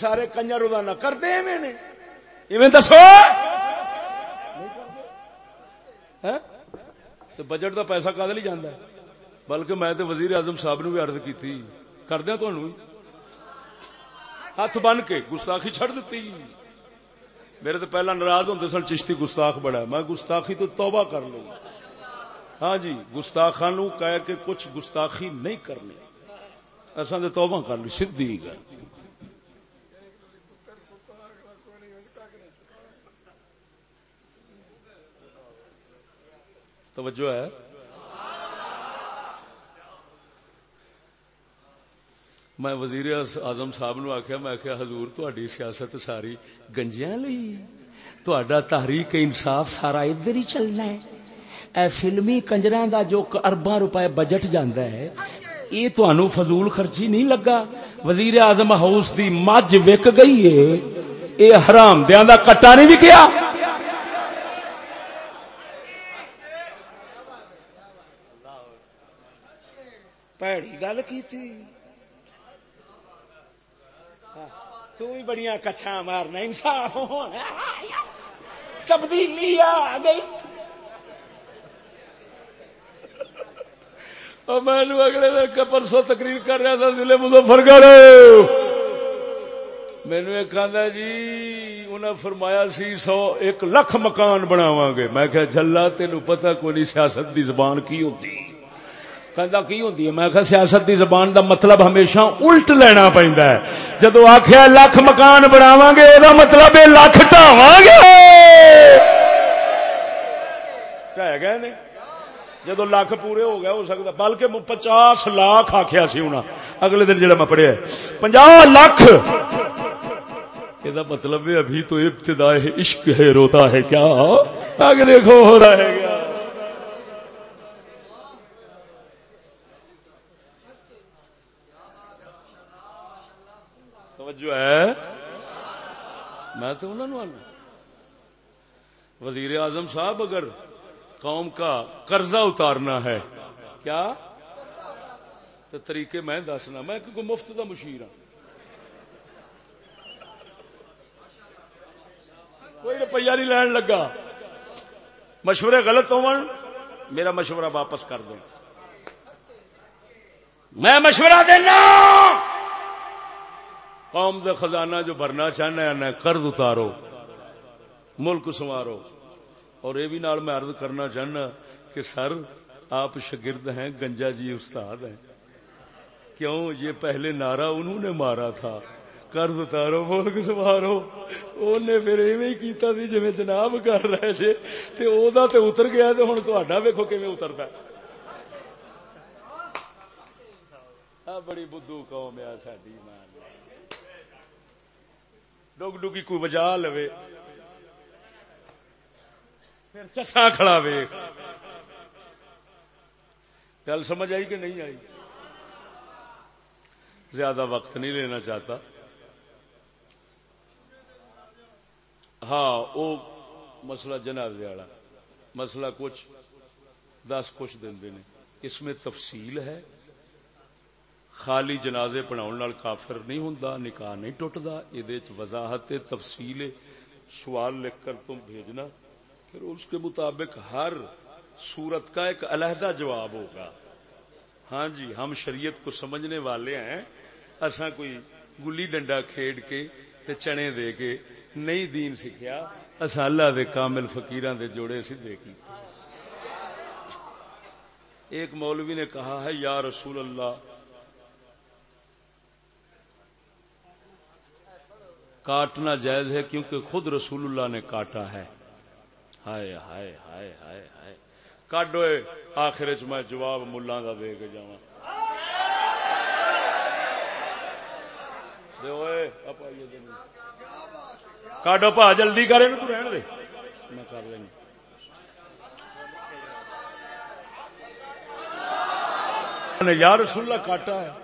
سارے کنجر روزانہ کرتے ہیں میں نے۔ دسو۔ ہاں؟ تو بجٹ کا پیسہ کدے لی جانا بلکہ میں تو وزیر اعظم صاحب نو بھی ارد کی کردیا تھی ہاتھ بن کے گستاخی چڑ دیتی میرے تو پہلا ناراض ہوتے سن، چشتی گستاخ بڑا میں گستاخی تو توبہ کر لوں۔ ہاں جی گستاخا نو کہہ کے کچھ گستاخی نہیں کرنی۔ ایسا تو توبہ کر لی سیدھی گل۔ توجہ ہے۔ میں وزیر اعظم صاحب نو آخیا میں آخیا حضور تاری سیاست ساری گنجیا تحریک انصاف سارا ادھر ہی چلنا ہے۔ اے فلمی کنجر دا جو ارباں روپے بجٹ جانا ہے یہ تہن فضول خرچی نہیں لگا۔ وزیر اعظم ہاؤس دی مجھ وک گئی ہے۔ یہ حرام دیا کا کٹا نہیں وکیا پیڑی گل کی بڑی کچھا مارنا انصاف ہونا تبدیلی آ گئی میں اگلے دن پرسوں تقریر کر رہا تھا ضلع مظفر گڑھ مینو ایک آدھا جی انہیں فرمایا سی سو ایک لکھ مکان بناواں گے میں کہ جلا تین پتا کوئی نہیں سیاست دی زبان کی ہوتی کہندا کی ہوندی ہے میں کہ سیاست دی زبان دا مطلب ہمیشہ الٹ لینا پیندا ہے جدو آکھیا لکھ مکان بناواں گے دا مطلب ہے لکھ ٹھاواں گے ٹہ گئے نے جدو لاکھ پورے ہو گئے ہو سکتا بلکہ پچاس لاکھ آخیا سی ہونا اگلے دن جڑا میں پڑھیا پنجا لاکھ یہ مطلب ہے ابھی تو ابتدا ہے عشق ہے روتا ہے کیا آگے دیکھو ہو رہا ہے کیا توجہ ہے، میں تو انہوں نے وزیر اعظم صاحب اگر قوم کا قرضہ اتارنا ہے، کیا؟ تو طریقے میں دسنا، میں کیونکہ مفت کا مشیر ہوں کوئی روپیہ نہیں لین لگا۔ مشورے غلط ہو میرا مشورہ واپس کر دو میں مشورہ دینا قوم کا خزانہ جو بھرنا چاہنا ہے قرض اتارو، ملک سنوارو۔ اور یہ بھی نال میں عرض کرنا چاہنا کہ سر، آپ شگرد ہیں، گنجا جی استاد ہیں۔ کیوں؟ یہ پہلے نعرہ انہوں نے مارا تھا۔ قرض اتارو، ملک سوارو انہیں پھر ایویں کیتا سی جی جناب کر رہے تھے۔ تے او دا تے اتر گیا تے ہن تہاڈا ویکھو کیویں اتردا۔ ہے بڑی بدھو قوم ہے ساڈی مان ڈگ ڈگی کوئی بجا لوے پھر چسا کھڑا وے گل سمجھ آئی کہ نہیں آئی زیادہ وقت نہیں لینا چاہتا ہاں وہ مسئلہ جنازے والا مسئلہ کچھ دس کچھ دن دے اس میں تفصیل ہے خالی جنازے پڑھاؤ کافر نہیں ہوں نکاح نہیں ٹوٹتا یہ وضاحت تفصیل سوال لکھ کر تم بھیجنا، پھر اس کے مطابق ہر صورت کا ایک علیحدہ جواب ہوگا۔ ہاں جی ہم شریعت کو سمجھنے والے ہیں۔ اصا کوئی گلی ڈنڈا کھیڈ کے چنے دے کے نئی دین سیکھا اصا اللہ دے کامل فقیران دے جوڑے سیدھے کی ایک مولوی نے کہا ہے، یا رسول اللہ کاٹنا جائز ہے کیونکہ خود رسول اللہ نے کاٹا ہے۔ ہائے ہائے ہائے ہائے ہائے۔ کاڈو آخر چ میں جواب ملا کا دے کے جا کاڈو پا، جلدی کرے رہن دے۔ میں کر لیں یا رسول اللہ کاٹا ہے۔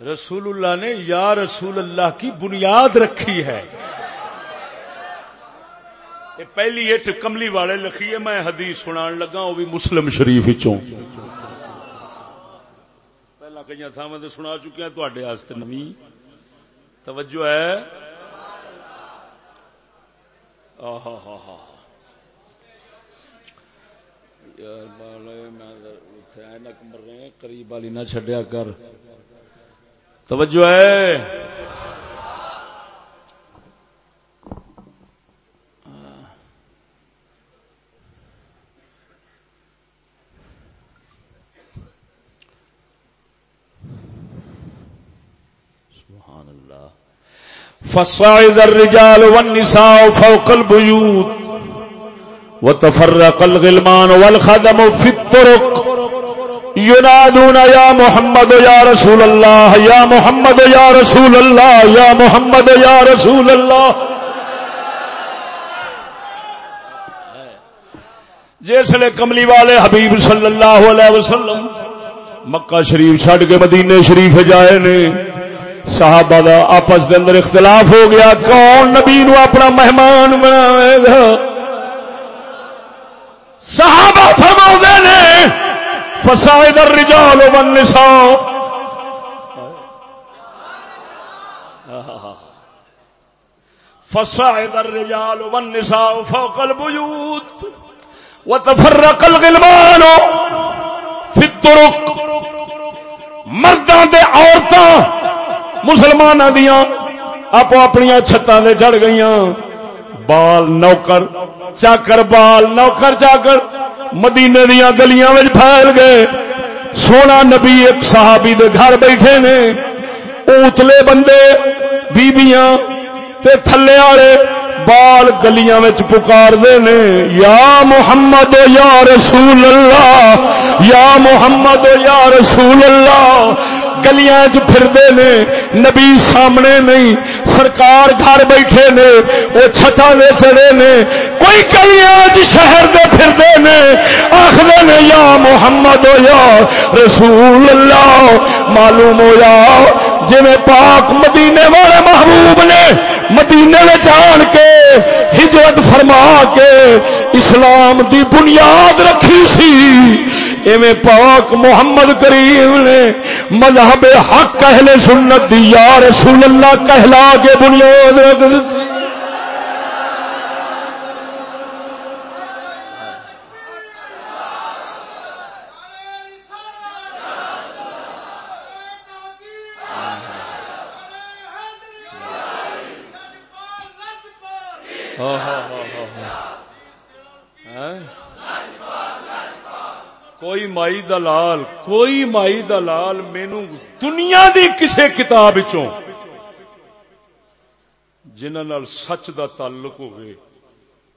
رسول اللہ نے یا رسول اللہ کی بنیاد رکھی ہے۔ پہلی اٹ کملی والے لکھی ہے، میں حدیث سنا لگا، وہ بھی مسلم شریف چوں پہلا کئی تھا میں سنا چکیا تھے نمی توجہ ہے۔ ہاں ہاں ہاں میں قریب والی نہ چڈیا کر۔ توجہ ہے۔ فصاعد الرجال والنساء فوق البيوت وتفرق الغلمان والخدم في الطرق. ينادون يا محمد يا رسول الله يا محمد يا رسول الله يا محمد يا رسول الله جس کملی والے حبیب صلی اللہ علیہ وسلم مکہ شریف چڈ کے مدینے شریف جائے نے۔ صحابہ دا آپس دے اندر اختلاف ہو گیا، کون نبی نو اپنا مہمان بناوے گا؟ صحابہ فرما نے فسائد الرجال والنساء. فسائد الرجال والنساء فوق البيوت وتفرق الغلمان في الطرق. مردان دے عورتاں مسلمان دیا آپ اپنی چھتاں دے چڑھ گئی بال نوکر، چاکر، بال نوکر، چاکر۔ مدینے دیا گلیاں پھیل گئے۔ سونا نبی ایک صحابی دے گھر بیٹھے نے۔ اوتلے بندے، بیبیاں تے تھلے والے بال گلیاں پکار دے نے۔ یا محمد، یا رسول اللہ۔ یا محمد، یا رسول اللہ۔ گلیاں پھردے نے۔ نبی سامنے نہیں سرکار گھر بیٹھے نے، وہ چھتا دے چڑے نے، کوئی کلی گلیاں شہر دے پھردے نے؟ آخر نے، یا محمد ہو یا رسول اللہ، معلوم ہو یا جی پاک مدینے والے محبوب نے مدینے میں جان کے ہجرت فرما کے اسلام دی بنیاد رکھی سی۔ ایویں پاک محمد کریم نے مذہب حق اہل سنت دی، یا رسول اللہ کہلا کے بنیاد رکھ دی کوئی مائی دلال، کوئی مائی دلال مینو دنیا دی کسے کتاب جنہ سچ دا تعلق ہوئے،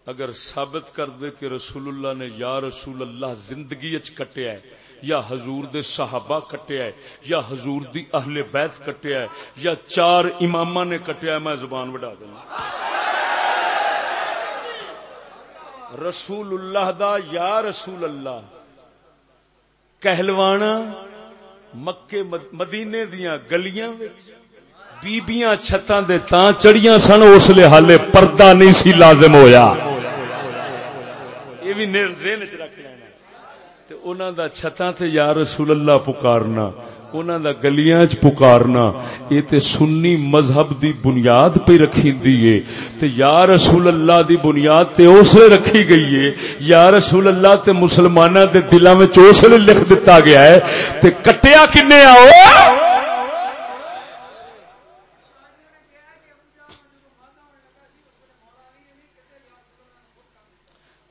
اگر ثابت کر دے کہ رسول اللہ نے یا رسول اللہ زندگی اچ کٹیا ہے، یا حضور دے صحابہ کٹیا ہے، یا حضور دی اہل بیت کٹیا ہے، یا چار امام نے کٹیا ہے، میں زبان بڑھا دینا۔ رسول اللہ دا یا رسول اللہ؟ کہلوانا مکے مدینے دیا گلیاں بیبیاں چھتاں دے تاں چڑیاں سن، اس لیے حالے پردہ نہیں سی لازم ہویا۔ یہ بھی ذہن چ رکھ لینا۔ انہاں دا چھتاں تے یا رسول اللہ پکارنا انہاں دا گلیاں چ پکارنا اے تے سنی مذہب دی بنیاد پہ رکھی دیئے تے یا رسول اللہ دی بنیاد تے اسلے رکھی گئی ہے یا رسول اللہ تے مسلمانہ دے دلہ میں چوسلے لکھ دیتا گیا ہے تے کٹیا کنے آؤ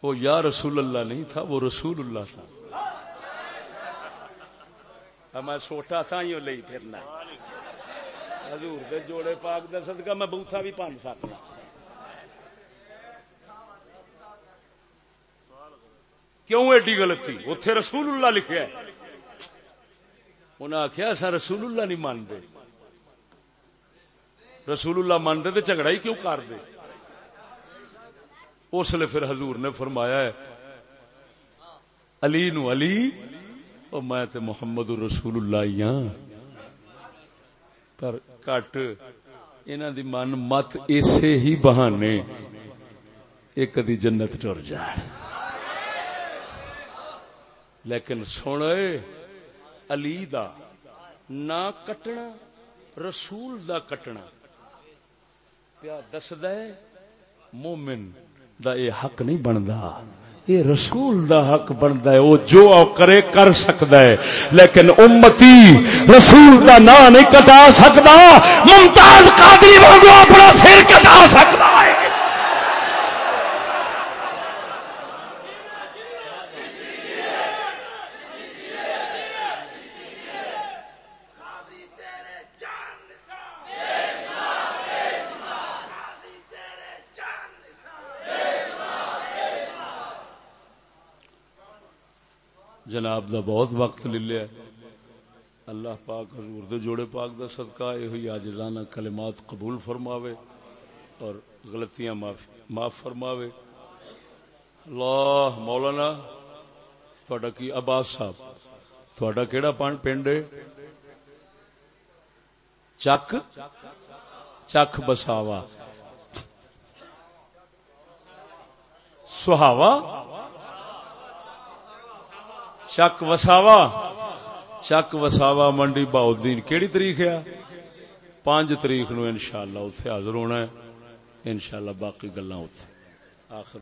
وہ یا رسول اللہ نہیں تھا وہ رسول اللہ تھا میں سوٹا تھا ہی لئی پھرنا۔ حضور دے جوڑے پاک دا صدقہ، میں بوتھا بھی پن سکنا کیوں ایڈی غلطی اتے رسول اللہ لکھا ہے انہیں آخیا اصا رسول اللہ نہیں مانتے رسول اللہ مانتے تو جھگڑا ہی کیوں کر دے اس لیے پھر حضور نے فرمایا ہے، علی نو علی او میں تے محمد رسول اللہ ہاں پر کٹ انہاں دی من مت ایسے ہی بہانے ایک دی جنت ٹر جائے لیکن سن علی دا نہ کٹنا رسول دا کٹنا پیا دسد مومن دا یہ حق نہیں بنتا یہ رسول دا حق بنتا ہے، وہ جو کرے کر سکتا ہے۔ لیکن امتی رسول دا نا نہیں کٹا سکتا، ممتاز قادری وانگو اپنا سر کٹا سکتا ہے جناب دا بہت وقت لے لیا۔ اللہ پاک حضور دے جوڑے پاک دا صدقہ یہ ہوئی آجزانہ کلمات قبول فرماوے اور غلطیاں معاف فرماوے۔ اللہ مولانا تھوڑا کی عباس صاحب تھوڑا کیڑا پنڈ ہے؟ چک چک بساوا۔ سہاوا؟ چک وساوا چک وساوا منڈی باؤدین کیڑی تاریخ ہے پانچ تاریخ نو انشاءاللہ اتنے حاضر ہونا ہے انشاءاللہ باقی گلا اتنے آخر